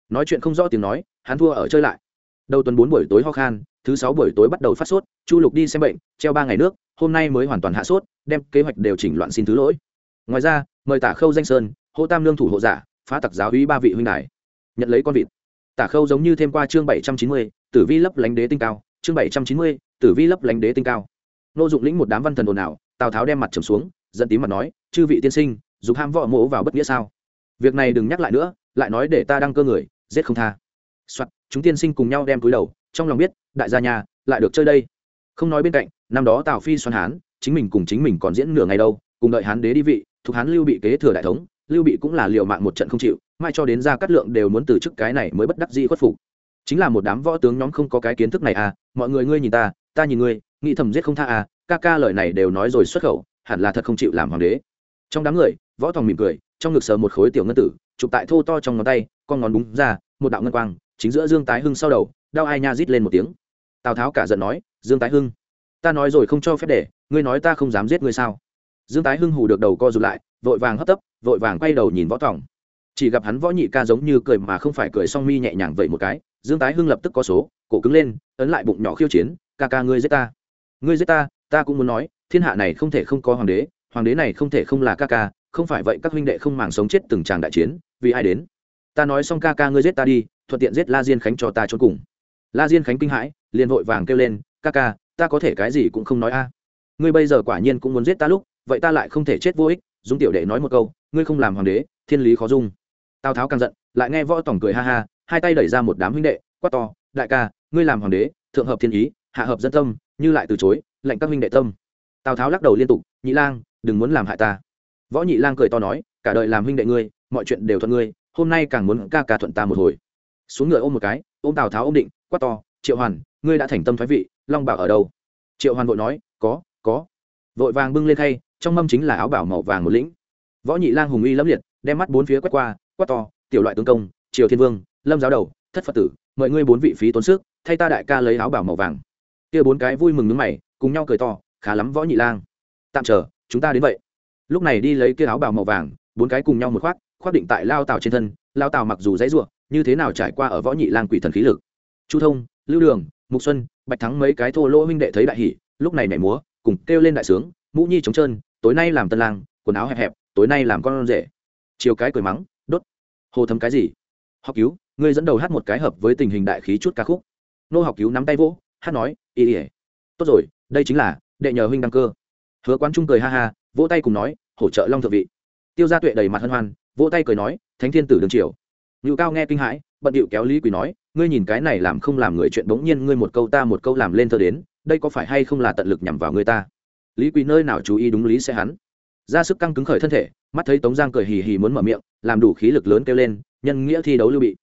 Speaker 1: Nói chuyện không rõ tiếng nói, hắn thua ở chơi lại. Đầu tuần bốn buổi tối ho khan thứ sáu buổi tối bắt đầu phát sốt, chu lục đi xem bệnh, treo ba ngày nước, hôm nay mới hoàn toàn hạ sốt, đem kế hoạch đều chỉnh loạn xin thứ lỗi. Ngoài ra, mời tả khâu danh sơn, hô tam lương thủ hộ giả, phá tặc giáo uy ba vị huynh đài. Nhận lấy con vịt. Tả khâu giống như thêm qua chương bảy trăm chín mươi, tử vi lấp lánh đế tinh cao, chương bảy trăm chín mươi, tử vi lấp lánh đế tinh cao. Nô dụng lĩnh một đám văn thần ồn ào, tào tháo đem mặt trầm xuống dẫn tím mặt nói, chư vị tiên sinh, dục ham võ mộ vào bất nghĩa sao? Việc này đừng nhắc lại nữa, lại nói để ta đăng cơ người, giết không tha. Soạt, chúng tiên sinh cùng nhau đem túi đầu, trong lòng biết đại gia nhà lại được chơi đây. Không nói bên cạnh, năm đó tào phi xoan hán, chính mình cùng chính mình còn diễn nửa ngày đâu, cùng đợi hán đế đi vị, thuộc hán lưu bị kế thừa đại thống, lưu bị cũng là liều mạng một trận không chịu, mai cho đến ra cắt lượng đều muốn từ chức cái này mới bất đắc dĩ khuất phục. Chính là một đám võ tướng nhóm không có cái kiến thức này à mọi người ngươi nhìn ta ta nhìn ngươi, nghĩ thầm giết không tha à ca ca lời này đều nói rồi xuất khẩu, hẳn là thật không chịu làm hoàng đế. Trong đám người, võ tòng mỉm cười, trong ngực sờ một khối tiểu ngân tử, chụp tại thô to trong ngón tay, con ngón búng ra, một đạo ngân quang, chính giữa dương tái hưng sau đầu, đau ai nha rít lên một tiếng tào tháo cả giận nói, dương tái hưng, ta nói rồi không cho phép để, ngươi nói ta không dám giết ngươi sao? Dương tái hưng hù được đầu co rụt lại, vội vàng hấp tấp, vội vàng quay đầu nhìn võ tòng. Chỉ gặp hắn võ nhị ca giống như cười mà không phải cười song mi nhẹ nhàng vậy một cái, dương tái hưng lập tức có số, cổ cứng lên, ấn lại bụng nhỏ khiêu chiến, ca ca ngươi giết ta, ngươi giết ta ta cũng muốn nói, thiên hạ này không thể không có hoàng đế hoàng đế này không thể không là ca ca, không phải vậy các huynh đệ không màng sống chết từng tràng đại chiến, vì ai đến? Ta nói xong ca ca ngươi giết ta đi, thuận tiện giết la diên khánh cho ta trốn cùng la diên khánh kinh hãi, liền vội vàng kêu lên, ca ca, ta có thể cái gì cũng không nói a. Ngươi bây giờ quả nhiên cũng muốn giết ta lúc, vậy ta lại không thể chết vô ích. Dung tiểu đệ nói một câu, ngươi không làm hoàng đế, thiên lý khó dung. Tào tháo càng giận, lại nghe võ tổng cười ha ha, hai tay đẩy ra một đám huynh đệ, quát to, đại ca, ngươi làm hoàng đế, thượng hợp thiên ý, hạ hợp dân tâm, như lại từ chối, lệnh các huynh đệ tâm. Tào tháo lắc đầu liên tục, nhị lang, đừng muốn làm hại ta. Võ nhị lang cười to nói, cả đời làm huynh đệ ngươi, mọi chuyện đều thuận ngươi, hôm nay càng muốn ca ca thuận ta một hồi. Xuống ngựa ôm một cái, ôm tào tháo ôm định quát to, triệu hoàn, ngươi đã thành tâm thoái vị, long bảo ở đâu? Triệu hoàn vội nói, có có. Vội vàng bưng lên thay trong mâm chính là áo bảo màu vàng một lĩnh. Võ nhị lang hùng uy lẫm liệt, đem mắt bốn phía quét qua, quát to, tiểu loại tướng công, triều thiên vương, lâm giáo đầu, thất phật tử, mời ngươi bốn vị phí tốn sức, thay ta đại ca lấy áo bảo màu vàng. Kia bốn cái vui mừng nước mày, cùng nhau cười to, khá lắm võ nhị lang. Tạm chờ, chúng ta đến vậy. Lúc này đi lấy kia áo bảo màu vàng, bốn cái cùng nhau một khoác khoác định tại lao tàu trên thân, lao tàu mặc dù dãy ruộng như thế nào trải qua ở võ nhị lang quỷ thần khí lực chu thông, lưu đường, mục xuân, bạch thắng mấy cái thô lỗ huynh đệ thấy đại hỷ lúc này nhảy múa, cùng kêu lên đại sướng, mũ nhi trống trơn, tối nay làm tân lang, quần áo hẹp hẹp, tối nay làm con rể. Chiều cái cười mắng, đốt. Hồ thấm cái gì? Học cứu, ngươi dẫn đầu hát một cái hợp với tình hình đại khí chút ca khúc. Nô học cứu nắm tay vỗ, hát nói, ý ỉa tốt rồi, đây chính là đệ nhờ huynh đăng cơ. Hứa quán trung cười ha ha, vỗ tay cùng nói hỗ trợ long thượng vị. Tiêu gia tuệ đầy mặt hân hoan, vỗ tay cười nói, thánh thiên tử đường triều. Ngự cao nghe kinh hãi, bận điệu kéo lý quỳ nói ngươi nhìn cái này làm không làm người chuyện bỗng nhiên ngươi một câu ta một câu làm lên thơ đến, đây có phải hay không là tận lực nhằm vào người ta? Lý Quý nơi nào chú ý đúng lý sẽ hắn. Ra sức căng cứng khởi thân thể, mắt thấy tống giang cười hì hì muốn mở miệng, làm đủ khí lực lớn kêu lên, nhân nghĩa thi đấu lưu bị.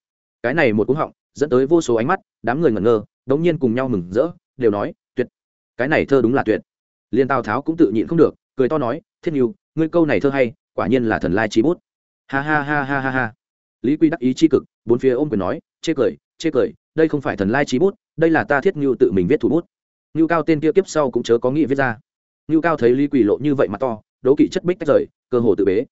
Speaker 1: Cái này một cú họng, dẫn tới vô số ánh mắt, đám người ngẩn ngơ, đống nhiên cùng nhau mừng rỡ, đều nói, tuyệt. Cái này thơ đúng là tuyệt. Liên tào tháo cũng tự nhịn không được, cười to nói thiên yêu ngươi câu này thơ hay, quả nhiên là thần lai trí bút. Ha ha ha ha ha ha. Lý quy đắc ý c h i cực, bốn phía ôm quyền nói, chê cười chê cười, đây không phải thần lai trí bút, đây là ta thiết ngưu tự mình viết thủ bút. Ngưu cao tên kia kiếp sau cũng chớ có nghĩ viết ra. Ngưu cao thấy lý quỳ lộ như vậy mà to đố kỵ chất bích tách rời, cơ hồ tự bế.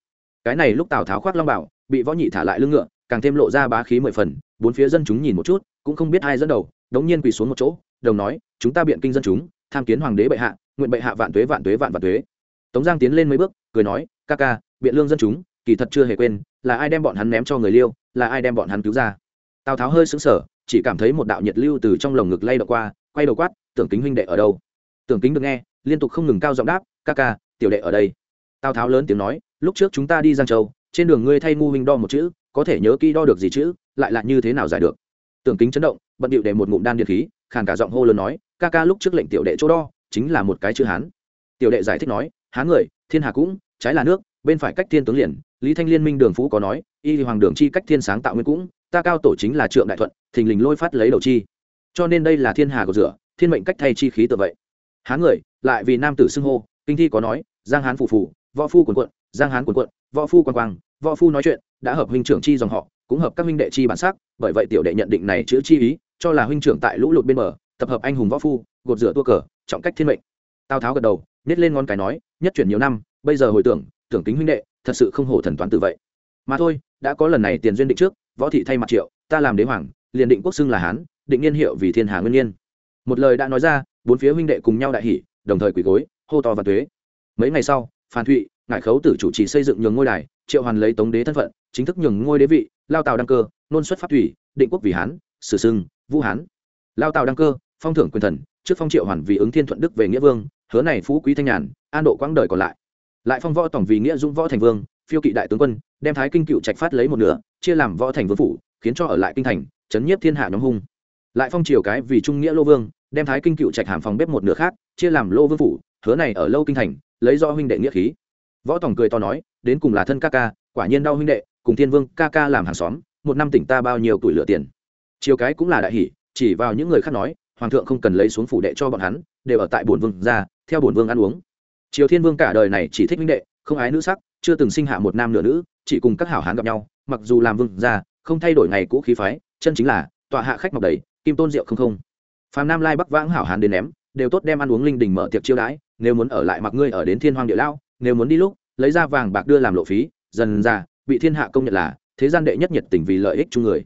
Speaker 1: Cái này lúc tào tháo khoác long bảo, bị võ nhị thả lại lưng ngựa, càng thêm lộ ra bá khí mười phần, bốn phía dân chúng nhìn một chút, cũng không biết ai dẫn đầu, đống nhiên quỳ xuống một chỗ, đồng nói, chúng ta biện kinh dân chúng, tham kiến hoàng đế bệ hạ, nguyện bệ hạ vạn tuế vạn tuế, vạn vạn tuế. Tống giang tiến lên mấy bước, cười nói, ca ca, biện lương dân chúng, kỳ thật chưa hề quên, là ai đem bọn hắn ném cho người liêu, là ai đem bọn hắn cứu ra? Tào tháo hơi sững sờ, chỉ cảm thấy một đạo nhiệt lưu từ trong lồng ngực lay đ qua, quay đầu quát, tưởng kính huynh đệ ở đâu? Tưởng kính được nghe, liên tục không ngừng cao giọng đáp, ca ca, tiểu đệ ở đây. Tào tháo lớn tiếng nói, lúc trước chúng ta đi giang châu, trên đường ngươi thay ngu huynh đo một chữ, có thể nhớ kỹ đo được gì chữ, lại là như thế nào giải được? Tưởng kính chấn động, bận điệu để một ngụm đan điện khí, khàn cả giọng hô lớn nói, ca ca lúc trước lệnh tiểu đệ chỗ đo, chính là một cái chữ hán. Tiểu đệ giải thích nói hán người, thiên hà cũng, trái là nước, bên phải cách thiên tướng liền, lý thanh liên minh đường phú có nói y hoàng đường chi cách thiên sáng tạo nguyên cũng, ta cao tổ chính là trượng đại thuận, thình lình lôi phát lấy đầu chi. Cho nên đây là thiên hà của rửa, thiên mệnh cách thay chi khí tự vậy. Hán người, lại vì nam tử xưng hô, kinh thi có nói, giang hán phù phù, võ phu quần quận, giang hán quần quận, võ phu quang quang, võ phu nói chuyện, đã hợp huynh trưởng chi dòng họ, cũng hợp các huynh đệ chi bản sắc, bởi vậy tiểu đệ nhận định này chữ chi ý, cho là huynh trưởng tại lũ lụt bên bờ, tập hợp anh hùng võ phu, gột rửa tua cờ, trọng cách thiên mệnh. Tào tháo gật đầu, nhét lên ngón cái nói, nhất chuyển nhiều năm, bây giờ hồi tưởng tưởng kính huynh đệ, thật sự không hổ thần toán tự vậy mà thôi, đã có lần này tiền duyên định trước, võ thị thay mặt triệu, ta làm đế hoàng, liền định quốc xưng là hán, định niên hiệu vì thiên hà nguyên nhiên một lời đã nói ra, bốn phía huynh đệ cùng nhau đại hỷ đồng thời quỳ gối, hô to và thuế mấy ngày sau, phan thụy ngại khấu tử chủ trì xây dựng nhường ngôi đài, triệu hoàn lấy tống đế thân phận, chính thức nhường ngôi đế vị, lao tào đăng cơ, nôn xuất pháp thủy, định quốc vì hán, sử sưng vũ hán. Lao tào đăng cơ, phong thưởng quyền thần, trước phong triệu hoàn vì ứng thiên thuận đức về nghĩa vương, hứa này phú quý thanh nhàn, an độ quãng đời còn lại. Lại phong võ tổng vì nghĩa dũng võ thành vương, phiêu kỵ đại tướng quân đem thái kinh cựu trạch phát lấy một nửa, chia làm võ thành vương phủ, khiến cho ở lại kinh thành, chấn nhiếp thiên hạ nhóm hung. Lại phong triều cái vì trung nghĩa lô vương, đem thái kinh cựu trạch hàm phòng bếp một nửa khác, chia làm lô vương phủ, hứa này ở lâu kinh thành, lấy do huynh đệ nghĩa khí. Võ Tòng cười to nói, đến cùng là thân ca ca, quả nhiên đau huynh đệ, cùng thiên vương ca ca làm hàng xóm, một năm tỉnh ta bao nhiêu tuổi lựa tiền. Chiều cái cũng là đại hỷ, chỉ vào những người khác nói, hoàng thượng không cần lấy xuống phủ đệ cho bọn hắn, đều ở tại bổn vương ra, theo bổn vương ăn uống. Triều thiên vương cả đời này chỉ thích huynh đệ, không ái nữ sắc, chưa từng sinh hạ một nam nửa nữ chỉ cùng các hảo hán gặp nhau, mặc dù làm vương ra không thay đổi ngày cũ khí phái, chân chính là, tọa hạ khách mọc đầy, kim tôn rượu không không. Phàm nam lai bắc vãng hảo hán đến ném, đều tốt đem ăn uống linh đình mở tiệc chiêu đãi, nếu muốn ở lại mặc ngươi ở đến thiên hoàng địa lao, nếu muốn đi lúc, lấy ra vàng bạc đưa làm lộ phí, dần ra bị thiên hạ công nhận là, thế gian đệ nhất nhiệt tình vì lợi ích chung người.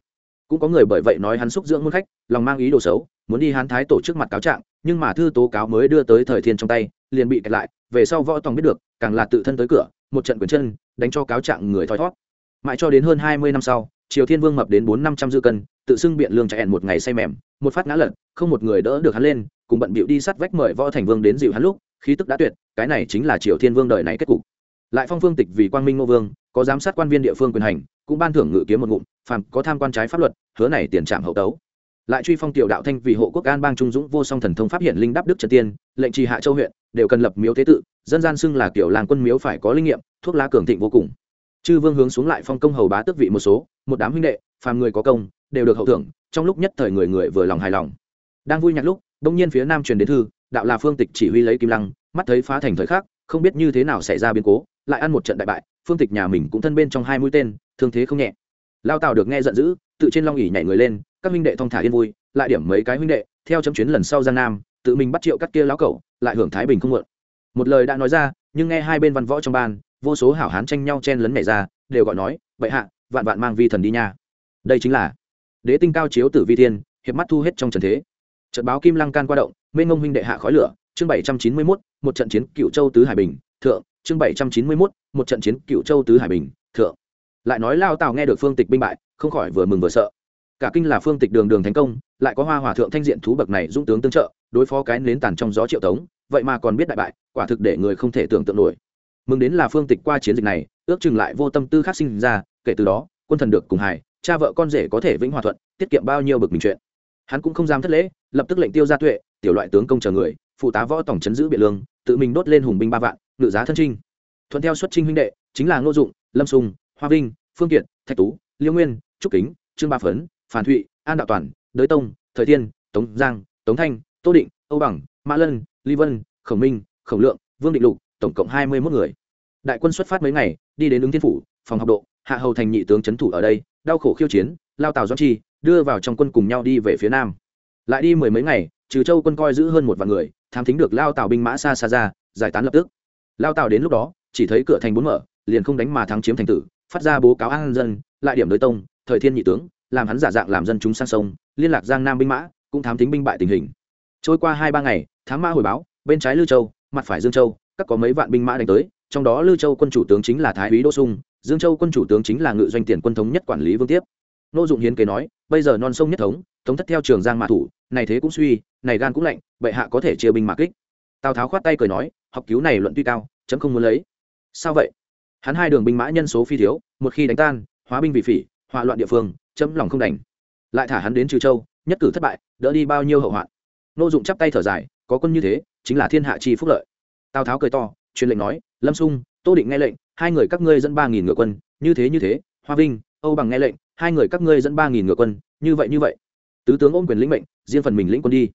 Speaker 1: Cũng có người bởi vậy nói hắn xúc dưỡng muôn khách, lòng mang ý đồ xấu, muốn đi hán thái tổ trước mặt cáo trạng, nhưng mà thư tố cáo mới đưa tới thời thiên trong tay, liền bị kẹt lại, về sau võ tòng biết được, càng là tự thân tới cửa, một trận quyền chân đánh cho cáo trạng người thoi thót. Mãi cho đến hơn hai mươi năm sau, triều thiên vương mập đến bốn năm trăm dư cân, tự xưng biện lương chạy ẻn một ngày say mềm, một phát ngã lật, không một người đỡ được hắn lên, cùng bận bịu đi sát vách mời võ thành vương đến dịu hắn lúc, khí tức đã tuyệt, cái này chính là triều thiên vương đời này kết cục. Lại phong phương tịch vì quang minh ngô vương, có giám sát quan viên địa phương quyền hành, cũng ban thưởng ngự kiếm một ngụm, phàm có tham quan trái pháp luật, hứa này tiền trạm hậu tấu. Lại truy phong tiểu đạo thanh vì hộ quốc an bang trung dũng vô song thần thông pháp hiện linh đáp đức trần tiên, lệnh trì hạ châu huyện đều cần lập miếu tế tự, dân gian xưng là kiểu làng quân miếu phải có linh nghiệm, thuốc lá cường thịnh vô cùng. Chư vương hướng xuống lại phong công hầu bá tước vị một số, một đám huynh đệ, phàm người có công, đều được hậu thưởng, trong lúc nhất thời người người vừa lòng hài lòng. Đang vui nhạc lúc, đông nhiên phía nam truyền đến thư, đạo là phương tịch chỉ huy lấy kim lăng, mắt thấy phá thành thời khắc, không biết như thế nào xảy ra biến cố, lại ăn một trận đại bại, phương tịch nhà mình cũng thân bên trong hai mũi tên, thương thế không nhẹ. Lao tào được nghe giận dữ, tự trên long ỉ nhảy người lên, các huynh đệ thong thả yên vui, lại điểm mấy cái huynh đệ, theo chấm chuyến lần sau giang nam, tự mình bắt triệu cắt kia lão cẩu lại hưởng thái bình không mượn một lời đã nói ra, nhưng nghe hai bên văn võ trong ban, vô số hảo hán tranh nhau chen lấn nảy ra, đều gọi nói vậy hạ, vạn vạn mang vi thần đi nha. Đây chính là đế tinh cao chiếu tử vi thiên, hiệp mắt thu hết trong trần thế. Trận báo kim lăng can qua động mênh ngông huynh đệ hạ khói lửa, chương bảy trăm chín mươi mốt, một trận chiến cựu châu tứ hải bình, thượng, chương bảy trăm chín mươi mốt, một trận chiến cựu châu tứ hải bình, thượng. Lại nói lao tào nghe được phương tịch binh bại, không khỏi vừa mừng vừa sợ. Cả kinh là phương tịch đường đường thành công, lại có hoa hòa thượng thanh diện thú bậc này dũng tướng tương trợ đối phó cái nến tàn trong gió triệu tống, vậy mà còn biết đại bại, quả thực để người không thể tưởng tượng nổi. Mừng đến là phương tịch qua chiến dịch này, ước chừng lại vô tâm tư khắc sinh ra, kể từ đó, quân thần được cùng hài, cha vợ con rể có thể vĩnh hòa thuận, tiết kiệm bao nhiêu bực mình chuyện. Hắn cũng không dám thất lễ, lập tức lệnh tiêu gia tuệ, tiểu loại tướng công chờ người, phụ tá võ tổng chấn giữ biện lương, tự mình đốt lên hùng binh ba vạn, ngự giá thân trinh. Thuận theo xuất trinh huynh đệ, chính là ngô dụng, lâm sùng, hoa vinh, phương kiệt, thạch tú, liêu nguyên, trúc kính, trương ba phấn phản thụy, an đạo toàn, đới tông, thời thiên, tống giang, tống thanh tô định, âu bằng, mã lân, ly vân, khổng minh, khổng lượng, vương định lục, tổng cộng hai mươi mốt người. Đại quân xuất phát mấy ngày, đi đến ứng thiên phủ, phòng học độ, hạ hầu thành nhị tướng c thủ ở đây, đau khổ khiêu chiến, lao tào doãn chi, đưa vào trong quân cùng nhau đi về phía nam. Lại đi mười mấy ngày, trừ châu quân coi giữ hơn một vạn người thám thính được lao tào binh mã xa xa ra, giải tán lập tức. Lao tào đến lúc đó, chỉ thấy cửa thành bốn mở, liền không đánh mà thắng chiếm thành tử, phát ra bố cáo an dân, lại điểm đối tông, thời thiên nhị tướng, làm hắn giả dạng làm dân chúng sang sông, liên lạc giang nam binh mã, cũng thám thính binh bại tình hình trôi qua hai ba ngày, thám mã hồi báo, bên trái lưu châu, mặt phải dương châu, các có mấy vạn binh mã đánh tới, trong đó lưu châu quân chủ tướng chính là thái úy đỗ sung, dương châu quân chủ tướng chính là ngự doanh tiền quân thống nhất quản lý vương tiếp. Nô dụng hiến kế nói, bây giờ non sông nhất thống thống thất theo trường giang mạ thủ, này thế cũng suy, này gan cũng lạnh, bệ hạ có thể chia binh mã kích. Tào tháo khoát tay cười nói, học cứu này luận tuy cao, chấm không muốn lấy. Sao vậy? Hắn hai đường binh mã nhân số phi thiếu, một khi đánh tan, hóa binh vị phỉ, hỏa loạn địa phương, chấm lòng không đành. Lại thả hắn đến trừ châu, nhất cử thất bại, đỡ đi bao nhiêu hậu hoạn nô dụng chắp tay thở dài, có quân như thế, chính là thiên hạ chi phúc lợi. Tào tháo cười to, truyền lệnh nói, lâm sung, tô định nghe lệnh, hai người các ngươi dẫn ba nghìn ngựa quân, như thế như thế, hoa vinh, âu bằng nghe lệnh, hai người các ngươi dẫn ba nghìn ngựa quân, như vậy như vậy. Tứ tướng ôm quyền lĩnh mệnh, riêng phần mình lĩnh quân đi.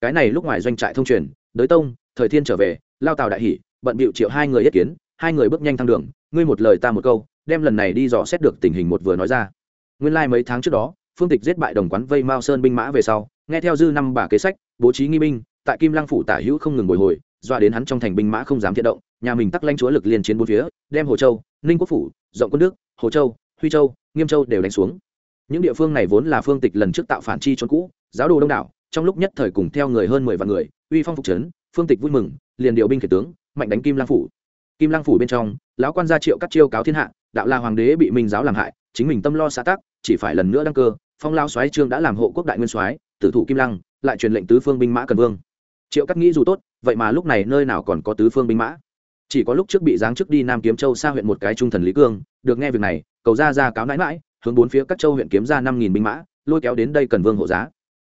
Speaker 1: Cái này lúc ngoài doanh trại thông truyền, đới tông, thời thiên trở về, lao tào đại hỷ bận bịu triệu hai người yết kiến, hai người bước nhanh thăng đường, ngươi một lời ta một câu, đem lần này đi dò xét được tình hình một vừa nói ra. Nguyên lai mấy tháng trước đó, phương tịch giết bại đồng quán vây mao sơn binh mã về sau nghe theo dư năm bà kế sách, bố trí nghi binh, tại kim lăng phủ tả hữu không ngừng bồi hồi, doa đến hắn trong thành binh mã không dám thiện động, nhà mình tắc lanh chúa lực liên chiến bốn phía, đem hồ châu, ninh quốc phủ, rộng quân đức, hồ châu, huy châu, nghiêm châu đều đánh xuống. Những địa phương này vốn là phương tịch lần trước tạo phản chi trốn cũ, giáo đồ đông đảo, trong lúc nhất thời cùng theo người hơn mười vạn người, uy phong phục trấn, phương tịch vui mừng, liền điều binh khởi tướng, mạnh đánh kim lang phủ. Kim lang phủ bên trong, lão quan gia triệu cắt chiêu cáo thiên hạ, đạo la hoàng đế bị minh giáo làm hại, chính mình tâm lo xã tác chỉ phải lần nữa đăng cơ, phong lao soái trương đã làm hộ quốc đại nguyên soái tử thủ kim lăng, lại truyền lệnh tứ phương binh mã cần vương. Triệu cắt nghĩ dù tốt, vậy mà lúc này nơi nào còn có tứ phương binh mã? Chỉ có lúc trước bị giáng chức đi nam kiếm châu xa huyện một cái trung thần lý cương, được nghe việc này, cầu ra ra cáo nãi mãi hướng bốn phía các châu huyện kiếm ra năm nghìn binh mã, lôi kéo đến đây cần vương hộ giá.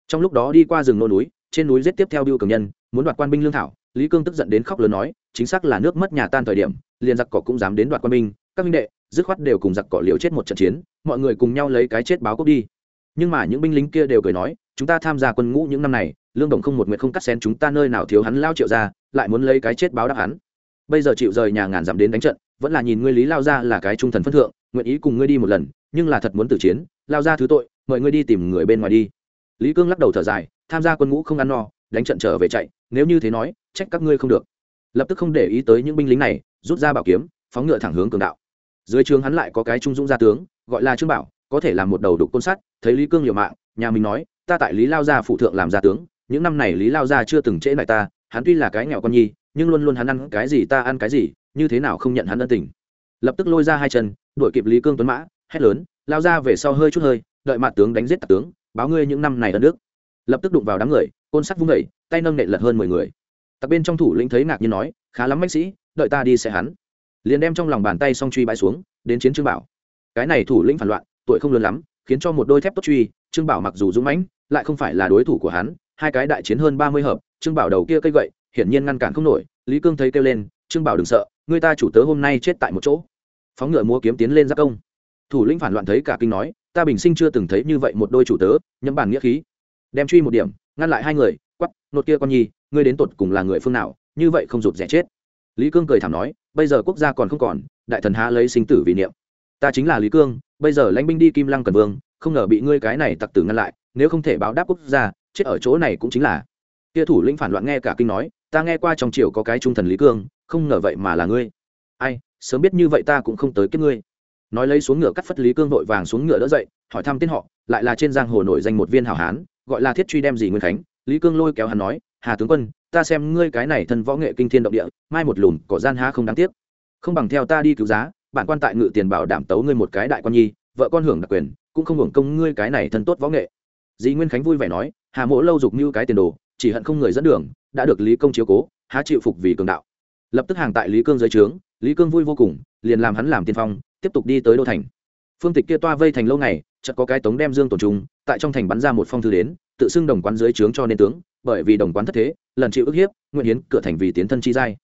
Speaker 1: Trong lúc đó đi qua rừng nô núi, trên núi giết tiếp theo biêu cường nhân, muốn đoạt quan binh lương thảo, lý cương tức giận đến khóc lớn nói, chính xác là nước mất nhà tan thời điểm, liền giặc cỏ cũng dám đến đoạt quan binh, các binh đệ, dứt khoát đều cùng giặc cỏ liều chết một trận chiến, mọi người cùng nhau lấy cái chết báo cốc đi. Nhưng mà những binh lính kia đều cười nói chúng ta tham gia quân ngũ những năm này, lương đồng không một nguyện không cắt xén chúng ta nơi nào thiếu hắn lao triệu ra lại muốn lấy cái chết báo đáp hắn. Bây giờ chịu rời nhà ngàn dặm đến đánh trận, vẫn là nhìn ngươi lý lao ra là cái trung thần phân thượng, nguyện ý cùng ngươi đi một lần, nhưng là thật muốn tử chiến, lao ra thứ tội, mời ngươi đi tìm người bên ngoài đi. Lý cương lắc đầu thở dài, tham gia quân ngũ không ăn no, đánh trận trở về chạy, nếu như thế nói, trách các ngươi không được. Lập tức không để ý tới những binh lính này, rút ra bảo kiếm, phóng ngựa thẳng hướng cường đạo. Dưới trường hắn lại có cái trung dũng gia tướng, gọi là trương bảo, có thể làm một đầu đục côn sắt, thấy lý cương liều mạng, nhà mình nói ta tại lý lao gia phụ thượng làm gia tướng những năm này lý lao gia chưa từng trễ lại ta hắn tuy là cái nghèo con nhi nhưng luôn luôn hắn ăn cái gì ta ăn cái gì như thế nào không nhận hắn ân tình. Lập tức lôi ra hai chân đuổi kịp lý cương tuấn mã hét lớn lao ra về sau hơi chút hơi đợi mặt tướng đánh giết tặc tướng báo ngươi những năm này ở nước lập tức đụng vào đám người côn sắt vung đẩy, tay nâng nệ lật hơn mười người. Tặc bên trong thủ lĩnh thấy ngạc nhiên nói khá lắm bác sĩ đợi ta đi sẽ hắn. Liền đem trong lòng bàn tay song truy bãi xuống đến chiến trương bảo. Cái này thủ lĩnh phản loạn tuổi không lớn lắm khiến cho một đôi thép tốt truy trương bảo mặc dù dũng mãnh lại không phải là đối thủ của hắn, hai cái đại chiến hơn ba mươi hợp, trương bảo đầu kia cây gậy, hiển nhiên ngăn cản không nổi, lý cương thấy kêu lên, trương bảo đừng sợ, người ta chủ tớ hôm nay chết tại một chỗ. Phóng ngựa múa kiếm tiến lên giác công. Thủ lĩnh phản loạn thấy cả kinh nói, ta bình sinh chưa từng thấy như vậy một đôi chủ tớ, nhẫm bản nghĩa khí. Đem truy một điểm, ngăn lại hai người, quắp, nột kia con nhi ngươi đến tột cùng là người phương nào, như vậy không rụt rẻ chết. Lý cương cười thảm nói, bây giờ quốc gia còn không còn, đại thần há lấy sinh tử vì niệm. Ta chính là lý cương, bây giờ lãnh binh đi kim lăng cần vương, không ngờ bị ngươi cái này tặc tử ngăn lại nếu không thể báo đáp quốc gia, chết ở chỗ này cũng chính là. Kia thủ lĩnh phản loạn nghe cả kinh nói, ta nghe qua trong triều có cái trung thần lý cương, không ngờ vậy mà là ngươi. Ai, sớm biết như vậy ta cũng không tới kiếp ngươi. Nói lấy xuống ngựa cắt phất lý cương vội vàng xuống ngựa đỡ dậy, hỏi thăm tên họ, lại là trên giang hồ nổi danh một viên hảo hán, gọi là thiết truy đem gì nguyên khánh. Lý cương lôi kéo hắn nói, hà tướng quân, ta xem ngươi cái này thân võ nghệ kinh thiên động địa, mai một lùn cỏ gian há không đáng tiếc. Không bằng theo ta đi cứu giá, bản quan tại ngự tiền bảo đảm tấu ngươi một cái đại quan nhi, vợ con hưởng đặc quyền, cũng không hưởng công ngươi cái này thân tốt võ nghệ dĩ nguyên khánh vui vẻ nói, hà mỗ lâu dục như cái tiền đồ, chỉ hận không người dẫn đường, đã được lý công chiếu cố, há chịu phục vì cường đạo. Lập tức hàng tại lý cương dưới trướng, lý cương vui vô cùng, liền làm hắn làm tiên phong, tiếp tục đi tới đô thành. Phương tịch kia toa vây thành lâu ngày, chợt có cái tống đem dương tổn trung, tại trong thành bắn ra một phong thư đến, tự xưng đồng quán dưới trướng cho nên tướng, bởi vì đồng quán thất thế, lần chịu ức hiếp, nguyện hiến cửa thành vì tiến thân chi giai.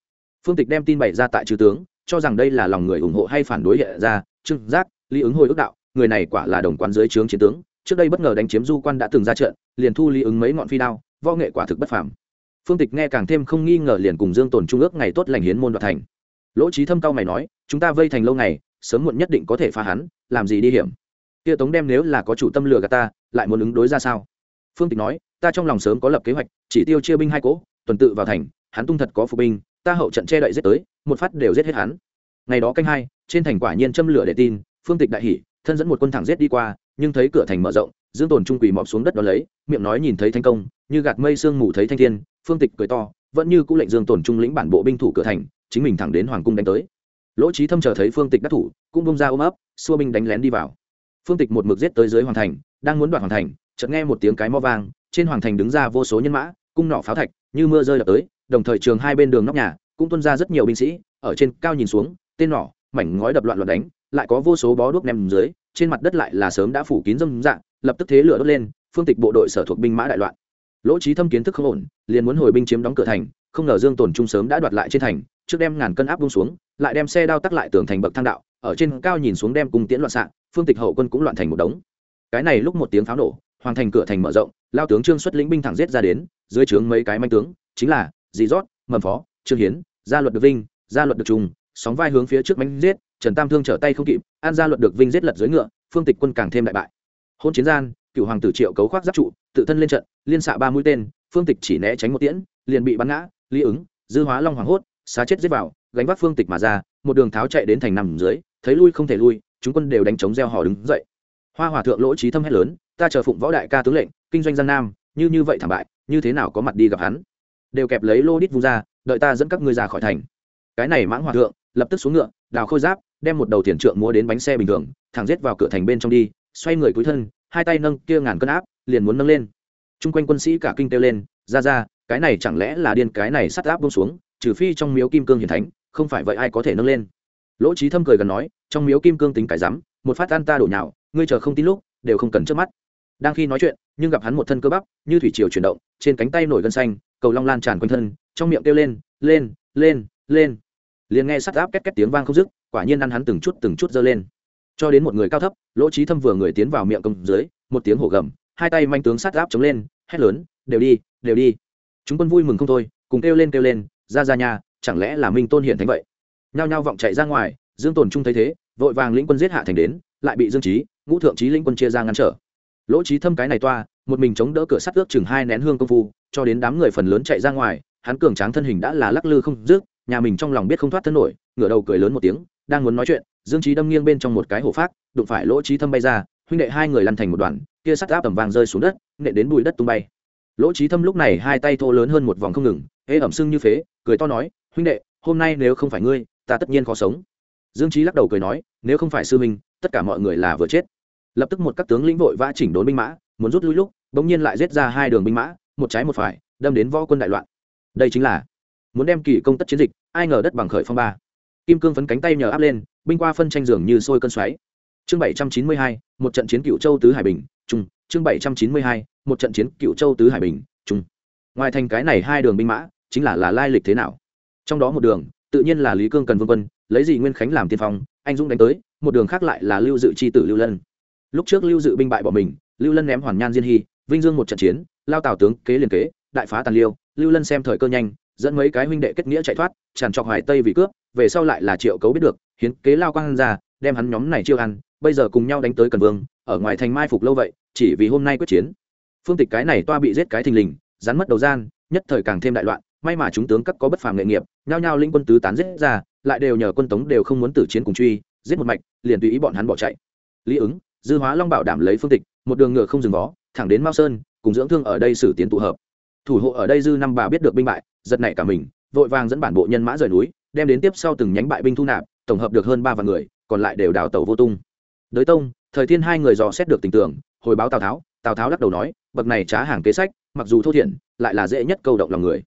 Speaker 1: Phương tịch đem tin bày ra tại chư tướng, cho rằng đây là lòng người ủng hộ hay phản đối hiện ra trưng giác, lý ứng hồi ước đạo, người này quả là đồng quán dưới trướng chiến tướng trước đây bất ngờ đánh chiếm du quan đã từng ra trận, liền thu lý ứng mấy ngọn phi đao, võ nghệ quả thực bất phàm. Phương tịch nghe càng thêm không nghi ngờ liền cùng dương tồn trung ước ngày tốt lành hiến môn đoạt thành. Lỗ trí thâm cao mày nói, chúng ta vây thành lâu ngày, sớm muộn nhất định có thể phá hắn, làm gì đi hiểm? Kia tống đem nếu là có chủ tâm lừa gạt ta, lại muốn ứng đối ra sao? Phương tịch nói, ta trong lòng sớm có lập kế hoạch, chỉ tiêu chia binh hai cỗ tuần tự vào thành, hắn tung thật có phục binh, ta hậu trận che đậy giết tới, một phát đều giết hết hắn. Ngày đó canh hai, trên thành quả nhiên châm lửa để tin, phương tịch đại hỉ, thân dẫn một quân thẳng giết đi qua nhưng thấy cửa thành mở rộng, dương tồn trung quỳ mọp xuống đất đó lấy, miệng nói nhìn thấy thành công, như gạt mây sương mù thấy thanh thiên, phương tịch cười to, vẫn như cũ lệnh dương tồn trung lĩnh bản bộ binh thủ cửa thành, chính mình thẳng đến hoàng cung đánh tới. Lỗ trí thâm chờ thấy phương tịch đắc thủ, cũng bông ra ôm ấp, xua binh đánh lén đi vào. Phương tịch một mực giết tới dưới hoàng thành, đang muốn đoạt hoàng thành, chợt nghe một tiếng cái mo vang, trên hoàng thành đứng ra vô số nhân mã, cung nỏ pháo thạch, như mưa rơi đập tới, đồng thời trường hai bên đường nóc nhà, cũng tuân ra rất nhiều binh sĩ, ở trên cao nhìn xuống, tên nỏ, mảnh ngói đập loạn loạn đánh, lại có vô số bó đuốc ném dưới trên mặt đất lại là sớm đã phủ kín dâm dạng, lập tức thế lửa đốt lên, phương tịch bộ đội sở thuộc binh mã đại loạn lỗ trí thâm kiến thức không ổn, liền muốn hồi binh chiếm đóng cửa thành, không ngờ dương tồn trung sớm đã đoạt lại trên thành, trước đem ngàn cân áp bung xuống, lại đem xe đao tắc lại tường thành bậc thang đạo, ở trên cao nhìn xuống đem cung tiễn loạn xạ, phương tịch hậu quân cũng loạn thành một đống cái này lúc một tiếng pháo nổ, hoàng thành cửa thành mở rộng, lao tướng trương xuất lĩnh binh thẳng giết ra đến, dưới trướng mấy cái manh tướng, chính là dì rót, mầm phó, trương hiến, gia luật được vinh, gia luật được trung sóng vai hướng phía trước bánh giết, trần tam thương trở tay không kịp, an gia luận được vinh giết lật dưới ngựa, phương tịch quân càng thêm đại bại. Hôn chiến gian, cựu hoàng tử triệu cấu khoác giáp trụ, tự thân lên trận, liên xạ ba mũi tên, phương tịch chỉ né tránh một tiễn, liền bị bắn ngã, lý ứng, dư hóa long hoàng hốt, xá chết giết vào, gánh vác phương tịch mà ra, một đường tháo chạy đến thành nằm dưới, thấy lui không thể lui, chúng quân đều đánh chống gieo hò đứng dậy. Hoa hòa thượng lỗ trí thâm hét lớn, ta chờ phụng võ đại ca tướng lệnh, kinh doanh gian nam, như như vậy thảm bại, như thế nào có mặt đi gặp hắn? Đều kẹp lấy lô đít vung ra, đợi ta dẫn các ngươi ra khỏi thành. Cái này mãng hòa thượng lập tức xuống ngựa, đào khôi giáp, đem một đầu tiền trượng múa đến bánh xe bình thường, thẳng rết vào cửa thành bên trong đi, xoay người cúi thân, hai tay nâng kia ngàn cân áp, liền muốn nâng lên. Chung quanh quân sĩ cả kinh kêu lên, ra ra, cái này chẳng lẽ là điên cái này sắt áp bông xuống, trừ phi trong miếu kim cương hiền thánh, không phải vậy ai có thể nâng lên? Lỗ trí thâm cười gần nói, trong miếu kim cương tính cái rắm, một phát an ta đổ nhào, ngươi chờ không tin lúc, đều không cần trước mắt. Đang khi nói chuyện, nhưng gặp hắn một thân cơ bắp, như thủy triều chuyển động, trên cánh tay nổi gân xanh, cầu long lan tràn quanh thân, trong miệng kêu lên lên lên lên liền nghe sắt áp két két tiếng vang không dứt, quả nhiên ăn hắn từng chút từng chút giơ lên. Cho đến một người cao thấp, lỗ trí thâm vừa người tiến vào miệng công dưới, một tiếng hổ gầm, hai tay manh tướng sắt áp chống lên, hét lớn, đều đi đều đi. Chúng quân vui mừng không thôi, cùng kêu lên kêu lên, ra ra nhà chẳng lẽ là minh tôn hiển thánh vậy? Nhao nhao vọng chạy ra ngoài, dương tồn trung thấy thế, vội vàng lĩnh quân giết hạ thành đến, lại bị dương trí ngũ thượng trí lĩnh quân chia ra ngăn trở. Lỗ trí thâm cái này toa, một mình chống đỡ cửa sắt ước chừng hai nén hương công phu, cho đến đám người phần lớn chạy ra ngoài, hắn cường tráng thân hình đã là lắc lư không dứt nhà mình trong lòng biết không thoát thân nổi, ngửa đầu cười lớn một tiếng, đang muốn nói chuyện, dương trí đâm nghiêng bên trong một cái hổ phát, đụng phải lỗ trí thâm bay ra, huynh đệ hai người lăn thành một đoàn, kia sắt áp tầm vàng rơi xuống đất, nện đến bụi đất tung bay. Lỗ trí thâm lúc này hai tay thô lớn hơn một vòng không ngừng hễ ẩm sưng như phế, cười to nói, huynh đệ, hôm nay nếu không phải ngươi, ta tất nhiên khó sống. Dương trí lắc đầu cười nói, nếu không phải sư minh tất cả mọi người là vừa chết. Lập tức một các tướng lĩnh vội vã chỉnh đốn binh mã, muốn rút lui lúc, bỗng nhiên lại giết ra hai đường binh mã, một trái một phải, đâm đến võ quân đại loạn. Đây chính là muốn đem kỳ công tất chiến dịch, ai ngờ đất bằng khởi phong ba. Kim cương phấn cánh tay nhờ áp lên, binh qua phân tranh dường như sôi cơn xoáy. Chương bảy trăm chín mươi hai, một trận chiến cựu châu tứ hải bình trung chương bảy trăm chín mươi hai, một trận chiến cựu châu tứ hải bình trung ngoài thành cái này hai đường binh mã, chính là là lai lịch thế nào? Trong đó một đường, tự nhiên là lý cương cần vương quân, lấy gì nguyên khánh làm tiên phong, anh dũng đánh tới, một đường khác lại là lưu dự c h i tử lưu lân. Lúc trước lưu dự binh bại bỏ mình, lưu lân ném hoàn nhan diên hy, vinh dương một trận chiến, lao tào tướng kế liền kế, đại phá tàn liêu, lưu lân xem thời cơ nhanh dẫn mấy cái huynh đệ kết nghĩa chạy thoát, tràn trọc hoài tây vì cướp, về sau lại là triệu cấu biết được, hiến kế lao quang ra, đem hắn nhóm này chiêu ăn, bây giờ cùng nhau đánh tới cần vương, ở ngoài thành mai phục lâu vậy, chỉ vì hôm nay quyết chiến. Phương tịch cái này toa bị giết cái thình lình, rắn mất đầu gian, nhất thời càng thêm đại loạn, may mà chúng tướng các có bất phàm nghề nghiệp, nhao nhao linh quân tứ tán giết ra, lại đều nhờ quân tống đều không muốn tử chiến cùng truy, giết một mạch, liền tùy ý bọn hắn bỏ chạy. Lý ứng, dư hóa long bảo đảm lấy phương tịch, một đường ngựa không dừng vó, thẳng đến mao sơn, cùng dưỡng thương ở đây xử tiến tụ hợp thủ hộ ở đây dư năm bà biết được binh bại, giật nảy cả mình, vội vàng dẫn bản bộ nhân mã rời núi, đem đến tiếp sau từng nhánh bại binh thu nạp, tổng hợp được hơn ba vạn người, còn lại đều đào tẩu vô tung. Đới tông, thời thiên hai người dò xét được tình tưởng, hồi báo tào tháo tào tháo lắc đầu nói, bậc này trá hàng kế sách, mặc dù thô thiển, lại là dễ nhất câu động lòng người.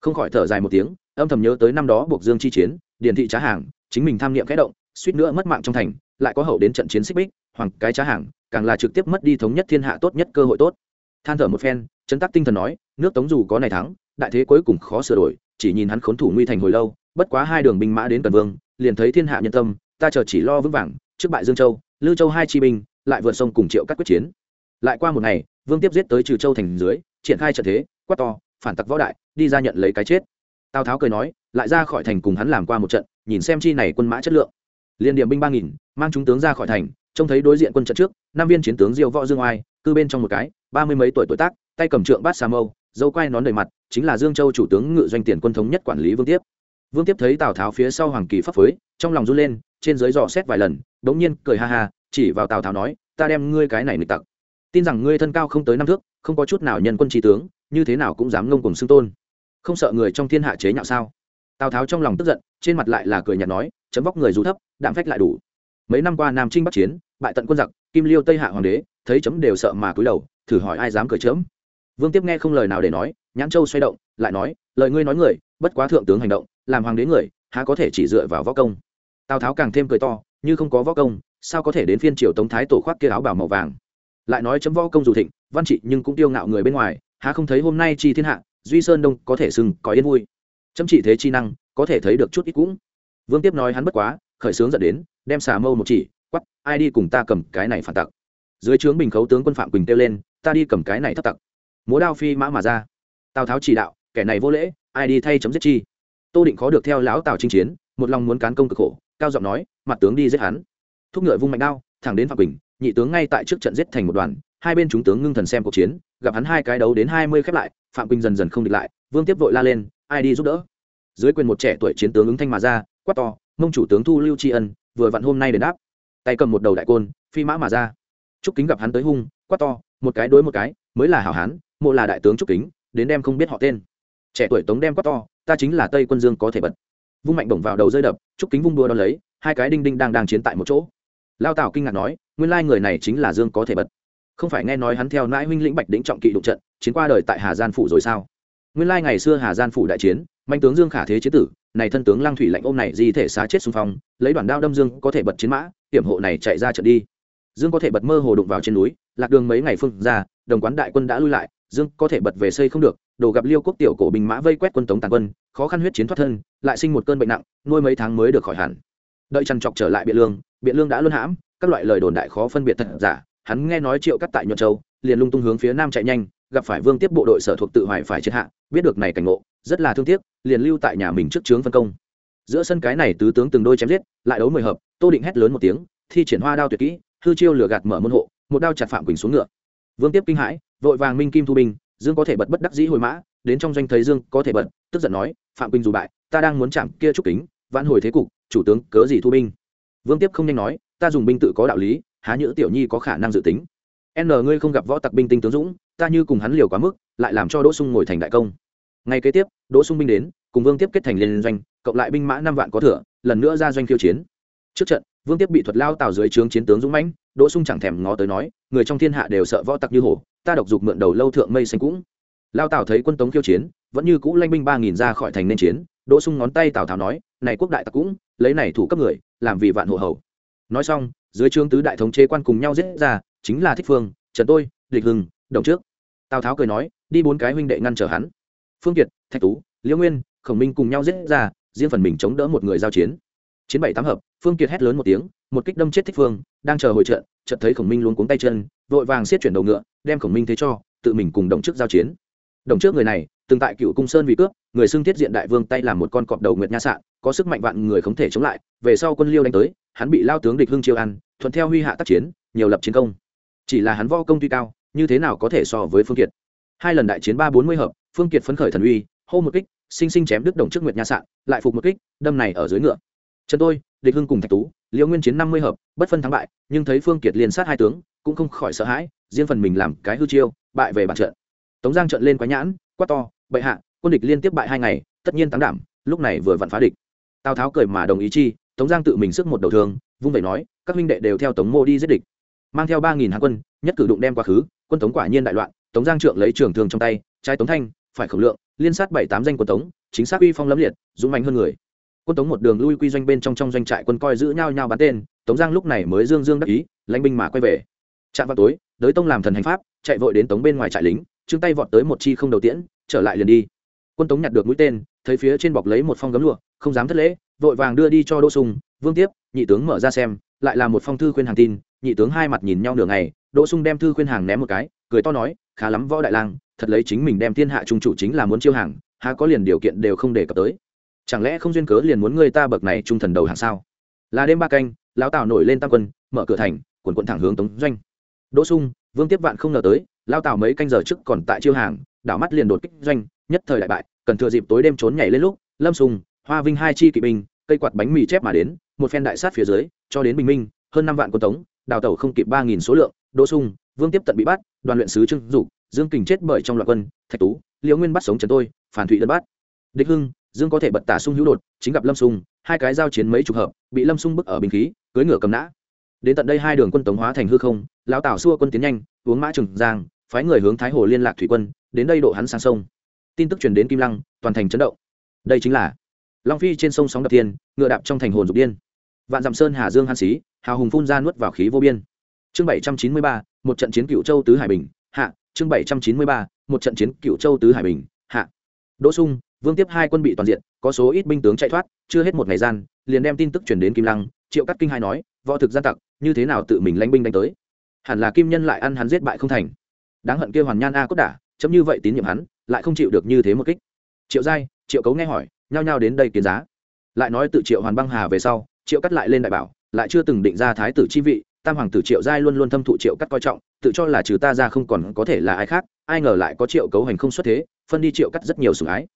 Speaker 1: Không khỏi thở dài một tiếng, âm thầm nhớ tới năm đó buộc dương chi chiến điền thị trá hàng, chính mình tham niệm khẽ động, suýt nữa mất mạng trong thành, lại có hậu đến trận chiến xích bích, hoàng cái trá hàng, càng là trực tiếp mất đi thống nhất thiên hạ tốt nhất cơ hội tốt than thở một phen, chấn tắc tinh thần nói, nước tống dù có này thắng, đại thế cuối cùng khó sửa đổi, chỉ nhìn hắn khốn thủ nguy thành hồi lâu, bất quá hai đường binh mã đến cần vương, liền thấy thiên hạ nhân tâm, ta chờ chỉ lo vững vàng, trước bại dương châu lưu châu hai chi binh, lại vượt sông cùng triệu các quyết chiến. Lại qua một ngày, vương tiếp giết tới trừ châu thành dưới, triển khai trận thế, quát to, phản tặc võ đại, đi ra nhận lấy cái chết. Tào tháo cười nói, lại ra khỏi thành cùng hắn làm qua một trận, nhìn xem chi này quân mã chất lượng. Liên điểm binh ba nghìn, mang chúng tướng ra khỏi thành, trông thấy đối diện quân trận trước, năm viên chiến tướng diêu võ dương oai, cư bên trong một cái ba mươi mấy tuổi tuổi tác tay cầm trượng bát xà mâu dâu quai nón đầy mặt chính là dương châu chủ tướng ngự doanh tiền quân thống nhất quản lý vương tiếp. Vương tiếp thấy tào tháo phía sau hoàng kỳ pháp phới, trong lòng run lên trên dưới dò xét vài lần đ ố n g nhiên cười ha ha chỉ vào tào tháo nói ta đem ngươi cái này nịch tặc. Tin rằng ngươi thân cao không tới năm thước không có chút nào nhân quân trí tướng như thế nào cũng dám ngông cùng xưng tôn. Không sợ người trong thiên hạ chế nhạo sao? Tào tháo trong lòng tức giận trên mặt lại là cười nhạt nói chấm vóc người dù thấp đạm phách lại đủ. Mấy năm qua nam trinh bắc chiến bại tận quân giặc kim liêu tây hạ hoàng đế thấy chấm đều sợ mà cúi đầu, thử hỏi ai dám cười chấm vương tiếp nghe không lời nào để nói, nhãn châu xoay động, lại nói, lời ngươi nói người, bất quá thượng tướng hành động, làm hoàng đế người, há có thể chỉ dựa vào võ công. Tào tháo càng thêm cười to, như không có võ công, sao có thể đến phiên triều tống thái tổ khoác kia áo bảo màu vàng. Lại nói chấm võ công dù thịnh, văn trị nhưng cũng tiêu ngạo người bên ngoài, há không thấy hôm nay chi thiên hạ, duy sơn đông có thể sừng, có yên vui. Chấm chỉ thế chi năng, có thể thấy được chút ít cũng. Vương tiếp nói hắn bất quá, khởi sướng dẫn đến, đem xà mâu một chỉ quắp ai đi cùng ta cầm cái này phản tặc dưới trướng bình khấu tướng quân phạm quỳnh kêu lên ta đi cầm cái này thất tặc múa đao phi mã mà ra tào tháo chỉ đạo kẻ này vô lễ ai đi thay chấm giết chi tô định khó được theo lão tào chinh chiến một lòng muốn cán công cực khổ cao giọng nói mặt tướng đi giết hắn thúc ngựa vung mạnh đao thẳng đến phạm quỳnh nhị tướng ngay tại trước trận giết thành một đoàn hai bên chúng tướng ngưng thần xem cuộc chiến gặp hắn hai cái đấu đến hai mươi khép lại phạm quỳnh dần dần không địch lại vương tiếp vội la lên ai đi giúp đỡ dưới quyền một trẻ tuổi chiến tướng ứng thanh mà ra quát to mông chủ tướng thu lưu tri ân vừa vặn hôm nay đến đáp tay cầm một đầu đại côn phi mã mà ra trúc kính gặp hắn tới hung, quát to, một cái đối một cái, mới là hảo hán, mộ là đại tướng trúc kính, đến đem không biết họ tên. Trẻ tuổi tống đem quát to, ta chính là tây quân dương có thể bật. Vung mạnh bổng vào đầu rơi đập, trúc kính vung đua đ lấy, hai cái đinh đinh đang đang chiến tại một chỗ. Lao tào kinh ngạc nói, nguyên lai người này chính là dương có thể bật. Không phải nghe nói hắn theo nãi huynh lĩnh bạch đĩnh trọng kỵ đụng trận, chiến qua đời tại hà gian phủ rồi sao? Nguyên lai ngày xưa hà gian phủ đại chiến, manh tướng dương khả thế chế tử, này thân tướng lăng thủy lạnh ôm này di thể xá chết xung phong, lấy đoàn đao đâm dương có thể bật chiến mã, hiểm hộ này chạy ra trận đi dương có thể bật mơ hồ đụng vào trên núi, lạc đường mấy ngày phương ra, đồng quán đại quân đã lui lại, dương có thể bật về xây không được, đồ gặp liêu quốc tiểu cổ binh mã vây quét quân tống tàn quân, khó khăn huyết chiến thoát thân, lại sinh một cơn bệnh nặng, nuôi mấy tháng mới được khỏi hẳn. Đợi chăn chọc trở lại biện lương biện lương đã luân hãm, các loại lời đồn đại khó phân biệt thật giả, hắn nghe nói triệu cắt tại nhuận châu, liền lung tung hướng phía nam chạy nhanh, gặp phải vương tiếp bộ đội sở thuộc tự hoài phải triệt hạ, biết được này cảnh ngộ, rất là thương tiếc, liền lưu tại nhà mình trước trướng phân công. Giữa sân cái này tứ tướng từng đôi chém giết, lại đấu mười hợp, tô định hét lớn một tiếng, thi triển hoa đao tuyệt kỹ hư chiêu lửa gạt mở môn hộ, một đao chặt phạm quỳnh xuống ngựa. Vương tiếp kinh hãi, vội vàng minh kim thu binh, dương có thể bật bất đắc dĩ hồi mã, đến trong doanh thấy dương có thể bật, tức giận nói, phạm quỳnh dù bại, ta đang muốn chạm kia trúc kính, vãn hồi thế cục, chủ tướng cớ gì thu binh? Vương tiếp không nhanh nói, ta dùng binh tự có đạo lý, há nhữ tiểu nhi có khả năng dự tính. N, ngươi không gặp võ tặc binh tinh tướng dũng, ta như cùng hắn liều quá mức, lại làm cho đỗ sung ngồi thành đại công. Ngay kế tiếp, đỗ sung binh đến, cùng vương tiếp kết thành liên doanh, cộng lại binh mã năm vạn có thừa, lần nữa ra doanh khiêu chiến. Trước trận vương tiếp bị thuật lao tào dưới trướng chiến tướng dũng mãnh, đỗ sung chẳng thèm ngó tới nói, người trong thiên hạ đều sợ võ tặc như hổ, ta độc dục mượn đầu lâu thượng mây xanh cũng. Lao tào thấy quân tống khiêu chiến, vẫn như cũ lanh binh ba nghìn ra khỏi thành nên chiến, đỗ sung ngón tay tào tháo nói, này quốc đại tặc cũng, lấy này thủ cấp người, làm vì vạn hộ hầu. Nói xong, dưới trướng tứ đại thống chế quan cùng nhau giết ra, chính là thích phương, trần tôi, địch hưng, đồng trước. Tào tháo cười nói, đi bốn cái huynh đệ ngăn trở hắn. Phương kiệt, thạch tú, liễu nguyên, khổng minh cùng nhau giết ra, riêng phần mình chống đỡ một người giao chiến. Chiến bảy tám hợp phương kiệt hét lớn một tiếng, một kích đâm chết thích phương, đang chờ hồi trận, chợt thấy khổng minh luôn cuống tay chân, vội vàng xiết chuyển đầu ngựa, đem khổng minh thế cho, tự mình cùng đồng trước giao chiến. Đồng trước người này, từng tại cựu cung sơn vì cướp, người xưng thiết diện đại vương tay làm một con cọp đầu nguyệt nha sạn, có sức mạnh vạn người không thể chống lại, về sau quân liêu đánh tới, hắn bị lao tướng địch hưng chiêu ăn, thuận theo huy hạ tác chiến, nhiều lập chiến công. Chỉ là hắn võ công tuy cao, như thế nào có thể so với phương kiệt? Hai lần đại chiến ba bốn mươi hợp, phương kiệt phấn khởi thần uy, hô một kích, sinh sinh chém đứt đồng trước nguyệt nha sạn, lại phục một kích, đâm này ở dưới ngựa trần tôi, địch hưng cùng thạch tú liễu nguyên chiến năm mươi hợp, bất phân thắng bại, nhưng thấy phương kiệt liền sát hai tướng, cũng không khỏi sợ hãi, riêng phần mình làm cái hư chiêu, bại về bản trận. Tống giang trận lên quá nhãn, quát to, bệ hạ, quân địch liên tiếp bại hai ngày, tất nhiên tăng đảm, lúc này vừa vặn phá địch. Tào tháo cười mà đồng ý chi, tống giang tự mình sức một đầu thương, vung vẩy nói, các huynh đệ đều theo tống mô đi giết địch. Mang theo ba nghìn hạ quân, nhất cử đụng đem quá khứ, quân tống quả nhiên đại loạn, tống giang trượng lấy trường thương trong tay, trái tống thanh, phải khẩu lượng, liên sát bảy tám danh quân tống, chính xác uy phong lẫm liệt, dũng mạnh hơn người quân tống một đường lui quy doanh bên trong trong doanh trại quân coi giữ nhau nhau bắn tên, tống giang lúc này mới dương dương đắc ý, lãnh binh mà quay về. Chạm vào tối, đới tông làm thần hành pháp, chạy vội đến tống bên ngoài trại lính, trương tay vọt tới một chi không đầu tiễn, trở lại liền đi. Quân tống nhặt được mũi tên, thấy phía trên bọc lấy một phong gấm lụa, không dám thất lễ, vội vàng đưa đi cho đỗ sùng, vương tiếp, nhị tướng mở ra xem, lại là một phong thư khuyên hàng tin, nhị tướng hai mặt nhìn nhau nửa ngày, đỗ sung đem thư khuyên hàng ném một cái, cười to nói, khá lắm võ đại lang, thật lấy chính mình đem thiên hạ trung chủ chính là muốn chiêu hàng, há có liền điều kiện đều không đề cập tới chẳng lẽ không duyên cớ liền muốn người ta bậc này trung thần đầu hàng sao? Là đêm ba canh, lão tào nổi lên tam quân, mở cửa thành, quần quận thẳng hướng tống doanh. Đỗ sung, vương tiếp vạn không ngờ tới lao tào mấy canh giờ trước còn tại chiêu hàng, đảo mắt liền đột kích doanh, nhất thời đại bại, cần thừa dịp tối đêm trốn nhảy lên lúc, lâm sùng, hoa vinh hai chi kỵ binh, cây quạt bánh mì chép mà đến, một phen đại sát phía dưới, cho đến bình minh, hơn năm vạn quân tống, đào tẩu không kịp ba nghìn số lượng, đỗ sung, vương tiếp tận bị bắt, đoàn luyện sứ trưng dục, dương kình chết bởi trong loạt quân, thạch tú, liễu nguyên bắt sống trần tôi, phản thụy đơn bắt. Địch hưng dương có thể bật tả sung hữu đột, chính gặp lâm sung, hai cái giao chiến mấy chục hợp, bị lâm sung bức ở bình khí cưới ngựa cầm nã. Đến tận đây hai đường quân tống hóa thành hư không, lão tảo xua quân tiến nhanh, uống mã trừng giang, phái người hướng thái hồ liên lạc thủy quân, đến đây độ hắn sang sông. Tin tức truyền đến kim lăng, toàn thành chấn động. Đây chính là long phi trên sông sóng đập tiên ngựa đạp trong thành hồn dục điên. Vạn dặm sơn hà dương han xí, hào hùng phun ra nuốt vào khí vô biên. Chương bảy trăm chín mươi ba, một trận chiến cựu châu tứ hải bình, hạ. Chương bảy trăm chín mươi ba, một trận chiến cựu châu tứ hải bình, hạ. Đỗ sung vương tiếp hai quân bị toàn diện, có số ít binh tướng chạy thoát, chưa hết một ngày gian, liền đem tin tức truyền đến kim lăng, triệu cắt kinh hai nói, võ thực gian tặc, như thế nào tự mình lãnh binh đánh tới? Hẳn là kim nhân lại ăn hắn giết bại không thành. Đáng hận kia hoàn nhan a cốt đả, chấm như vậy tín nhiệm hắn, lại không chịu được như thế một kích. Triệu giai, triệu cấu nghe hỏi, nhao nhao đến đây kiến giá. Lại nói tự triệu hoàn băng hà về sau, triệu cắt lại lên đại bảo, lại chưa từng định ra thái tử chi vị, tam hoàng tử triệu giai luôn luôn thâm thụ triệu cắt coi trọng, tự cho là trừ ta ra không còn có thể là ai khác, ai ngờ lại có triệu cấu hành không xuất thế, phân đi triệu cắt rất nhiều sủng ái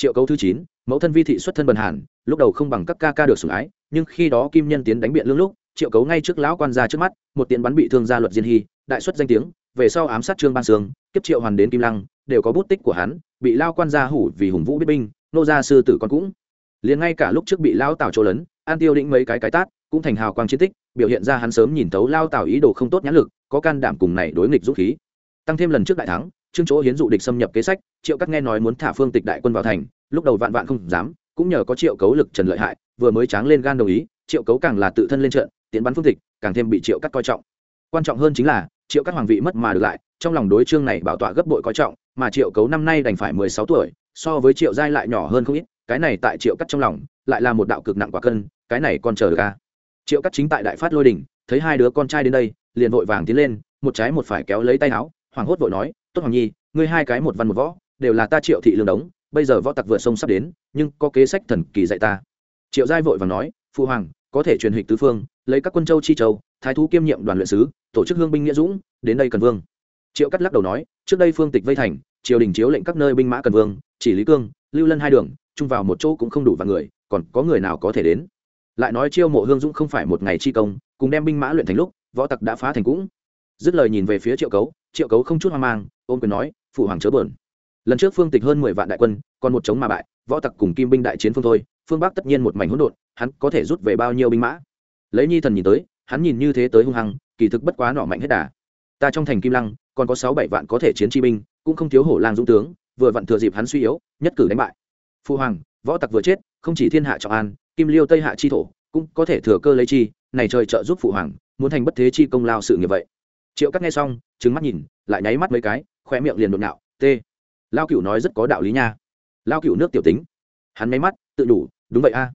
Speaker 1: triệu cấu thứ chín, mẫu thân vi thị xuất thân bần hàn, lúc đầu không bằng các ca ca được sủng ái, nhưng khi đó kim nhân tiến đánh biện lương lúc, triệu cấu ngay trước lão quan ra trước mắt, một tiến bắn bị thương gia luật diên hy, đại xuất danh tiếng, về sau ám sát trương ban sương, kiếp triệu hoàn đến kim lăng, đều có bút tích của hắn, bị lao quan gia hủ vì hùng vũ biết binh, nô gia sư tử con cũng. Liền ngay cả lúc trước bị lao tào trổ lớn an tiêu định mấy cái cái tát, cũng thành hào quang chiến tích, biểu hiện ra hắn sớm nhìn thấu lao tào ý đồ không tốt nhãn lực, có can đảm cùng này đối nghịch dũng khí. Tăng thêm lần trước đại thắng trương chỗ hiến dụ địch xâm nhập kế sách, triệu các nghe nói muốn thả phương tịch đại quân vào thành, lúc đầu vạn vạn không dám, cũng nhờ có triệu cấu lực trần lợi hại, vừa mới tráng lên gan đồng ý, triệu cấu càng là tự thân lên trận, tiến bắn phương tịch, càng thêm bị triệu cắt coi trọng. Quan trọng hơn chính là, triệu các hoàng vị mất mà được lại, trong lòng đối trương này bảo tọa gấp bội coi trọng, mà triệu cấu năm nay đành phải mười sáu tuổi, so với triệu giai lại nhỏ hơn không ít, cái này tại triệu cắt trong lòng, lại là một đạo cực nặng quả cân, cái này còn chờ được ca triệu cắt chính tại đại phát lôi đình thấy hai đứa con trai đến đây, liền vội vàng tiến lên, một trái một phải kéo lấy tay áo hoàng hốt vội nói, tốt hoàng nhi, ngươi hai cái một văn một võ, đều là ta triệu thị lương đống, bây giờ võ tặc vượt sông sắp đến, nhưng có kế sách thần kỳ dạy ta. Triệu giai vội vàng nói phụ hoàng, có thể truyền hịch tứ phương, lấy các quân châu chi châu, thái thú kiêm nhiệm đoàn luyện sứ, tổ chức hương binh nghĩa dũng, đến đây cần vương. Triệu cắt lắc đầu nói, trước đây phương tịch vây thành, triều đình chiếu lệnh các nơi binh mã cần vương, chỉ lý cương, lưu lân hai đường, chung vào một chỗ cũng không đủ và người, còn có người nào có thể đến? Lại nói chiêu mộ hương dũng không phải một ngày chi công, cùng đem binh mã luyện thành lúc, võ tặc đã phá thành cũng. Dứt lời nhìn về phía triệu cấu triệu cấu không chút hoang mang, ôm quyền nói, phụ hoàng chớ bờn lần trước phương tịch hơn mười vạn đại quân, còn một chống mà bại, võ tặc cùng kim binh đại chiến phương thôi, phương bắc tất nhiên một mảnh hỗn độn, hắn có thể rút về bao nhiêu binh mã? Lấy nhi thần nhìn tới, hắn nhìn như thế tới hung hăng, kỳ thực bất quá nọ mạnh hết đà. Ta trong thành kim lăng, còn có sáu bảy vạn có thể chiến chi binh, cũng không thiếu hổ lang dũng tướng, vừa vặn thừa dịp hắn suy yếu, nhất cử đánh bại. Phu hoàng, võ tặc vừa chết, không chỉ thiên hạ trọng an, kim liêu tây hạ chi thổ, cũng có thể thừa cơ lấy chi, này trời trợ giúp phụ hoàng, muốn thành bất thế chi công lao sự nghiệp vậy triệu cắt nghe xong trứng mắt nhìn, lại nháy mắt mấy cái khoe miệng liền đột ngạo t, lao cựu nói rất có đạo lý nha. Lao cựu nước tiểu tính. Hắn nháy mắt, tự đủ, đúng vậy a.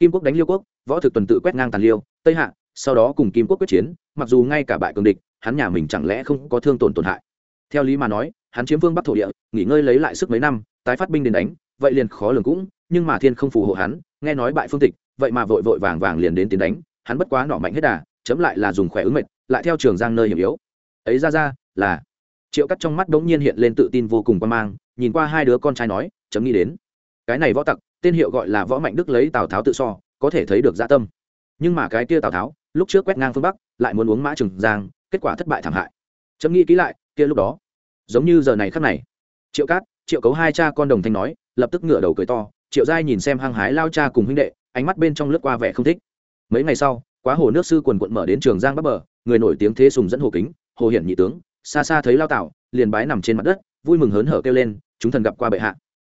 Speaker 1: Kim quốc đánh liêu quốc, võ thực tuần tự quét ngang tàn liêu, tây hạ, sau đó cùng kim quốc quyết chiến, mặc dù ngay cả bại cường địch, hắn nhà mình chẳng lẽ không có thương tổn tổn hại. Theo lý mà nói, hắn chiếm vương bắc thổ địa, nghỉ ngơi lấy lại sức mấy năm, tái phát binh đến đánh, vậy liền khó lường cũng, nhưng mà thiên không phù hộ hắn, nghe nói bại phương tịch, vậy mà vội vội vàng vàng liền đến tiến đánh, hắn bất quá nọ mạnh hết đà, chấm lại là dùng khỏe ứng mệt lại theo trường giang nơi hiểm yếu ấy ra ra, là. Triệu cắt trong mắt đ ố n g nhiên hiện lên tự tin vô cùng quan mang, nhìn qua hai đứa con trai nói, chấm nghĩ đến. Cái này võ tặc, tên hiệu gọi là võ mạnh đức lấy tào tháo tự so, có thể thấy được gia tâm. Nhưng mà cái kia tào tháo, lúc trước quét ngang phương bắc, lại muốn uống mã trừng giang, kết quả thất bại thảm hại. Chấm nghĩ kỹ lại, kia lúc đó, giống như giờ này khắc này. Triệu cát, triệu cấu hai cha con đồng thanh nói, lập tức ngửa đầu cười to, triệu giai nhìn xem hăng hái lao cha cùng huynh đệ, ánh mắt bên trong lướt qua vẻ không thích. Mấy ngày sau, quá hồ nước sư quần quận mở đến trường giang bắc bờ, người nổi tiếng thế sùng dẫn hồ kính hồ hiển nhị tướng, xa xa thấy lao tạo liền bái nằm trên mặt đất, vui mừng hớn hở kêu lên, chúng thần gặp qua bệ hạ.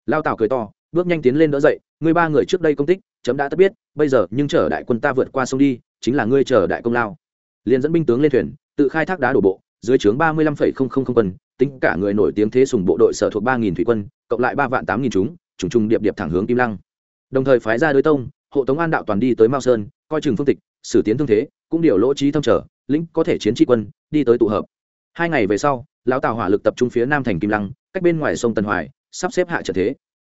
Speaker 1: Lao tạo cười to, bước nhanh tiến lên đỡ dậy, ngươi ba người trước đây công tích, chấm đã tất biết, bây giờ nhưng chờ đại quân ta vượt qua sông đi, chính là ngươi chờ đại công lao. Liền dẫn binh tướng lên thuyền, tự khai thác đá đổ bộ, dưới trướng ba mươi lăm phẩy không không không quân, tính cả người nổi tiếng thế sùng bộ đội sở thuộc ba nghìn thủy quân, cộng lại ba vạn tám nghìn chúng, trùng trùng điệp điệp thẳng hướng kim lăng. Đồng thời phái ra đối tông, hộ tống an đạo toàn đi tới mao sơn, coi chừng phương tịch, xử tiến thương thế, cũng điều lỗ trí thâm trở lĩnh có thể chiến tri quân, đi tới tụ hợp. Hai ngày về sau, lão tào hỏa lực tập trung phía nam thành kim lăng, cách bên ngoài sông tân hoài, sắp xếp hạ trợ thế.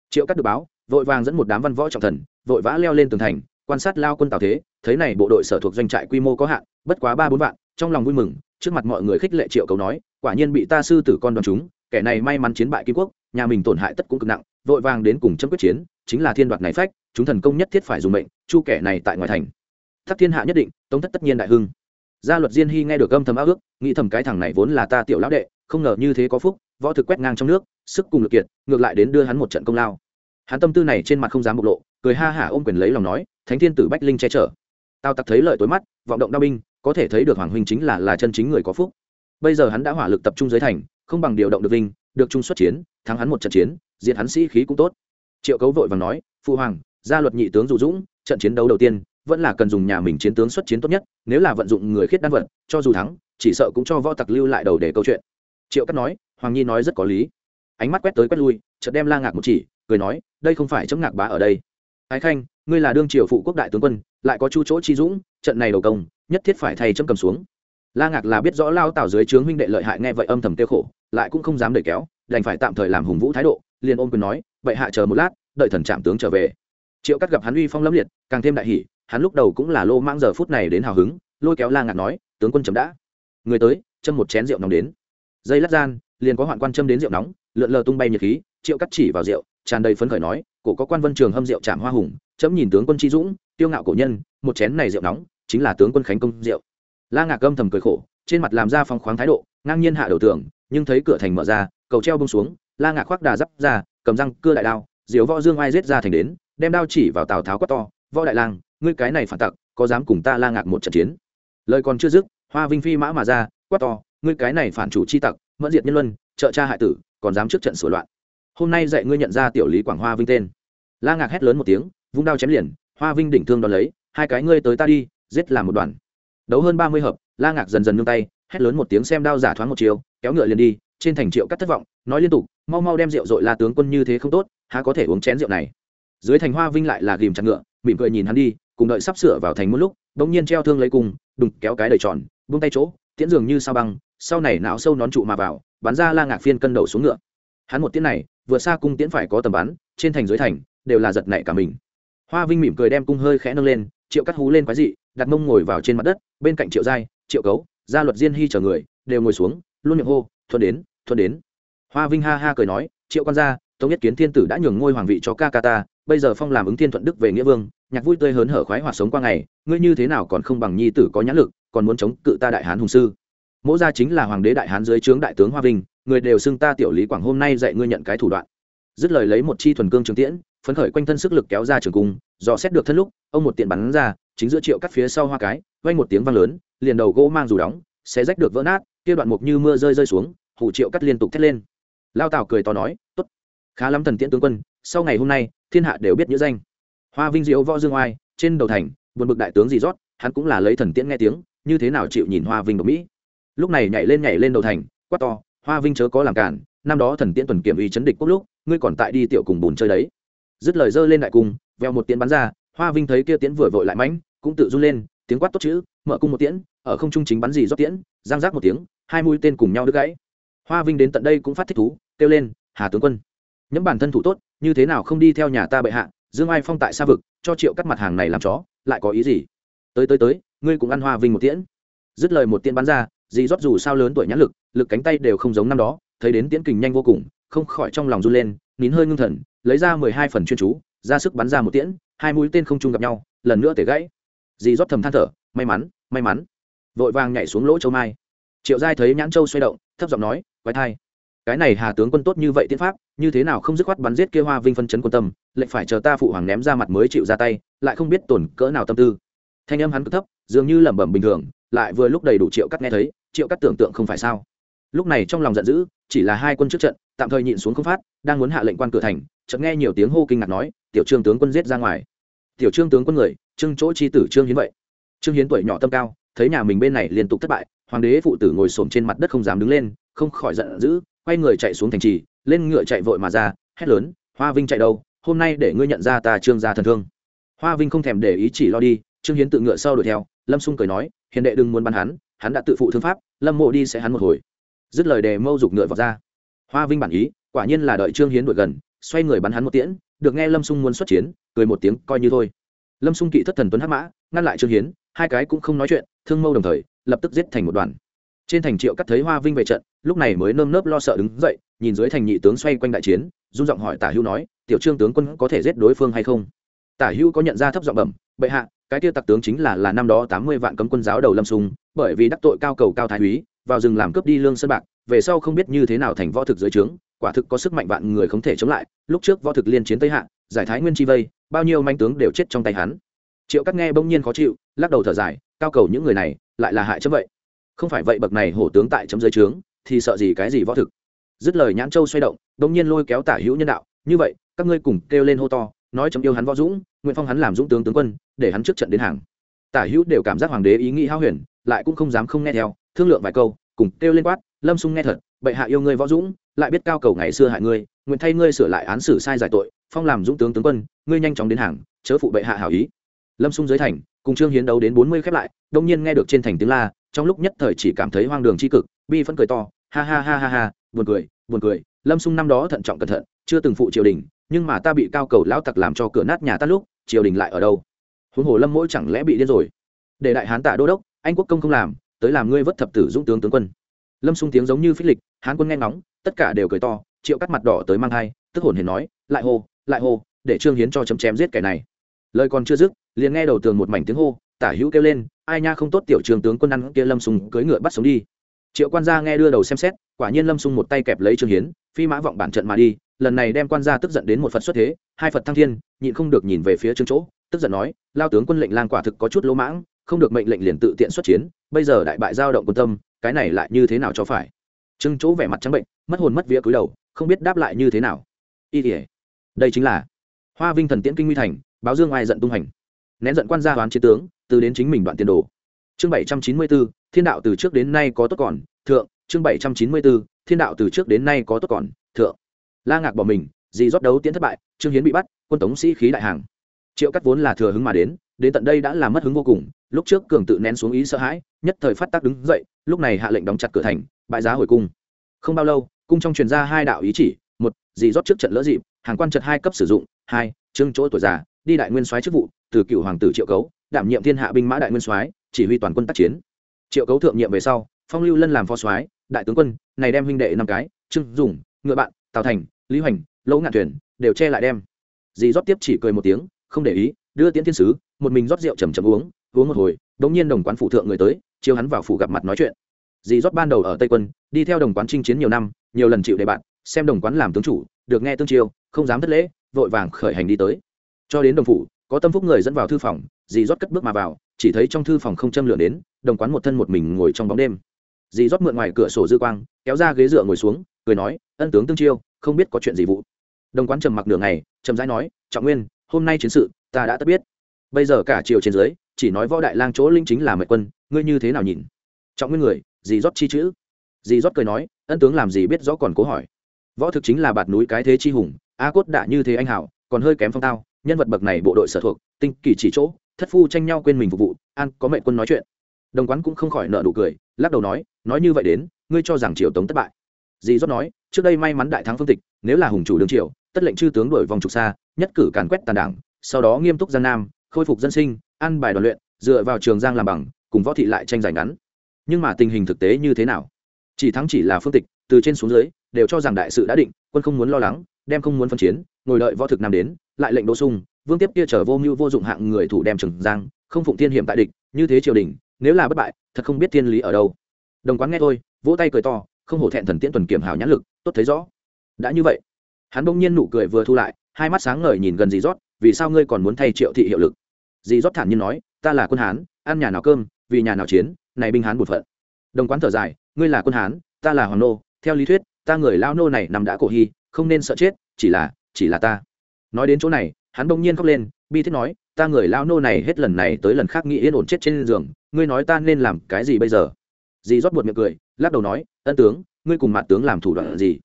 Speaker 1: Triệu cắt được báo, vội vàng dẫn một đám văn võ trọng thần, vội vã leo lên tường thành, quan sát lao quân tào thế, thấy này bộ đội sở thuộc doanh trại quy mô có hạn, bất quá ba bốn vạn, trong lòng vui mừng, trước mặt mọi người khích lệ triệu cầu nói, quả nhiên bị ta sư tử con đoàn chúng, kẻ này may mắn chiến bại kim quốc, nhà mình tổn hại tất cũng cực nặng, vội vàng đến cùng chấm quyết chiến, chính là thiên đoạt này phách, chúng thần công nhất thiết phải dùng mệnh, chu kẻ này tại ngoài thành. Thắc thiên hạ nhất định, tống thất tất nhiên đại hưng gia luật diên hy nghe được âm thầm áo ước, nghĩ thầm cái thằng này vốn là ta tiểu lão đệ, không ngờ như thế có phúc, võ thực quét ngang trong nước, sức cùng lực kiệt, ngược lại đến đưa hắn một trận công lao. Hắn tâm tư này trên mặt không dám bộc lộ, cười ha hả ôm quyền lấy lòng nói, thánh thiên tử bách linh che chở. Tao tặc thấy lợi tối mắt, vọng động đao binh, có thể thấy được hoàng huynh chính là là chân chính người có phúc. Bây giờ hắn đã hỏa lực tập trung dưới thành, không bằng điều động được linh được trung xuất chiến, thắng hắn một trận chiến, diệt hắn sĩ khí cũng tốt. Triệu cấu vội vàng nói, phụ hoàng, gia luật nhị tướng dụ dũng, trận chiến đấu đầu tiên vẫn là cần dùng nhà mình chiến tướng xuất chiến tốt nhất, nếu là vận dụng người khiết đan vật, cho dù thắng, chỉ sợ cũng cho võ tặc lưu lại đầu để câu chuyện. Triệu cắt nói, hoàng nhi nói rất có lý. Ánh mắt quét tới quét lui, chợt đem la ngạc một chỉ, cười nói, đây không phải chấm ngạc bá ở đây. Ái khanh, ngươi là đương triều phụ quốc đại tướng quân, lại có chu chỗ chi dũng, trận này đầu công, nhất thiết phải thay chấm cầm xuống. La ngạc là biết rõ lao tảo dưới trướng huynh đệ lợi hại nghe vậy âm thầm tiêu khổ, lại cũng không dám đẩy kéo, đành phải tạm thời làm hùng vũ thái độ, liền ôm quyền nói, vậy hạ chờ một lát, đợi thần trạm tướng trở về. Triệu cắt gặp hắn uy phong lâm liệt, càng thêm đại hỷ hắn lúc đầu cũng là lô mang giờ phút này đến hào hứng, lôi kéo la ngạc nói, tướng quân chấm đã. Người tới, châm một chén rượu nóng đến. Dây lát gian, liền có hoạn quan châm đến rượu nóng, lượn lờ tung bay nhiệt khí, triệu cắt chỉ vào rượu, tràn đầy phấn khởi nói, cổ có quan vân trường hâm rượu trạm hoa hùng, chấm nhìn tướng quân chi dũng, tiêu ngạo cổ nhân, một chén này rượu nóng, chính là tướng quân khánh công rượu. La ngạc âm thầm cười khổ, trên mặt làm ra phong khoáng thái độ, ngang nhiên hạ đầu tường, nhưng thấy cửa thành mở ra, cầu treo bông xuống, la ngạc khoác đà dắp ra, cầm răng cưa đại đao, diều võ dương ai giết ra thành đến, đem đao chỉ vào tào tháo quát to, võ đại lang ngươi cái này phản tặc, có dám cùng ta la ngạc một trận chiến? Lời còn chưa dứt, hoa vinh phi mã mà ra, quát to, ngươi cái này phản chủ chi tặc, mẫn diệt nhân luân, trợ cha hại tử, còn dám trước trận sửa loạn. Hôm nay dạy ngươi nhận ra tiểu lý quảng hoa vinh tên. La ngạc hét lớn một tiếng, vung đao chém liền, hoa vinh đỉnh thương đón lấy, hai cái ngươi tới ta đi, giết làm một đoàn. Đấu hơn ba mươi hợp, la ngạc dần dần nương tay, hét lớn một tiếng xem đao giả thoáng một chiều, kéo ngựa liền đi, trên thành triệu cắt thất vọng, nói liên tục, mau mau đem rượu dội la tướng quân như thế không tốt, há có thể uống chén rượu này. Dưới thành hoa vinh lại là ghìm chặt ngựa, mỉm cười nhìn hắn đi cùng đợi sắp sửa vào thành một lúc, bỗng nhiên treo thương lấy cùng đùng, kéo cái đầy tròn, buông tay chỗ, tiễn dường như sao băng, sau này não sâu nón trụ mà vào, bắn ra la ngạc phiên cân đầu xuống ngựa. Hắn một tiễn này, vừa xa cung tiễn phải có tầm bắn, trên thành dưới thành, đều là giật nảy cả mình. Hoa vinh mỉm cười đem cung hơi khẽ nâng lên, triệu cắt hú lên quái dị, đặt mông ngồi vào trên mặt đất, bên cạnh triệu giai, triệu cấu gia luật diên hy chờ người, đều ngồi xuống, luôn miệng hô, thuận đến thuận đến. Hoa vinh ha ha cười nói, triệu quan gia tống nhất kiến thiên tử đã nhường ngôi hoàng vị cho ca ca ta, bây giờ phong làm ứng thiên thuận đức về nghĩa vương nhạc vui tươi hớn hở khoái hoạt sống qua ngày, ngươi như thế nào còn không bằng nhi tử có nhãn lực, còn muốn chống cự ta đại hán hùng sư? Mỗ gia chính là hoàng đế đại hán dưới trướng đại tướng hoa vinh, người đều xưng ta tiểu lý quảng hôm nay dạy ngươi nhận cái thủ đoạn. Dứt lời lấy một chi thuần cương trường tiễn, phấn khởi quanh thân sức lực kéo ra trường cung, dò xét được thân lúc, ông một tiện bắn ra, chính giữa triệu cắt phía sau hoa cái, vang một tiếng vang lớn, liền đầu gỗ mang dù đóng sẽ rách được vỡ nát, kia đoạn mục như mưa rơi rơi xuống hủ triệu cắt liên tục thét lên. Lao tào cười to nói, tốt, khá lắm thần tiễn tướng quân, sau ngày hôm nay, thiên hạ đều biết nhữ danh hoa vinh diễu võ dương oai, trên đầu thành, buồn bực đại tướng gì rót, hắn cũng là lấy thần tiễn nghe tiếng, như thế nào chịu nhìn hoa vinh độc mỹ? Lúc này nhảy lên nhảy lên đầu thành, quát to, hoa vinh chớ có làm cản, năm đó thần tiễn tuần kiểm uy chấn địch quốc lúc, ngươi còn tại đi tiểu cùng bùn chơi đấy. Dứt lời dơ lên đại cung, veo một tiễn bắn ra, hoa vinh thấy kia tiễn vừa vội lại mãnh, cũng tự run lên, tiếng quát tốt chữ, mở cung một tiễn, ở không trung chính bắn gì rót tiễn, giang giác một tiếng, hai mũi tên cùng nhau đứt gãy. Hoa vinh đến tận đây cũng phát thích thú, kêu lên, hà tướng quân những bản thân thủ tốt, như thế nào không đi theo nhà ta bệ hạ dương ai phong tại xa vực, cho triệu cắt mặt hàng này làm chó, lại có ý gì? Tới tới tới, ngươi cũng ăn hoa vinh một tiễn. Dứt lời một tiễn bắn ra, dì rót dù sao lớn tuổi nhãn lực lực cánh tay đều không giống năm đó, thấy đến tiễn kình nhanh vô cùng, không khỏi trong lòng run lên, nín hơi ngưng thần, lấy ra mười hai phần chuyên chú, ra sức bắn ra một tiễn, hai mũi tên không chung gặp nhau, lần nữa tể gãy. Dì rót thầm than thở, may mắn may mắn. Vội vàng nhảy xuống lỗ châu mai. Triệu giai thấy nhãn châu xoay động, thấp giọng nói, quái thai cái này hà tướng quân tốt như vậy tiến pháp, như thế nào không dứt khoát bắn giết kia hoa vinh phân chấn quân tâm lệnh phải chờ ta phụ hoàng ném ra mặt mới chịu ra tay, lại không biết tổn cỡ nào tâm tư. Thanh âm hắn cực thấp, dường như lẩm bẩm bình thường, lại vừa lúc đầy đủ triệu cắt nghe thấy, triệu cắt tưởng tượng không phải sao. Lúc này trong lòng giận dữ, chỉ là hai quân trước trận, tạm thời nhịn xuống không phát, đang muốn hạ lệnh quan cửa thành, chợt nghe nhiều tiếng hô kinh ngạc nói, tiểu trương tướng quân giết ra ngoài. Tiểu trương tướng quân người, trương chỗ chi tử trương hiến vậy? Trương hiến tuổi nhỏ tâm cao, thấy nhà mình bên này liên tục thất bại, hoàng đế phụ tử ngồi xổm trên mặt đất không dám đứng lên, không khỏi giận dữ quay người chạy xuống thành trì, lên ngựa chạy vội mà ra, hét lớn, hoa vinh chạy đâu? Hôm nay để ngươi nhận ra ta trương gia thần thương. Hoa vinh không thèm để ý chỉ lo đi, trương hiến tự ngựa sau đuổi theo, lâm xung cười nói, hiền đệ đừng muốn bắn hắn hắn đã tự phụ thương pháp, lâm mộ đi sẽ hắn một hồi. Dứt lời đề mâu dục ngựa vào ra. Hoa vinh bản ý, quả nhiên là đợi trương hiến đuổi gần, xoay người bắn hắn một tiễn, được nghe lâm xung muốn xuất chiến, cười một tiếng, coi như thôi. Lâm xung kỵ thất thần tuấn hắc mã, ngăn lại trương hiến, hai cái cũng không nói chuyện, thương mâu đồng thời, lập tức giết thành một đoàn trên thành triệu cắt thấy hoa vinh về trận, lúc này mới nơm nớp lo sợ đứng dậy, nhìn dưới thành nhị tướng xoay quanh đại chiến dung giọng hỏi tả hữu nói, tiểu trương tướng quân có thể giết đối phương hay không? Tả hữu có nhận ra thấp giọng bẩm, bệ hạ, cái tiêu tặc tướng chính là là năm đó tám mươi vạn cấm quân giáo đầu lâm sung, bởi vì đắc tội cao cầu cao thái úy, vào rừng làm cướp đi lương sơn bạc, về sau không biết như thế nào thành võ thực dưới trướng, quả thực có sức mạnh vạn người không thể chống lại, lúc trước võ thực liên chiến tây hạ, giải thái nguyên chi vây, bao nhiêu manh tướng đều chết trong tay hắn. Triệu cắt nghe bỗng nhiên khó chịu, lắc đầu thở dài, cao cầu những người này, lại là hại chấm vậy không phải vậy bậc này hổ tướng tại chấm dưới trướng, thì sợ gì cái gì võ thực? Dứt lời nhãn châu xoay động đông nhiên lôi kéo tả hữu nhân đạo. Như vậy, các ngươi cùng kêu lên hô to, nói chấm yêu hắn võ dũng, nguyện phong hắn làm dũng tướng tướng quân, để hắn trước trận đến hàng. Tả hữu đều cảm giác hoàng đế ý nghĩ hao huyền, lại cũng không dám không nghe theo, thương lượng vài câu, cùng kêu lên quát, lâm sung nghe thật, bệ hạ yêu ngươi võ dũng, lại biết cao cầu ngày xưa hại ngươi, nguyện thay ngươi sửa lại án xử sai giải tội, phong làm dũng tướng tướng quân, ngươi nhanh chóng đến hàng, chớ phụ bệ hạ hảo ý. Lâm sung dưới thành, cùng trương hiến đấu đến bốn mươi khép lại đông nhiên nghe được trên thành tiếng la trong lúc nhất thời chỉ cảm thấy hoang đường c h i cực, bi phân cười to, ha ha ha ha ha, buồn cười buồn cười. Lâm sung năm đó thận trọng cẩn thận, chưa từng phụ triều đình, nhưng mà ta bị cao cầu lão tặc làm cho cửa nát nhà tắt lúc, triều đình lại ở đâu? Huống hồ lâm mỗi chẳng lẽ bị điên rồi? Để đại hán tả đô đốc, anh quốc công không làm, tới làm ngươi vất thập tử dũng tướng tướng quân. Lâm sung tiếng giống như phích lịch, hán quân nghe ngóng, tất cả đều cười to, triệu cắt mặt đỏ tới mang thai, tức hồn hiền nói, lại hô lại hô, để trương hiến cho chấm chém giết kẻ này. Lời còn chưa dứt, liền nghe đầu tường một mảnh tiếng hô tả hữu kêu lên, ai nha, không tốt, tiểu trường tướng quân ăn kia lâm sùng cưỡi ngựa bắt sống đi. Triệu quan gia nghe đưa đầu xem xét, quả nhiên lâm sung một tay kẹp lấy trương hiến, phi mã vọng bản trận mà đi, lần này đem quan gia tức giận đến một phật xuất thế, hai phật thăng thiên, nhịn không được nhìn về phía trương chỗ, tức giận nói, lao tướng quân lệnh lang quả thực có chút lỗ mãng, không được mệnh lệnh liền tự tiện xuất chiến, bây giờ đại bại giao động quân tâm, cái này lại như thế nào cho phải? Trương chỗ vẻ mặt trắng bệnh, mất hồn mất vía cúi đầu, không biết đáp lại như thế nào. Y tỉa đây chính là hoa vinh thần tiễn kinh nguy thành, báo dương ai giận tung hành. Nén giận quan gia đoán chiến tướng từ đến chính mình đoạn tiền đồ. Chương bảy trăm chín mươi bốn thiên đạo từ trước đến nay có tốt còn, thượng. Chương bảy trăm chín mươi bốn thiên đạo từ trước đến nay có tốt còn, thượng. La ngạc bỏ mình, dì rót đấu tiến thất bại, trương hiến bị bắt, quân tống sĩ khí đại hàng. Triệu cắt vốn là thừa hứng mà đến đến tận đây đã làm mất hứng vô cùng, lúc trước cường tự nén xuống ý sợ hãi, nhất thời phát tác đứng dậy, lúc này hạ lệnh đóng chặt cửa thành bại giá hồi cung. Không bao lâu, cung trong truyền ra hai đạo ý chỉ, một, dì rót trước trận lỡ dịp, hàng quan trật hai cấp sử dụng, hai, trương chỗ tuổi già, đi đại nguyên soái chức vụ, từ cựu hoàng tử triệu cấu đảm nhiệm thiên hạ binh mã đại nguyên soái, chỉ huy toàn quân tác chiến. Triệu cấu thượng nhiệm về sau, phong lưu lân làm phó soái, đại tướng quân, này đem huynh đệ năm cái, trương dùng ngựa bạn, tào thành, lý hoành, lỗ ngạn thuyền, đều che lại đem. Dì rót tiếp chỉ cười một tiếng, không để ý, đưa tiễn thiên sứ, một mình rót rượu chầm chầm uống uống một hồi, đống nhiên đồng quán phụ thượng người tới chiêu hắn vào phủ gặp mặt nói chuyện. Dì rót ban đầu ở tây quân, đi theo đồng quán chinh chiến nhiều năm, nhiều lần chịu đề bạn xem đồng quán làm tướng chủ, được nghe tương chiêu, không dám thất lễ, vội vàng khởi hành đi tới. Cho đến đồng phủ, có tâm phúc người dẫn vào thư phòng dì rót cất bước mà vào, chỉ thấy trong thư phòng không châm lửa đến, đồng quán một thân một mình ngồi trong bóng đêm. Dì rót mượn ngoài cửa sổ dư quang, kéo ra ghế dựa ngồi xuống, cười nói, ân tướng tương chiêu, không biết có chuyện gì vụ. Đồng quán trầm mặc nửa ngày trầm rãi nói, trọng nguyên, hôm nay chiến sự, ta đã tất biết. Bây giờ cả triều trên dưới, chỉ nói võ đại lang chỗ linh chính là mệnh quân, ngươi như thế nào nhìn? Trọng nguyên người, dì rót chi chữ. Dì rót cười nói, ân tướng làm gì biết rõ còn cố hỏi. Võ thực chính là bạt núi cái thế chi hùng, a cốt đã như thế anh hảo, còn hơi kém phong tao, nhân vật bậc này bộ đội sở thuộc, tinh kỳ chỉ chỗ thất phu tranh nhau quên mình phục vụ, an, có mệnh quân nói chuyện. Đồng quán cũng không khỏi nợ nụ cười, lắc đầu nói nói như vậy đến, ngươi cho rằng triều tống thất bại. Dì rót nói, trước đây may mắn đại thắng phương tịch, nếu là hùng chủ đương triều, tất lệnh chư tướng đổi vòng trục xa, nhất cử càn quét tàn đảng, sau đó nghiêm túc gian nam, khôi phục dân sinh ăn bài đoàn luyện, dựa vào trường giang làm bằng, cùng võ thị lại tranh giành ngắn. Nhưng mà tình hình thực tế như thế nào? Chỉ thắng chỉ là phương tịch, từ trên xuống dưới, đều cho rằng đại sự đã định, quân không muốn lo lắng, đem không muốn phân chiến, ngồi đợi võ thực nam đến, lại lệnh đỗ sung vương tiếp kia chở vô mưu vô dụng hạng người thủ đem trường giang, không phụng thiên hiểm tại địch, như thế triều đình, nếu là bất bại, thật không biết thiên lý ở đâu. Đồng quán nghe thôi, vỗ tay cười to, không hổ thẹn thần tiễn tuần kiểm hào nhãn lực, tốt thấy rõ. Đã như vậy, hắn bỗng nhiên nụ cười vừa thu lại, hai mắt sáng ngời nhìn gần dì rót, vì sao ngươi còn muốn thay triệu thị hiệu lực? Dì rót thản nhiên nói, ta là quân hán, ăn nhà nào cơm, vì nhà nào chiến, này binh hán một phận. Đồng quán thở dài, ngươi là quân hán, ta là hoàng nô, theo lý thuyết, ta người lao nô này nằm đã cổ hy, không nên sợ chết, chỉ là chỉ là ta nói đến chỗ này, hắn bỗng nhiên khóc lên, bi thiết nói, ta người lao nô này hết lần này tới lần khác nghĩ yên ổn chết trên giường, ngươi nói ta nên làm cái gì bây giờ? Dì rót buột miệng cười, lắc đầu nói, ân tướng, ngươi cùng mặt tướng làm thủ đoạn gì?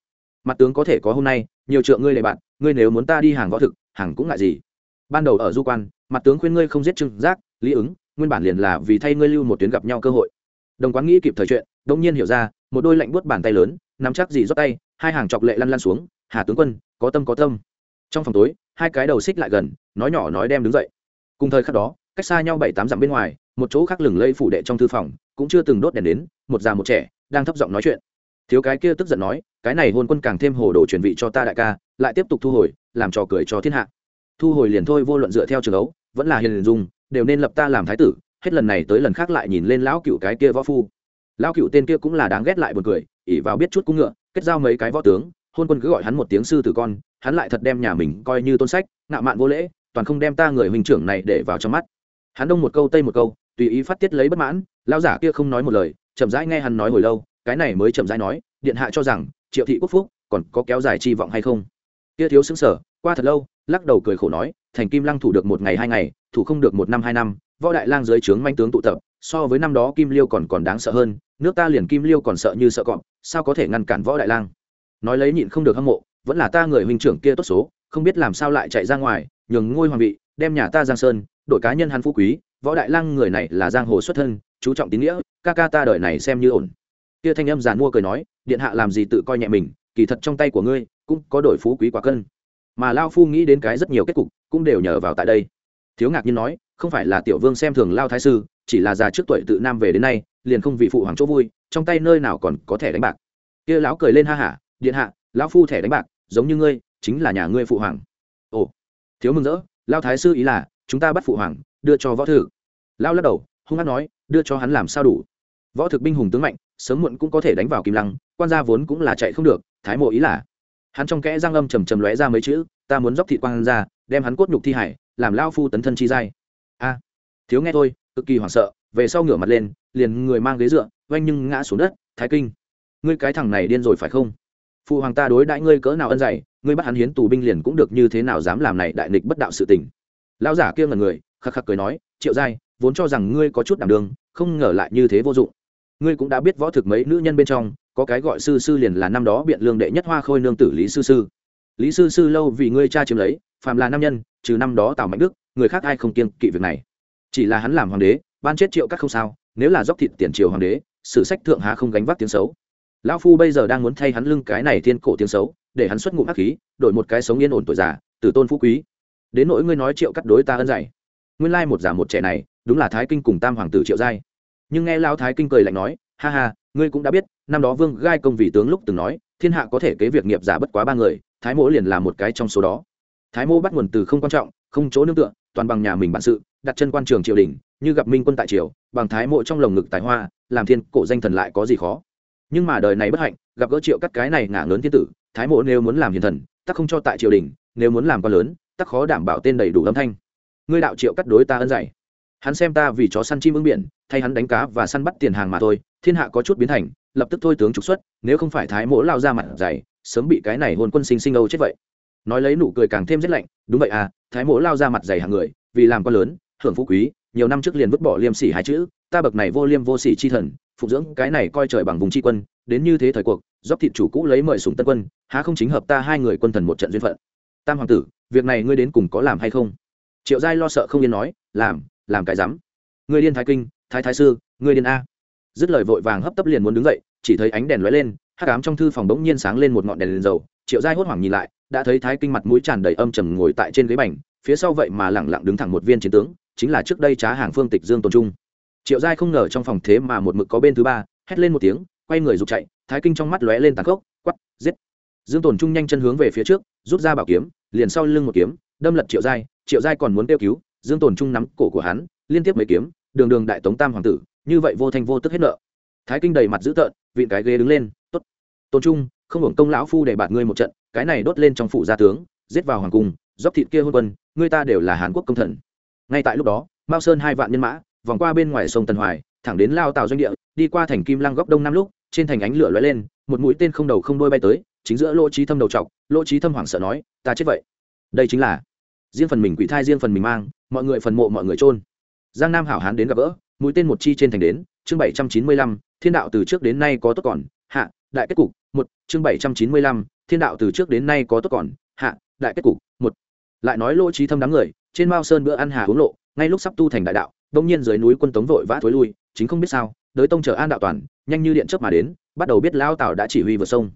Speaker 1: Mặt tướng có thể có hôm nay, nhiều trượng ngươi lệ bạn, ngươi nếu muốn ta đi hàng võ thực, hàng cũng ngại gì. Ban đầu ở du quan, mặt tướng khuyên ngươi không giết trưng giác, lý ứng, nguyên bản liền là vì thay ngươi lưu một tuyến gặp nhau cơ hội. Đồng quán nghĩ kịp thời chuyện đông nhiên hiểu ra, một đôi lạnh buốt bàn tay lớn, nắm chắc dì rót tay, hai hàng chọc lệ lăn lăn xuống, hà tướng quân, có tâm có tâm trong phòng tối, hai cái đầu xích lại gần, nói nhỏ nói đem đứng dậy. Cùng thời khắc đó, cách xa nhau bảy tám dặm bên ngoài, một chỗ khác lừng lây phủ đệ trong thư phòng, cũng chưa từng đốt đèn đến, một già một trẻ, đang thấp giọng nói chuyện. Thiếu cái kia tức giận nói, cái này hôn quân càng thêm hồ đồ chuyển vị cho ta đại ca, lại tiếp tục thu hồi, làm trò cười cho thiên hạ. Thu hồi liền thôi, vô luận dựa theo trường ấu, vẫn là hiền dung đều nên lập ta làm thái tử, hết lần này tới lần khác lại nhìn lên lão cựu cái kia võ phu. Lão cựu tên kia cũng là đáng ghét lại buồn cười ỉ vào biết chút cung ngựa, kết giao mấy cái võ tướng hôn quân cứ gọi hắn một tiếng sư tử con, hắn lại thật đem nhà mình coi như tôn sách, ngạo mạn vô lễ, toàn không đem ta người huynh trưởng này để vào trong mắt. Hắn đông một câu tây một câu, tùy ý phát tiết lấy bất mãn, lão giả kia không nói một lời, chậm rãi nghe hắn nói hồi lâu, cái này mới chậm rãi nói, điện hạ cho rằng, triệu thị quốc phúc, còn có kéo dài chi vọng hay không? Kia thiếu xứng sở qua thật lâu, lắc đầu cười khổ nói, thành kim lăng thủ được một ngày hai ngày, thủ không được một năm hai năm, võ đại lang dưới trướng manh tướng tụ tập, so với năm đó kim liêu còn còn đáng sợ hơn, nước ta liền kim liêu còn sợ như sợ cọp, sao có thể ngăn cản võ đại lang? Nói lấy nhịn không được hâm mộ, vẫn là ta người huynh trưởng kia tốt số, không biết làm sao lại chạy ra ngoài, nhường ngôi hoàng vị, đem nhà ta giang sơn, đội cá nhân hắn phú quý, võ đại lang người này là giang hồ xuất thân, chú trọng tín nghĩa, ca ca ta đời này xem như ổn. Kia thanh âm giàn mua cười nói, điện hạ làm gì tự coi nhẹ mình, kỳ thật trong tay của ngươi, cũng có đổi phú quý quả cân. Mà lao phu nghĩ đến cái rất nhiều kết cục, cũng đều nhờ vào tại đây. Thiếu ngạc nhiên nói, không phải là tiểu vương xem thường lao thái sư, chỉ là già trước tuổi tự nam về đến nay, liền không vị phụ hoàng chỗ vui, trong tay nơi nào còn có thể đánh bạc. Kia lão cười lên ha hả điện hạ, lão phu thẻ đánh bạc, giống như ngươi, chính là nhà ngươi phụ hoàng. Ồ, thiếu mừng rỡ lao thái sư ý là, chúng ta bắt phụ hoàng, đưa cho võ thử lao lắc đầu, hung hát nói, đưa cho hắn làm sao đủ. Võ thực binh hùng tướng mạnh, sớm muộn cũng có thể đánh vào kim lăng, quan gia vốn cũng là chạy không được, thái mộ ý là. Hắn trong kẽ giang âm trầm trầm lóe ra mấy chữ, ta muốn dốc thị quan ra đem hắn cốt nhục thi hải, làm lao phu tấn thân chi giai. A, thiếu nghe thôi, cực kỳ hoảng sợ, về sau ngửa mặt lên, liền người mang ghế dựa, oanh nhưng ngã xuống đất, thái kinh. Ngươi cái thằng này điên rồi phải không? Phụ hoàng ta đối đãi ngươi cỡ nào ân dày ngươi bắt hắn hiến tù binh liền cũng được như thế nào dám làm này đại nghịch bất đạo sự tình. Lão giả kia ngần người, khắc khắc cười nói, triệu giai, vốn cho rằng ngươi có chút đảm đường không ngờ lại như thế vô dụng. Ngươi cũng đã biết võ thực mấy nữ nhân bên trong, có cái gọi sư sư liền là năm đó biện lương đệ nhất hoa khôi nương tử lý sư sư. Lý sư sư lâu vì ngươi cha chiếm lấy, phàm là nam nhân, trừ năm đó tào mạnh đức, người khác ai không kiên kỵ việc này. Chỉ là hắn làm hoàng đế, ban chết triệu các không sao, nếu là dốc thịt tiền triều hoàng đế, sử sách thượng há không gánh vác tiếng xấu lão phu bây giờ đang muốn thay hắn lưng cái này thiên cổ tiếng xấu, để hắn xuất ngụm hắc khí, đổi một cái sống yên ổn tuổi già từ tôn phú quý. Đến nỗi ngươi nói triệu cắt đối ta ân dạy. Nguyên lai một giả một trẻ này, đúng là thái kinh cùng tam hoàng tử triệu giai. Nhưng nghe lao thái kinh cười lạnh nói, ha ha, ngươi cũng đã biết, năm đó vương gai công vị tướng lúc từng nói, thiên hạ có thể kế việc nghiệp giả bất quá ba người, thái mỗ liền là một cái trong số đó. Thái mỗ bắt nguồn từ không quan trọng, không chỗ nương tựa, toàn bằng nhà mình bản sự, đặt chân quan trường triều đình, như gặp minh quân tại triều, bằng thái mộ trong lồng ngực tài hoa, làm thiên cổ danh thần lại có gì khó? Nhưng mà đời này bất hạnh, gặp gỡ triệu cắt cái này ngả lớn thiên tử, thái mộ nếu muốn làm hiền thần tắc không cho tại triều đình, nếu muốn làm con lớn tắc khó đảm bảo tên đầy đủ âm thanh. Ngươi đạo triệu cắt đối ta ân dạy. Hắn xem ta vì chó săn chim ứng biển, thay hắn đánh cá và săn bắt tiền hàng mà thôi, thiên hạ có chút biến thành, lập tức thôi tướng trục xuất, nếu không phải thái mỗ lao ra mặt dày sớm bị cái này hôn quân sinh sinh âu chết vậy. Nói lấy nụ cười càng thêm rét lạnh, đúng vậy à thái mỗ lao ra mặt dày hàng người, vì làm con lớn, hưởng phú quý, nhiều năm trước liền vứt bỏ liêm sỉ hai chữ, ta bậc này vô liêm vô sỉ chi thần phụng dưỡng cái này coi trời bằng vùng tri quân đến như thế thời cuộc dốc thịt chủ cũ lấy mời sùng tân quân há không chính hợp ta hai người quân thần một trận duyên phận. Tam hoàng tử việc này ngươi đến cùng có làm hay không? Triệu giai lo sợ không yên nói làm làm cái rắm. Ngươi điên thái kinh thái thái sư ngươi điên a. Dứt lời vội vàng hấp tấp liền muốn đứng dậy chỉ thấy ánh đèn lóe lên hát cám trong thư phòng bỗng nhiên sáng lên một ngọn đèn, đèn dầu. Triệu giai hốt hoảng nhìn lại đã thấy thái kinh mặt mũi tràn đầy âm trầm ngồi tại trên ghế bành phía sau vậy mà lẳng lặng đứng thẳng một viên chiến tướng chính là trước đây trá hàng phương tịch dương tôn trung triệu giai không ngờ trong phòng thế mà một mực có bên thứ ba, hét lên một tiếng, quay người rụt chạy, thái kinh trong mắt lóe lên tàn khốc quắp giết. Dương tồn trung nhanh chân hướng về phía trước, rút ra bảo kiếm, liền sau lưng một kiếm, đâm lật triệu giai triệu giai còn muốn kêu cứu, dương tồn trung nắm cổ của hắn, liên tiếp mấy kiếm, đường đường đại tống tam hoàng tử, như vậy vô thanh vô tức hết nợ. Thái kinh đầy mặt dữ tợn, vịn cái ghế đứng lên, tốt tôn trung, không hưởng công lão phu để bạt ngươi một trận, cái này đốt lên trong phủ gia tướng, giết vào hoàng cung, dốc thịt kia hôn quân, ngươi ta đều là hàn quốc công thần. Ngay tại lúc đó, mao sơn hai vạn nhân mã vòng qua bên ngoài sông tần hoài, thẳng đến lao tàu doanh địa, đi qua thành kim lăng góc đông nam lúc, trên thành ánh lửa lóe lên, một mũi tên không đầu không đôi bay tới, chính giữa lỗ trí thâm đầu trọc lỗ trí thâm hoảng sợ nói, ta chết vậy. Đây chính là riêng phần mình quỷ thai, riêng phần mình mang, mọi người phần mộ, mọi người trôn giang nam hảo hán đến gặp gỡ, mũi tên một chi trên thành đến, chương bảy trăm chín mươi lăm, thiên đạo từ trước đến nay có tốt còn, hạ, đại kết cục, một, chương bảy trăm chín mươi lăm, thiên đạo từ trước đến nay có tốt còn, hạ, đại kết cục, một. Lại nói lỗ trí thâm đám người, trên mao sơn bữa ăn hà uống lộ, ngay lúc sắp tu thành đại đạo đông nhiên dưới núi quân tống vội vã thối lui, chính không biết sao, đới tông chờ an đạo toàn, nhanh như điện chớp mà đến, bắt đầu biết lao tào đã chỉ huy vượt sông.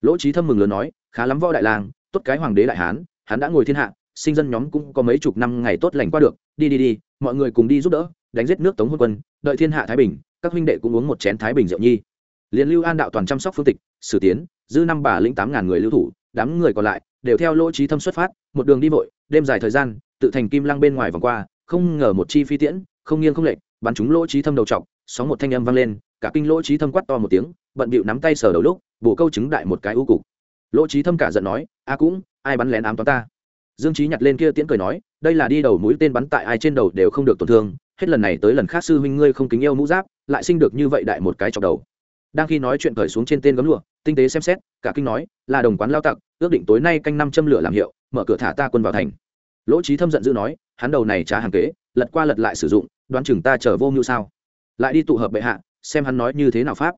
Speaker 1: Lỗ trí thâm mừng lớn nói, khá lắm võ đại lang, tốt cái hoàng đế đại hán, hắn đã ngồi thiên hạ, sinh dân nhóm cũng có mấy chục năm ngày tốt lành qua được, đi đi đi, mọi người cùng đi giúp đỡ, đánh giết nước tống hôn quân, đợi thiên hạ thái bình, các huynh đệ cũng uống một chén thái bình rượu nhi. Liền lưu an đạo toàn chăm sóc phương tịch, sử tiến, dư năm bà lĩnh tám ngàn người lưu thủ, đám người còn lại đều theo lỗ trí thâm xuất phát, một đường đi vội, đêm dài thời gian, tự thành kim lăng bên ngoài vòng qua, không ngờ một chi phi tiễn không nghiêng không lệch, bắn chúng lỗ trí thâm đầu trọc, sóng một thanh âm vang lên, cả kinh lỗ trí thâm quát to một tiếng, bận bịu nắm tay sờ đầu lúc, bổ câu chứng đại một cái ưu cục. Lỗ trí thâm cả giận nói, a cũng, ai bắn lén ám toán ta? Dương trí nhặt lên kia tiễn cười nói, đây là đi đầu mũi tên bắn tại ai trên đầu đều không được tổn thương, hết lần này tới lần khác sư huynh ngươi không kính yêu mũ giáp, lại sinh được như vậy đại một cái chọc đầu. Đang khi nói chuyện cởi xuống trên tên gấm lụa, tinh tế xem xét, cả kinh nói, là đồng quán lao tặc, ước định tối nay canh năm châm lửa làm hiệu, mở cửa thả ta quân vào thành. Lỗ trí thâm giận dữ nói, hắn đầu này trả hàng kế lật qua lật lại sử dụng, đoán chừng ta chờ vô ngưu sao? Lại đi tụ hợp bệ hạ, xem hắn nói như thế nào pháp.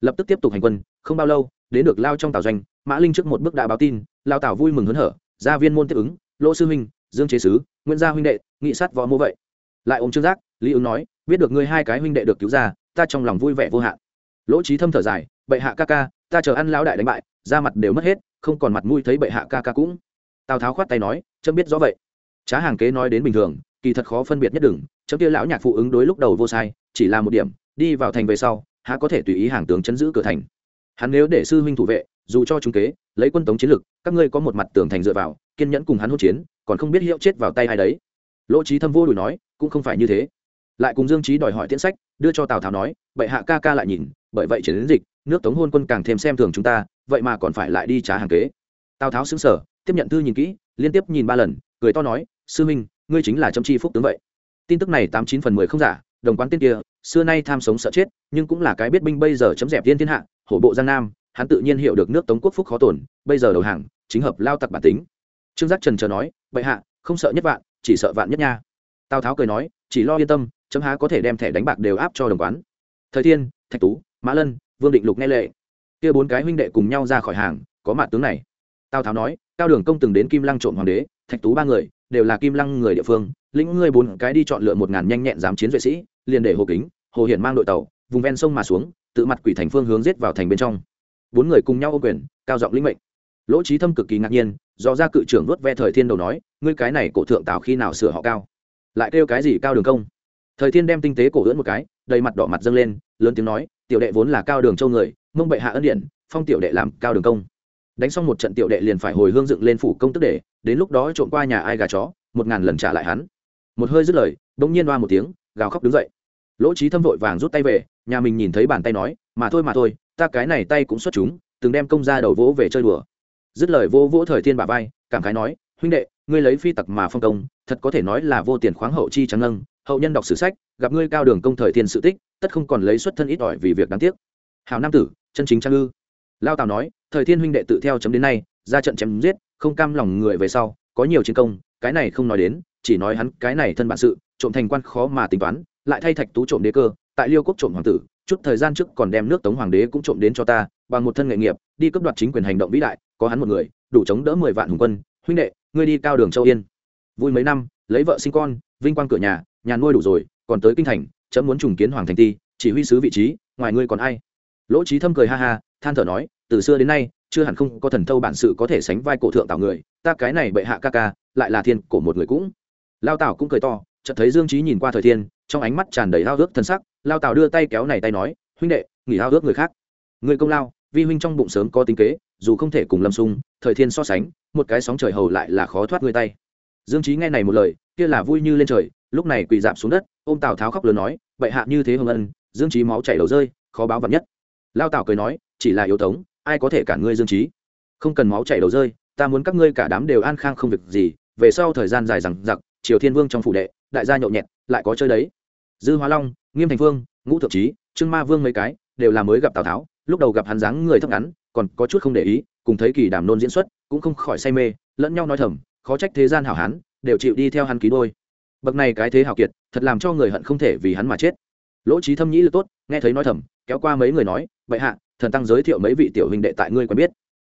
Speaker 1: Lập tức tiếp tục hành quân, không bao lâu, đến được lao trong tào doanh, mã linh trước một bước đã báo tin, lao tào vui mừng hớn hở, gia viên môn tiếp ứng, lỗ sư huynh, dương chế sứ, nguyễn gia huynh đệ, nghị sát võ mô vậy. Lại ôm trương giác, lý ứng nói, biết được ngươi hai cái huynh đệ được cứu ra, ta trong lòng vui vẻ vô hạn. Lỗ trí thâm thở dài, bệ hạ ca ca, ta chờ ăn lão đại đánh bại, da mặt đều mất hết, không còn mặt mũi thấy bệ hạ ca ca cũng. Tào tháo khoát tay nói, chấm biết rõ vậy. Trá hàng kế nói đến bình thường kỳ thật khó phân biệt nhất đừng, chấm kia lão nhạc phụ ứng đối lúc đầu vô sai, chỉ là một điểm, đi vào thành về sau, há có thể tùy ý hàng tướng chấn giữ cửa thành. Hắn nếu để sư huynh thủ vệ, dù cho chúng kế, lấy quân tống chiến lực, các ngươi có một mặt tường thành dựa vào, kiên nhẫn cùng hắn hỗn chiến, còn không biết hiệu chết vào tay ai đấy. Lỗ trí thâm vô đùi nói, cũng không phải như thế. Lại cùng dương trí đòi hỏi tiễn sách, đưa cho tào tháo nói, bệ hạ ca ca lại nhìn, bởi vậy chiến đến dịch, nước tống hôn quân càng thêm xem thường chúng ta, vậy mà còn phải lại đi trả hàng kế. Tào tháo xứng sở tiếp nhận thư nhìn kỹ, liên tiếp nhìn ba lần, cười to nói, sư minh ngươi chính là châm chi phúc tướng vậy. Tin tức này tám chín phần mười không giả, đồng quán tên kia, xưa nay tham sống sợ chết, nhưng cũng là cái biết binh bây giờ chấm dẹp viên thiên hạ, hổ bộ giang nam, hắn tự nhiên hiểu được nước tống quốc phúc khó tổn, bây giờ đầu hàng, chính hợp lao tặc bản tính. Trương giác trần chờ nói, bệ hạ, không sợ nhất vạn, chỉ sợ vạn nhất nha. Tào tháo cười nói, chỉ lo yên tâm, chấm há có thể đem thẻ đánh bạc đều áp cho đồng quán. Thời thiên, thạch tú, mã lân, vương định lục nghe lệ. Kia bốn cái huynh đệ cùng nhau ra khỏi hàng, có mặt tướng này. Tào tháo nói, cao đường công từng đến kim lăng trộm hoàng đế, thạch tú ba người đều là kim lăng người địa phương, lĩnh ngươi bốn cái đi chọn lựa một ngàn nhanh nhẹn dám chiến vệ sĩ, liền để hồ kính, hồ hiển mang đội tàu, vùng ven sông mà xuống, tự mặt quỷ thành phương hướng giết vào thành bên trong. Bốn người cùng nhau ô quyền, cao giọng lĩnh mệnh. Lỗ trí thâm cực kỳ ngạc nhiên, do ra cự trưởng vớt ve thời thiên đầu nói, ngươi cái này cổ thượng tào khi nào sửa họ cao? Lại kêu cái gì cao đường công? Thời thiên đem tinh tế cổ ưỡn một cái, đầy mặt đỏ mặt dâng lên, lớn tiếng nói, tiểu đệ vốn là cao đường châu người, mông bệ hạ ân điện phong tiểu đệ làm cao đường công đánh xong một trận tiểu đệ liền phải hồi hương dựng lên phủ công tức để, đến lúc đó trộm qua nhà ai gà chó, một ngàn lần trả lại hắn. Một hơi dứt lời, bỗng nhiên đoa một tiếng, gào khóc đứng dậy. Lỗ trí thâm vội vàng rút tay về, nhà mình nhìn thấy bàn tay nói, mà thôi mà thôi, ta cái này tay cũng xuất chúng, từng đem công ra đầu vỗ về chơi đùa. Dứt lời vô vỗ thời thiên bà vai, cảm khái nói, huynh đệ, ngươi lấy phi tặc mà phong công, thật có thể nói là vô tiền khoáng hậu chi trắng ngân hậu nhân đọc sử sách, gặp ngươi cao đường công thời thiên sự tích, tất không còn lấy xuất thân ít ỏi vì việc đáng tiếc. Hào nam tử, chân chính trang ư lao tào nói, thời thiên huynh đệ tự theo chấm đến nay, ra trận chém giết, không cam lòng người về sau, có nhiều chiến công, cái này không nói đến, chỉ nói hắn cái này thân bản sự, trộm thành quan khó mà tính toán, lại thay thạch tú trộm đế cơ, tại liêu quốc trộm hoàng tử, chút thời gian trước còn đem nước tống hoàng đế cũng trộm đến cho ta, bằng một thân nghệ nghiệp, đi cấp đoạt chính quyền hành động vĩ đại, có hắn một người, đủ chống đỡ mười vạn hùng quân, huynh đệ, ngươi đi cao đường châu yên. Vui mấy năm, lấy vợ sinh con, vinh quang cửa nhà nhà nuôi đủ rồi, còn tới kinh thành, chấm muốn trùng kiến hoàng thành ti, chỉ huy sứ vị trí, ngoài ngươi còn ai? Lỗ trí thâm cười ha ha than thở nói, từ xưa đến nay, chưa hẳn không có thần thâu bản sự có thể sánh vai cổ thượng tào người, ta cái này bệ hạ ca ca, lại là thiên của một người cũng. Lao tào cũng cười to, chợt thấy dương trí nhìn qua thời thiên, trong ánh mắt tràn đầy hao ước thân sắc, lao tào đưa tay kéo này tay nói, huynh đệ, nghỉ hao ước người khác. Người công lao, vi huynh trong bụng sớm có tính kế, dù không thể cùng lâm sung, thời thiên so sánh, một cái sóng trời hầu lại là khó thoát người tay. Dương trí nghe này một lời, kia là vui như lên trời, lúc này quỳ dạp xuống đất, ôm tào tháo khóc lớn nói, bệ hạ như thế hồng ân, dương trí máu chảy đầu rơi, khó báo vật nhất. Lao tào cười nói chỉ là yếu tống, ai có thể cản ngươi dương trí? Không cần máu chảy đầu rơi, ta muốn các ngươi cả đám đều an khang không việc gì, về sau thời gian dài rằng giặc triều thiên vương trong phủ đệ, đại gia nhậu nhẹt, lại có chơi đấy. Dư hóa long, nghiêm thành vương, ngũ thượng trí, trương ma vương mấy cái, đều là mới gặp tào tháo, lúc đầu gặp hắn dáng người thấp ngắn, còn có chút không để ý, cùng thấy kỳ đàm nôn diễn xuất, cũng không khỏi say mê, lẫn nhau nói thầm, khó trách thế gian hảo hán, đều chịu đi theo hắn ký đôi. Bậc này cái thế hảo kiệt, thật làm cho người hận không thể vì hắn mà chết. Lỗ trí thâm nhĩ lực tốt, nghe thấy nói thầm, kéo qua mấy người nói vậy hạ thần tăng giới thiệu mấy vị tiểu huynh đệ tại ngươi quen biết.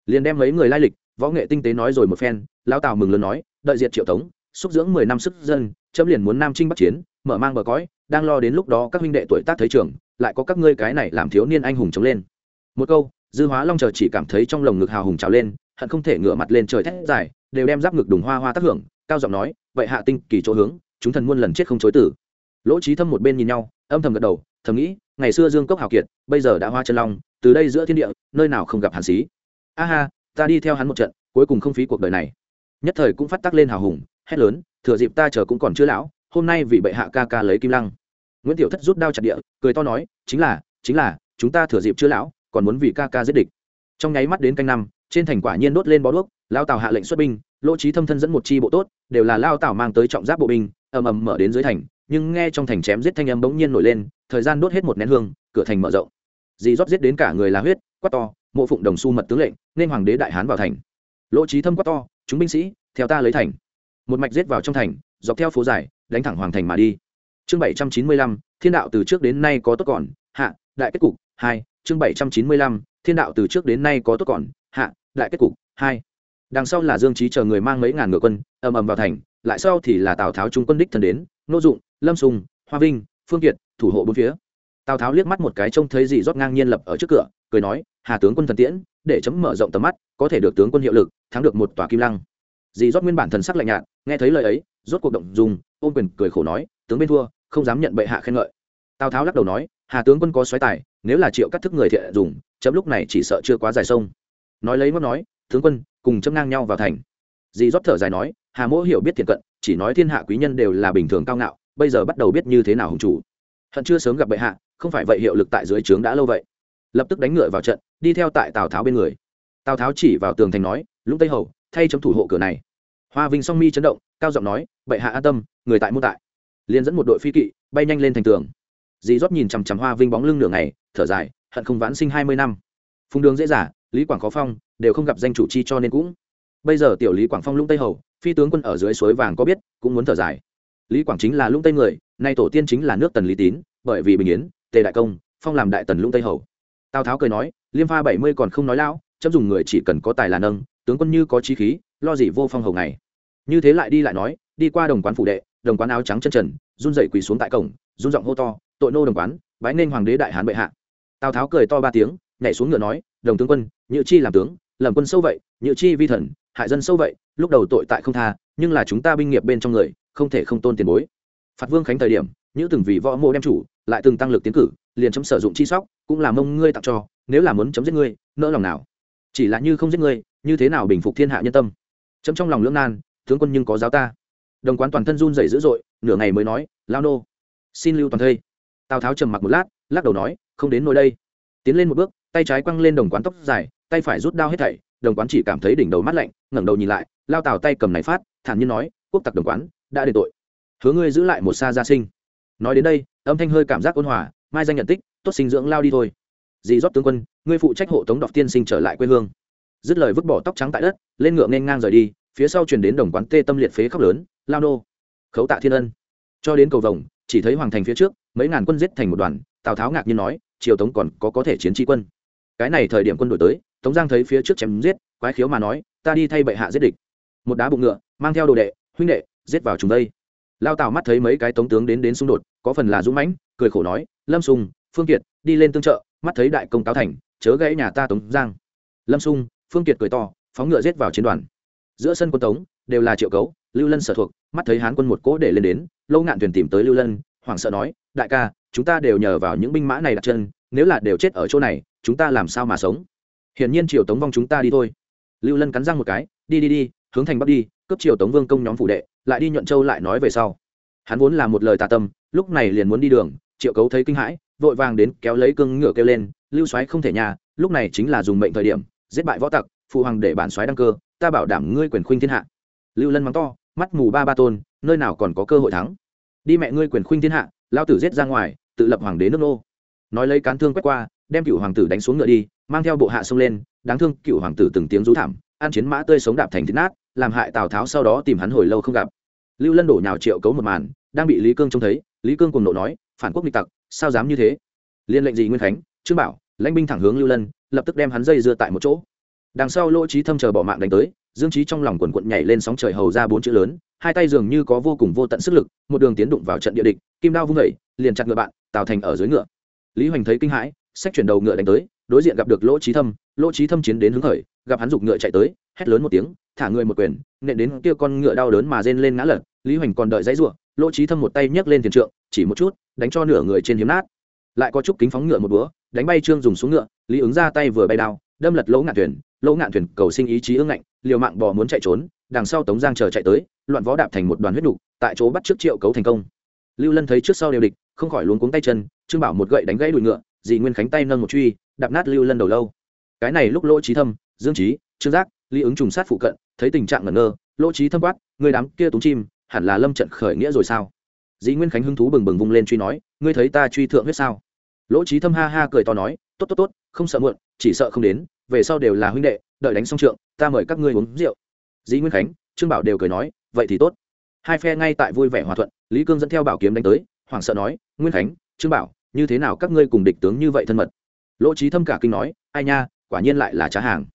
Speaker 1: Liền đem mấy người lai lịch, võ nghệ tinh tế nói rồi một phen, lão tào mừng lớn nói, đợi diệt triệu tống, xúc dưỡng mười năm sức dân, chấm liền muốn nam trinh bắc chiến, mở mang bờ cõi, đang lo đến lúc đó các huynh đệ tuổi tác thấy trưởng, lại có các ngươi cái này làm thiếu niên anh hùng chống lên. Một câu, dư hóa long chờ chỉ cảm thấy trong lồng ngực hào hùng trào lên, hận không thể ngửa mặt lên trời thét dài, đều đem giáp ngực đùng hoa hoa tác hưởng, cao giọng nói, vậy hạ tinh kỳ chỗ hướng, chúng thần muôn lần chết không chối tử. Lỗ trí thâm một bên nhìn nhau, âm thầm gật đầu thầm nghĩ, ngày xưa dương cốc hào kiệt, bây giờ đã hoa chân long, từ đây giữa thiên địa, nơi nào không gặp hàn xí. A ha, ta đi theo hắn một trận, cuối cùng không phí cuộc đời này. Nhất thời cũng phát tắc lên hào hùng, hét lớn, thừa dịp ta chờ cũng còn chưa lão, hôm nay vì bệ hạ ca ca lấy kim lăng. Nguyễn tiểu thất rút đao chặt địa, cười to nói, chính là chính là, chúng ta thừa dịp chưa lão, còn muốn vì ca ca giết địch. Trong nháy mắt đến canh năm, trên thành quả nhiên đốt lên bó đuốc, lao tào hạ lệnh xuất binh, lỗ trí thâm thân dẫn một chi bộ tốt, đều là lao tào mang tới trọng giáp bộ binh, ầm ầm mở đến dưới thành, nhưng nghe trong thành chém giết thanh âm bỗng nhiên nổi lên thời gian đốt hết một nén hương, cửa thành mở rộng. Dì rót giết đến cả người là huyết, quát to, mộ phụng đồng su mật tướng lệnh, nên hoàng đế đại hán vào thành. Lỗ trí thâm quát to, chúng binh sĩ, theo ta lấy thành. Một mạch giết vào trong thành, dọc theo phố dài, đánh thẳng hoàng thành mà đi. Chương bảy trăm chín mươi lăm, thiên đạo từ trước đến nay có tốt còn, hạ, đại kết cục, hai. Chương bảy trăm chín mươi lăm, thiên đạo từ trước đến nay có tốt còn, hạ, đại kết cục, hai. Đằng sau là dương trí chờ người mang mấy ngàn ngựa quân, ầm ầm vào thành, lại sau thì là tào tháo trung quân đích thần đến, nô dụng, lâm sùng, hoa vinh, phương kiệt thủ hộ bốn phía. Tào tháo liếc mắt một cái trông thấy dì rót ngang nhiên lập ở trước cửa, cười nói, hà tướng quân thần tiễn, để chấm mở rộng tầm mắt, có thể được tướng quân hiệu lực, thắng được một tòa kim lăng. Dì rót nguyên bản thần sắc lạnh nhạt, nghe thấy lời ấy, rốt cuộc động dùng ôm quyền cười khổ nói, tướng bên thua, không dám nhận bệ hạ khen ngợi. Tào tháo lắc đầu nói, hà tướng quân có xoáy tài, nếu là triệu cắt thức người thiện dùng, chấm lúc này chỉ sợ chưa quá dài sông. Nói lấy mất nói, tướng quân, cùng chấm ngang nhau vào thành. Dì rót thở dài nói, hà mỗ hiểu biết thiện cận, chỉ nói thiên hạ quý nhân đều là bình thường cao ngạo, bây giờ bắt đầu biết như thế nào hùng chủ hận chưa sớm gặp bệ hạ, không phải vậy hiệu lực tại dưới trướng đã lâu vậy. Lập tức đánh ngựa vào trận, đi theo tại tào tháo bên người. Tào tháo chỉ vào tường thành nói, lũng tây hầu, thay chấm thủ hộ cửa này. Hoa vinh song mi chấn động, cao giọng nói, bệ hạ an tâm, người tại môn tại. Liền dẫn một đội phi kỵ, bay nhanh lên thành tường. Dì rót nhìn chằm chằm hoa vinh bóng lưng nửa ngày, thở dài, hận không vãn sinh hai mươi năm. Phùng đường dễ giả lý quảng khó phong, đều không gặp danh chủ chi cho nên cũng. Bây giờ tiểu lý quảng phong lũng tây hầu, phi tướng quân ở dưới suối vàng có biết, cũng muốn thở dài. Lý quảng chính là lũng tây người nay tổ tiên chính là nước tần lý tín, bởi vì bình yến, tề đại công, phong làm đại tần lũng tây hầu. Tào tháo cười nói, liêm pha bảy mươi còn không nói lão, chấm dùng người chỉ cần có tài là nâng, tướng quân như có trí khí, lo gì vô phong hầu này như thế lại đi lại nói, đi qua đồng quán phủ đệ, đồng quán áo trắng chân trần, run dậy quỳ xuống tại cổng, run giọng hô to, tội nô đồng quán, bái nên hoàng đế đại hán bệ hạ. Tào tháo cười to ba tiếng, nhảy xuống ngựa nói, đồng tướng quân nhự chi làm tướng, làm quân sâu vậy nhự chi vi thần, hại dân sâu vậy, lúc đầu tội tại không tha, nhưng là chúng ta binh nghiệp bên trong người, không thể không tôn tiền bối phạt vương khánh thời điểm, nhữ từng vì võ mô đem chủ, lại từng tăng lực tiến cử, liền chấm sử dụng chi sóc, cũng là mông ngươi tặng cho, nếu là muốn chấm giết ngươi, nỡ lòng nào. Chỉ là như không giết ngươi, như thế nào bình phục thiên hạ nhân tâm? Chấm trong lòng lưỡng nan, tướng quân nhưng có giáo ta. Đồng quán toàn thân run rẩy dữ dội, nửa ngày mới nói, lao nô, xin lưu toàn thây. Tào tháo trầm mặc một lát, lắc đầu nói, không đến nỗi đây. Tiến lên một bước, tay trái quăng lên đồng quán tóc dài, tay phải rút đao hết thảy, đồng quán chỉ cảm thấy đỉnh đầu mát lạnh, ngẩng đầu nhìn lại, lao tào tay cầm này phát, thản nhiên nói, quốc tặc đồng quán, đã đền tội hứa ngươi giữ lại một xa gia sinh. Nói đến đây, âm thanh hơi cảm giác ôn hòa, mai danh nhận tích, tốt sinh dưỡng lao đi thôi. Dì dót tướng quân, ngươi phụ trách hộ tống đọc tiên sinh trở lại quê hương. Dứt lời vứt bỏ tóc trắng tại đất, lên ngựa nên ngang rời đi, phía sau chuyển đến đồng quán tê tâm liệt phế khóc lớn, lao nô. Khấu tạ thiên ân. Cho đến cầu vồng, chỉ thấy hoàng thành phía trước, mấy ngàn quân giết thành một đoàn, tào tháo ngạc nhiên nói, triều tống còn có có thể chiến chi quân. Cái này thời điểm quân đổi tới, tống giang thấy phía trước chém giết, quái khiếu mà nói, ta đi thay bệ hạ giết địch. Một đá bụng ngựa, mang theo đồ đệ, huynh đệ, giết vào chúng đây lao tào mắt thấy mấy cái tống tướng đến đến xung đột, có phần là dũng mãnh, cười khổ nói, lâm sùng, phương kiệt, đi lên tương trợ, mắt thấy đại công cáo thành, chớ gãy nhà ta tống giang. Lâm sung phương kiệt cười to, phóng ngựa giết vào chiến đoàn. Giữa sân quân tống, đều là triệu cấu, lưu lân sở thuộc, mắt thấy hán quân một cỗ để lên đến, lâu ngạn thuyền tìm tới lưu lân, hoảng sợ nói, đại ca, chúng ta đều nhờ vào những binh mã này đặt chân, nếu là đều chết ở chỗ này, chúng ta làm sao mà sống? Hiển nhiên triều tống vong chúng ta đi thôi. Lưu lân cắn răng một cái, đi đi đi hướng thành bắc đi, cướp triều tống vương công nhóm phủ đệ, lại đi nhuận châu lại nói về sau. Hắn vốn là một lời tà tâm, lúc này liền muốn đi đường, triệu cấu thấy kinh hãi, vội vàng đến kéo lấy cương ngựa kêu lên, lưu soái không thể nhà, lúc này chính là dùng mệnh thời điểm, giết bại võ tặc, phụ hoàng để bản soái đăng cơ, ta bảo đảm ngươi quyền khuynh thiên hạ. Lưu lân mắng to, mắt mù ba ba tôn, nơi nào còn có cơ hội thắng? Đi mẹ ngươi quyền khuynh thiên hạ, lao tử giết ra ngoài, tự lập hoàng đế nước nô. Nói lấy cán thương quét qua, đem cựu hoàng tử đánh xuống ngựa đi, mang theo bộ hạ xông lên, đáng thương cựu hoàng tử từng tiếng rú thảm, ăn chiến mã tươi sống đạp thành thịt nát làm hại tào tháo sau đó tìm hắn hồi lâu không gặp. Lưu lân đổ nhào triệu cấu một màn, đang bị lý cương trông thấy, lý cương cùng nộ nói, phản quốc nghịch tặc, sao dám như thế? Liên lệnh gì nguyên khánh, trương bảo, lãnh binh thẳng hướng lưu lân, lập tức đem hắn dây dưa tại một chỗ. Đằng sau lỗ trí thâm chờ bỏ mạng đánh tới, dương trí trong lòng quần quận nhảy lên sóng trời hầu ra bốn chữ lớn, hai tay dường như có vô cùng vô tận sức lực, một đường tiến đụng vào trận địa địch, kim đao vung vẩy liền chặt ngựa bạn, tào thành ở dưới ngựa. Lý hoành thấy kinh hãi sách chuyển đầu ngựa đánh tới, đối diện gặp được lỗ trí thâm, lỗ trí thâm chiến đến hứng khởi, gặp hắn giục ngựa chạy tới, hét lớn một tiếng thả người một quyền nện đến kia con ngựa đau đớn mà rên lên ngã lật lý hoành còn đợi dãy ruộng lỗ trí thâm một tay nhấc lên tiền trượng chỉ một chút đánh cho nửa người trên hiếm nát. Lại có chút kính phóng ngựa một búa đánh bay trương dùng xuống ngựa lý ứng ra tay vừa bay đao đâm lật lỗ ngạn thuyền. Lỗ ngạn thuyền cầu sinh ý chí ương ngạnh liều mạng bỏ muốn chạy trốn đằng sau tống giang chờ chạy tới loạn võ đạp thành một đoàn huyết đủ, tại chỗ bắt trước triệu cấu thành công. Lưu lân thấy trước sau đều địch không khỏi luống cuống tay chân trương bảo một gậy đánh gãy đùi ngựa Dị nguyên khánh tay nâng một truy đạp nát lưu lân đầu lâu. Cái này lúc lỗ trí thâm dương trí trương giác lý ứng trùng sát phụ cận thấy tình trạng ngẩn ngơ, lỗ trí thâm quát người đám kia túng chim, hẳn là lâm trận khởi nghĩa rồi sao? Dĩ nguyên khánh hứng thú bừng bừng vung lên truy nói, ngươi thấy ta truy thượng huyết sao? Lỗ trí thâm ha ha cười to nói, tốt tốt tốt, không sợ muộn, chỉ sợ không đến, về sau đều là huynh đệ, đợi đánh xong trượng, ta mời các ngươi uống rượu. Dĩ nguyên khánh, trương bảo đều cười nói, vậy thì tốt. Hai phe ngay tại vui vẻ hòa thuận, lý cương dẫn theo bảo kiếm đánh tới, hoảng sợ nói, nguyên khánh, trương bảo, như thế nào các ngươi cùng địch tướng như vậy thân mật? Lỗ trí thâm cả kinh nói, ai nha, quả nhiên lại là trá hàng.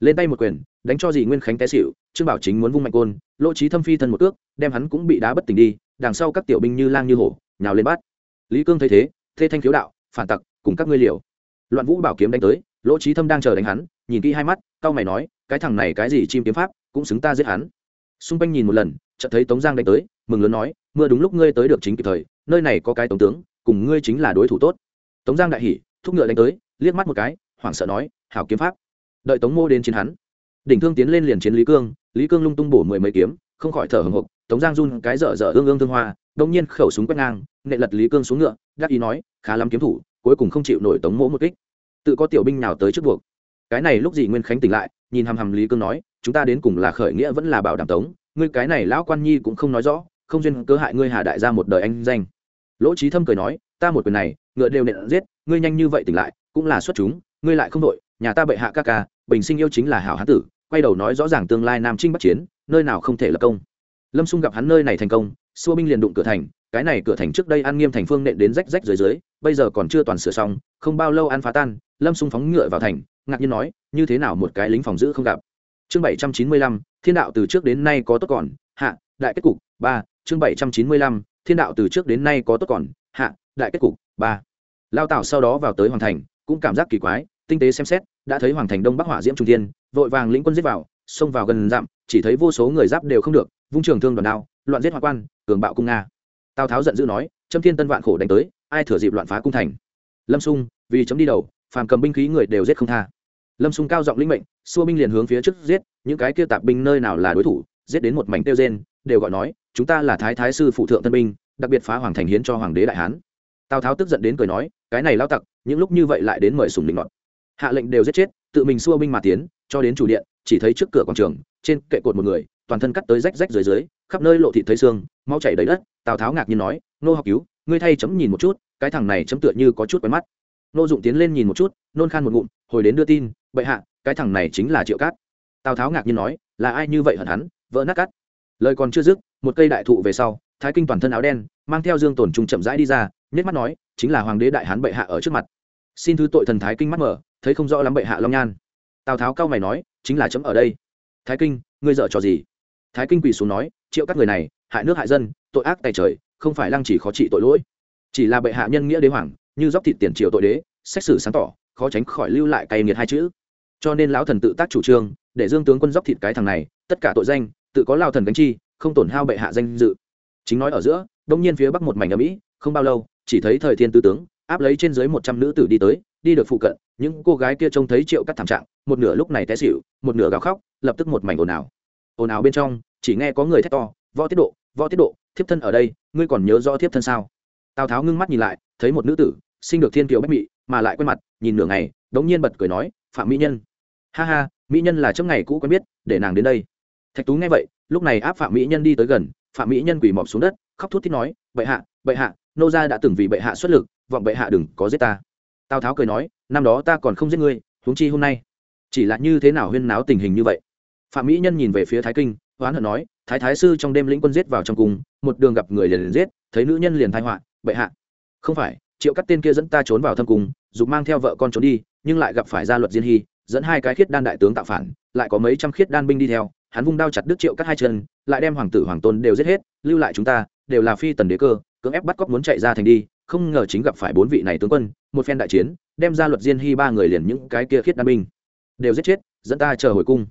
Speaker 1: Lên tay một quyền đánh cho dì nguyên khánh té xịu trương bảo chính muốn vung mạnh côn, lỗ trí thâm phi thân một ước đem hắn cũng bị đá bất tỉnh đi, đằng sau các tiểu binh như lang như hổ, nhào lên bắt. Lý cương thấy thế, thê thanh khiếu đạo, phản tặc, cùng các ngươi liều. Loạn vũ bảo kiếm đánh tới, lỗ trí thâm đang chờ đánh hắn, nhìn kỹ hai mắt, cau mày nói, cái thằng này cái gì chim kiếm pháp, cũng xứng ta giết hắn. Xung quanh nhìn một lần, chợt thấy tống giang đánh tới, mừng lớn nói, mưa đúng lúc ngươi tới được chính kịp thời, nơi này có cái tống tướng, cùng ngươi chính là đối thủ tốt. Tống giang đại hỉ, thúc ngựa đánh tới, liếc mắt một cái, hoảng sợ nói, hảo kiếm pháp. Đợi tống mô đến chiến hắn đỉnh thương tiến lên liền chiến lý cương lý cương lung tung bổ mười mấy kiếm, không khỏi thở hồng hộc, tống giang run cái dở dở ương ương thương hoa đông nhiên khẩu súng quét ngang, nệ lật lý cương xuống ngựa, đắc ý nói, khá lắm kiếm thủ, cuối cùng không chịu nổi tống mỗ một kích. Tự có tiểu binh nào tới trước buộc? Cái này lúc gì nguyên khánh tỉnh lại, nhìn hằm hằm lý cương nói, chúng ta đến cùng là khởi nghĩa vẫn là bảo đảm tống, ngươi cái này lão quan nhi cũng không nói rõ, không duyên cơ hại ngươi hà đại ra một đời anh danh. Lỗ trí thâm cười nói, ta một quyền này, ngựa đều nện giết, ngươi nhanh như vậy tỉnh lại, cũng là xuất chúng, ngươi lại không đội, nhà ta bệ hạ ca ca bình sinh yêu chính là hảo hán tử, quay đầu nói rõ ràng tương lai nam trinh bắc chiến, nơi nào không thể lập công. Lâm xung gặp hắn nơi này thành công, xua binh liền đụng cửa thành, cái này cửa thành trước đây an nghiêm thành phương nện đến rách rách dưới dưới, bây giờ còn chưa toàn sửa xong, không bao lâu ăn phá tan, lâm xung phóng ngựa vào thành, ngạc nhiên nói, như thế nào một cái lính phòng giữ không gặp? Chương bảy trăm chín mươi lăm, thiên đạo từ trước đến nay có tốt còn, hạ, đại kết cục, ba, chương bảy trăm chín mươi lăm, thiên đạo từ trước đến nay có tốt còn, hạ, đại kết cục, ba. Lao tảo sau đó vào tới hoàn thành, cũng cảm giác kỳ quái tinh tế xem xét, đã thấy hoàng thành đông bắc hỏa diễm trung thiên, vội vàng lĩnh quân giết vào, xông vào gần dặm, chỉ thấy vô số người giáp đều không được, vung trường thương đoàn đao, loạn giết hoa quan, cường bạo cung nga. Tào tháo giận dữ nói Trâm thiên tân vạn khổ đánh tới, ai thừa dịp loạn phá cung thành? Lâm sung, vì chấm đi đầu, phàm cầm binh khí người đều giết không tha. Lâm sung cao giọng linh mệnh, xua binh liền hướng phía trước giết, những cái kia tạp binh nơi nào là đối thủ, giết đến một mảnh tiêu gen đều gọi nói, chúng ta là thái thái sư phụ thượng tân binh, đặc biệt phá hoàng thành hiến cho hoàng đế đại hán. Tào tháo tức giận đến cười nói, cái này lao tặc, những lúc như vậy lại đến mời sùng định ngọt hạ lệnh đều giết chết, tự mình xua binh mà tiến, cho đến chủ điện, chỉ thấy trước cửa quảng trường, trên kệ cột một người, toàn thân cắt tới rách rách dưới dưới, khắp nơi lộ thịt thấy xương mau chảy đầy đất, tào tháo ngạc nhiên nói, nô học cứu, ngươi thay chấm nhìn một chút, cái thằng này chấm tựa như có chút quen mắt. Nô dụng tiến lên nhìn một chút, nôn khan một ngụm, hồi đến đưa tin, bệ hạ, cái thằng này chính là triệu cát. Tào tháo ngạc nhiên nói, là ai như vậy hận hắn, vỡ nát cắt lời còn chưa dứt, một cây đại thụ về sau, thái kinh toàn thân áo đen, mang theo dương tồn trung chậm rãi đi ra nhét mắt nói, chính là hoàng đế đại hán bệ hạ ở trước mặt xin thứ tội thần thái kinh mắt mở, thấy không rõ lắm bệ hạ long nhan. Tào tháo cao mày nói, chính là chấm ở đây. Thái kinh, ngươi dở trò gì? Thái kinh quỳ xuống nói, triệu các người này, hại nước hại dân, tội ác tài trời, không phải lăng chỉ khó trị tội lỗi. Chỉ là bệ hạ nhân nghĩa đế hoàng, như dốc thịt tiền triều tội đế, xét xử sáng tỏ, khó tránh khỏi lưu lại cay nghiệt hai chữ. Cho nên lão thần tự tác chủ trương, để dương tướng quân dốc thịt cái thằng này, tất cả tội danh, tự có lao thần gánh chi, không tổn hao bệ hạ danh dự. Chính nói ở giữa, đông nhiên phía bắc một mảnh ở mỹ không bao lâu, chỉ thấy thời thiên tư tướng áp lấy trên dưới một trăm nữ tử đi tới, đi được phụ cận, những cô gái kia trông thấy triệu cắt thảm trạng, một nửa lúc này té xịu một nửa gào khóc, lập tức một mảnh ồn ào. Ồn ào bên trong, chỉ nghe có người thét to, võ tiết độ, võ tiết độ, thiếp thân ở đây, ngươi còn nhớ rõ thiếp thân sao? Tào tháo ngưng mắt nhìn lại, thấy một nữ tử sinh được thiên kiều bách mị, mà lại quen mặt, nhìn nửa ngày, đống nhiên bật cười nói, phạm mỹ nhân. Ha ha, mỹ nhân là trong ngày cũ quen biết, để nàng đến đây. Thạch tú nghe vậy, lúc này áp phạm mỹ nhân đi tới gần, phạm mỹ nhân quỳ mọp xuống đất, khóc thút thít nói, bệ hạ bệ hạ, nô gia đã từng vì bệ hạ xuất lực vọng bệ hạ đừng có giết ta. Tào tháo cười nói năm đó ta còn không giết ngươi huống chi hôm nay. Chỉ là như thế nào huyên náo tình hình như vậy? Phạm mỹ nhân nhìn về phía thái kinh oán hận nói thái thái sư trong đêm lĩnh quân giết vào trong cung một đường gặp người liền, liền giết thấy nữ nhân liền thai họa bệ hạ không phải triệu cắt tên kia dẫn ta trốn vào thâm cung dục mang theo vợ con trốn đi nhưng lại gặp phải gia luật diên hy dẫn hai cái khiết đan đại tướng tạo phản lại có mấy trăm khiết đan binh đi theo hắn vung đao chặt đứt triệu cắt hai chân lại đem hoàng tử hoàng tôn đều giết hết lưu lại chúng ta đều là phi tần đế cơ cưỡng ép bắt cóc muốn chạy ra thành đi không ngờ chính gặp phải bốn vị này tướng quân, một phen đại chiến, đem ra luật diên hy ba người liền những cái kia khiết đan binh đều giết chết, dẫn ta chờ hồi cung.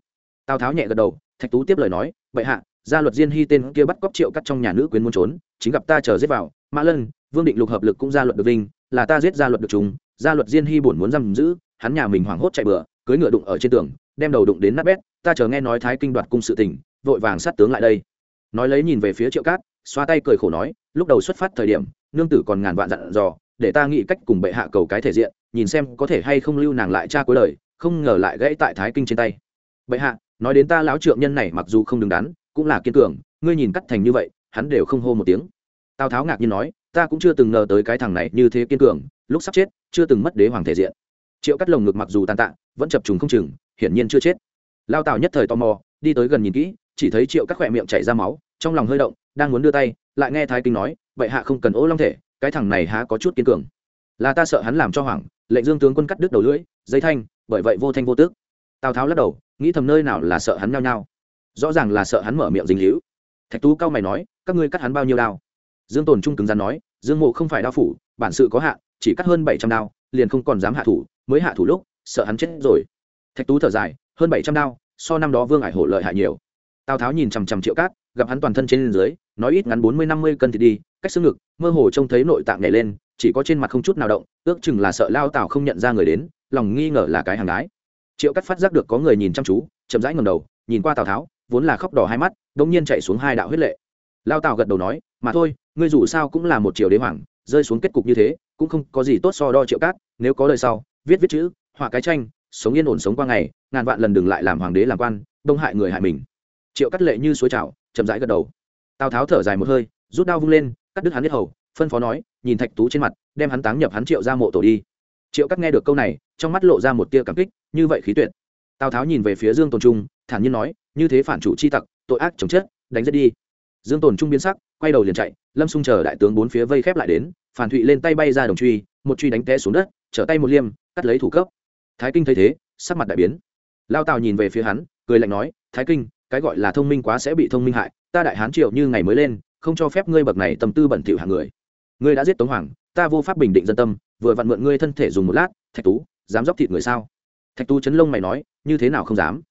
Speaker 1: Tào tháo nhẹ gật đầu, thạch tú tiếp lời nói vậy hạ gia luật diên hy tên kia bắt cóc triệu cắt trong nhà nữ quyến muốn trốn, chính gặp ta chờ giết vào, mã lân, vương định lục hợp lực cũng gia luật được vinh, là ta giết gia luật được chúng gia luật diên hy buồn muốn giam giữ, hắn nhà mình hoảng hốt chạy bừa cưới ngựa đụng ở trên tường, đem đầu đụng đến nát bét, ta chờ nghe nói thái kinh đoạt cung sự tình, vội vàng sát tướng lại đây. Nói lấy nhìn về phía triệu cát xoa tay cười khổ nói, lúc đầu xuất phát thời điểm, nương tử còn ngàn vạn dặn dò, để ta nghĩ cách cùng bệ hạ cầu cái thể diện, nhìn xem có thể hay không lưu nàng lại cha cuối lời không ngờ lại gãy tại thái kinh trên tay. Bệ hạ, nói đến ta lão trượng nhân này mặc dù không đứng đắn, cũng là kiên cường, ngươi nhìn cắt thành như vậy, hắn đều không hô một tiếng. Tào tháo ngạc nhiên nói, ta cũng chưa từng ngờ tới cái thằng này như thế kiên cường, lúc sắp chết, chưa từng mất đế hoàng thể diện. Triệu cắt lồng ngực mặc dù tàn tạ, vẫn chập trùng không chừng, hiển nhiên chưa chết. Lao tào nhất thời tò mò, đi tới gần nhìn kỹ, chỉ thấy triệu cắt khỏe miệng chảy ra máu trong lòng hơi động đang muốn đưa tay lại nghe thái kinh nói vậy hạ không cần ô long thể cái thằng này há có chút kiên cường. Là ta sợ hắn làm cho hoảng lệnh dương tướng quân cắt đứt đầu lưỡi dây thanh bởi vậy vô thanh vô tước. Tào tháo lắc đầu nghĩ thầm nơi nào là sợ hắn nhao nhao. Rõ ràng là sợ hắn mở miệng dính hữu thạch tú cao mày nói các ngươi cắt hắn bao nhiêu đao? Dương tồn trung cứng rắn nói dương mộ không phải đao phủ bản sự có hạ, chỉ cắt hơn bảy trăm đao liền không còn dám hạ thủ mới hạ thủ lúc sợ hắn chết rồi. Thạch tú thở dài hơn bảy trăm đao so năm đó vương ải hổ lợi hại nhiều. Tào tháo nhìn chằm chằm triệu cát gặp hắn toàn thân trên dưới, nói ít ngắn bốn mươi năm mươi cân thì đi, cách xương ngực, mơ hồ trông thấy nội tạng nhảy lên, chỉ có trên mặt không chút nào động, ước chừng là sợ lao tào không nhận ra người đến, lòng nghi ngờ là cái hàng gái. Triệu cắt phát giác được có người nhìn chăm chú, chậm rãi ngầm đầu, nhìn qua tào tháo, vốn là khóc đỏ hai mắt đ ỗ n g nhiên chạy xuống hai đạo huyết lệ. Lao tào gật đầu nói, mà thôi, ngươi dù sao cũng là một triều đế hoàng, rơi xuống kết cục như thế, cũng không có gì tốt so đo triệu cát nếu có đời sau, viết viết chữ, họa cái tranh, sống yên ổn sống qua ngày, ngàn vạn lần đừng lại làm hoàng đế làm quan, đông hại người hại mình. Triệu cắt lệ như suối trào chậm rãi gật đầu. Tào tháo thở dài một hơi, rút đao vung lên, cắt đứt hắn biết hầu, phân phó nói, nhìn thạch tú trên mặt, đem hắn táng nhập hắn triệu ra mộ tổ đi. Triệu cắt nghe được câu này, trong mắt lộ ra một tia cảm kích, như vậy khí tuyệt. Tào tháo nhìn về phía dương tồn trung, thản nhiên nói, như thế phản chủ chi tặc, tội ác chống chết, đánh giết đi. Dương tồn trung biến sắc, quay đầu liền chạy, lâm xung chờ đại tướng bốn phía vây khép lại đến, phản thụy lên tay bay ra đồng truy, một truy đánh té xuống đất, trở tay một liêm, cắt lấy thủ cấp. Thái kinh thấy thế, sắc mặt đại biến. Lao tào nhìn về phía hắn, cười lạnh nói, thái kinh cái gọi là thông minh quá sẽ bị thông minh hại, ta đại hán triệu như ngày mới lên, không cho phép ngươi bậc này tâm tư bẩn thỉu hàng người. Ngươi đã giết tống hoàng, ta vô pháp bình định dân tâm, vừa vặn mượn ngươi thân thể dùng một lát, thạch tú, dám dóc thịt người sao? Thạch tú chấn lông mày nói, như thế nào không dám?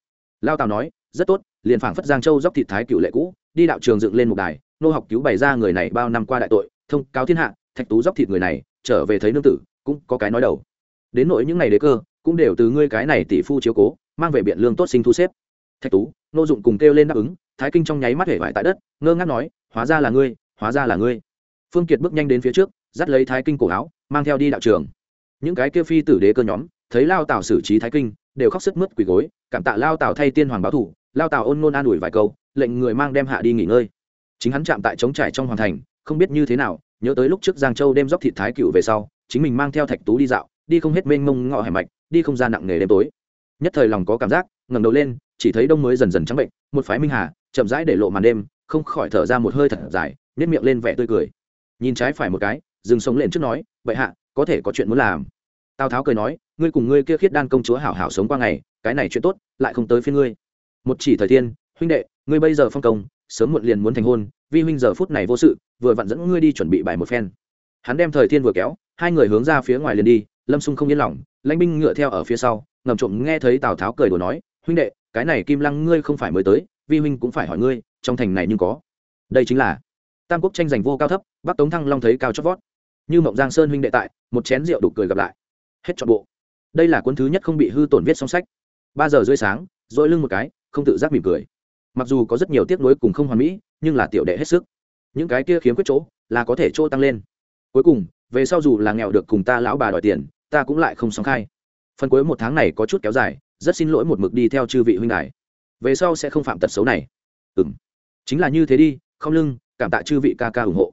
Speaker 1: Lao tào nói, rất tốt, liền phảng phất giang châu dóc thịt thái cựu lệ cũ, đi đạo trường dựng lên một đài, nô học cứu bày ra người này bao năm qua đại tội, thông cáo thiên hạ, thạch tú dóc thịt người này, trở về thấy nương tử, cũng có cái nói đầu. Đến nỗi những ngày đế cơ, cũng đều từ ngươi cái này tỷ phu chiếu cố, mang về biện lương tốt sinh thu xếp thạch tú nô dụng cùng kêu lên đáp ứng, thái kinh trong nháy mắt hể vải tại đất, ngơ ngác nói, hóa ra là ngươi, hóa ra là ngươi. Phương kiệt bước nhanh đến phía trước, dắt lấy thái kinh cổ áo, mang theo đi đạo trường. Những cái kêu phi tử đế cơ nhóm, thấy lao tào xử trí thái kinh, đều khóc sức mướt quỳ gối, cảm tạ lao tào thay tiên hoàng báo thủ, lao tào ôn nôn an ủi vài câu, lệnh người mang đem hạ đi nghỉ ngơi. Chính hắn chạm tại trống trải trong hoàng thành, không biết như thế nào, nhớ tới lúc trước giang châu đem dóc thịt thái cựu về sau, chính mình mang theo thạch tú đi dạo, đi không hết mênh mông ngọ hẻm mạch, đi không ra nặng nghề đêm tối. Nhất thời lòng có cảm giác, ngẩng đầu lên chỉ thấy đông mới dần dần trắng bệnh, một phái minh hà, chậm rãi để lộ màn đêm, không khỏi thở ra một hơi thật dài nếp miệng lên vẻ tươi cười. Nhìn trái phải một cái, dừng sống lên trước nói vậy hạ, có thể có chuyện muốn làm. Tào tháo cười nói, ngươi cùng ngươi kia khiết đan công chúa hảo hảo sống qua ngày, cái này chuyện tốt, lại không tới phía ngươi. Một chỉ thời thiên, huynh đệ, ngươi bây giờ phong công, sớm muộn liền muốn thành hôn, vi huynh giờ phút này vô sự, vừa vặn dẫn ngươi đi chuẩn bị bài một phen. Hắn đem thời thiên vừa kéo, hai người hướng ra phía ngoài liền đi, lâm xung không yên lòng, lãnh binh ngựa theo ở phía sau, ngầm trộm nghe thấy tào tháo cười đùa nói, huynh đệ cái này kim lăng ngươi không phải mới tới, vi huynh cũng phải hỏi ngươi, trong thành này nhưng có. Đây chính là tam quốc tranh giành vô cao thấp, bắc tống thăng long thấy cao chót vót. Như mộng giang sơn huynh đệ tại, một chén rượu đục cười gặp lại. Hết trọn bộ. Đây là cuốn thứ nhất không bị hư tổn viết song sách. Ba giờ rưỡi sáng dội lưng một cái, không tự giác mỉm cười. Mặc dù có rất nhiều tiếc nuối cùng không hoàn mỹ, nhưng là tiểu đệ hết sức. Những cái kia khiếm khuyết chỗ, là có thể chỗ tăng lên. Cuối cùng, về sau dù là nghèo được cùng ta lão bà đòi tiền, ta cũng lại không sóng khai. Phần cuối một tháng này có chút kéo dài rất xin lỗi một mực đi theo chư vị huynh đài. Về sau sẽ không phạm tật xấu này. Ừ m chính là như thế đi, không lưng, cảm tạ chư vị ca ca ủng hộ.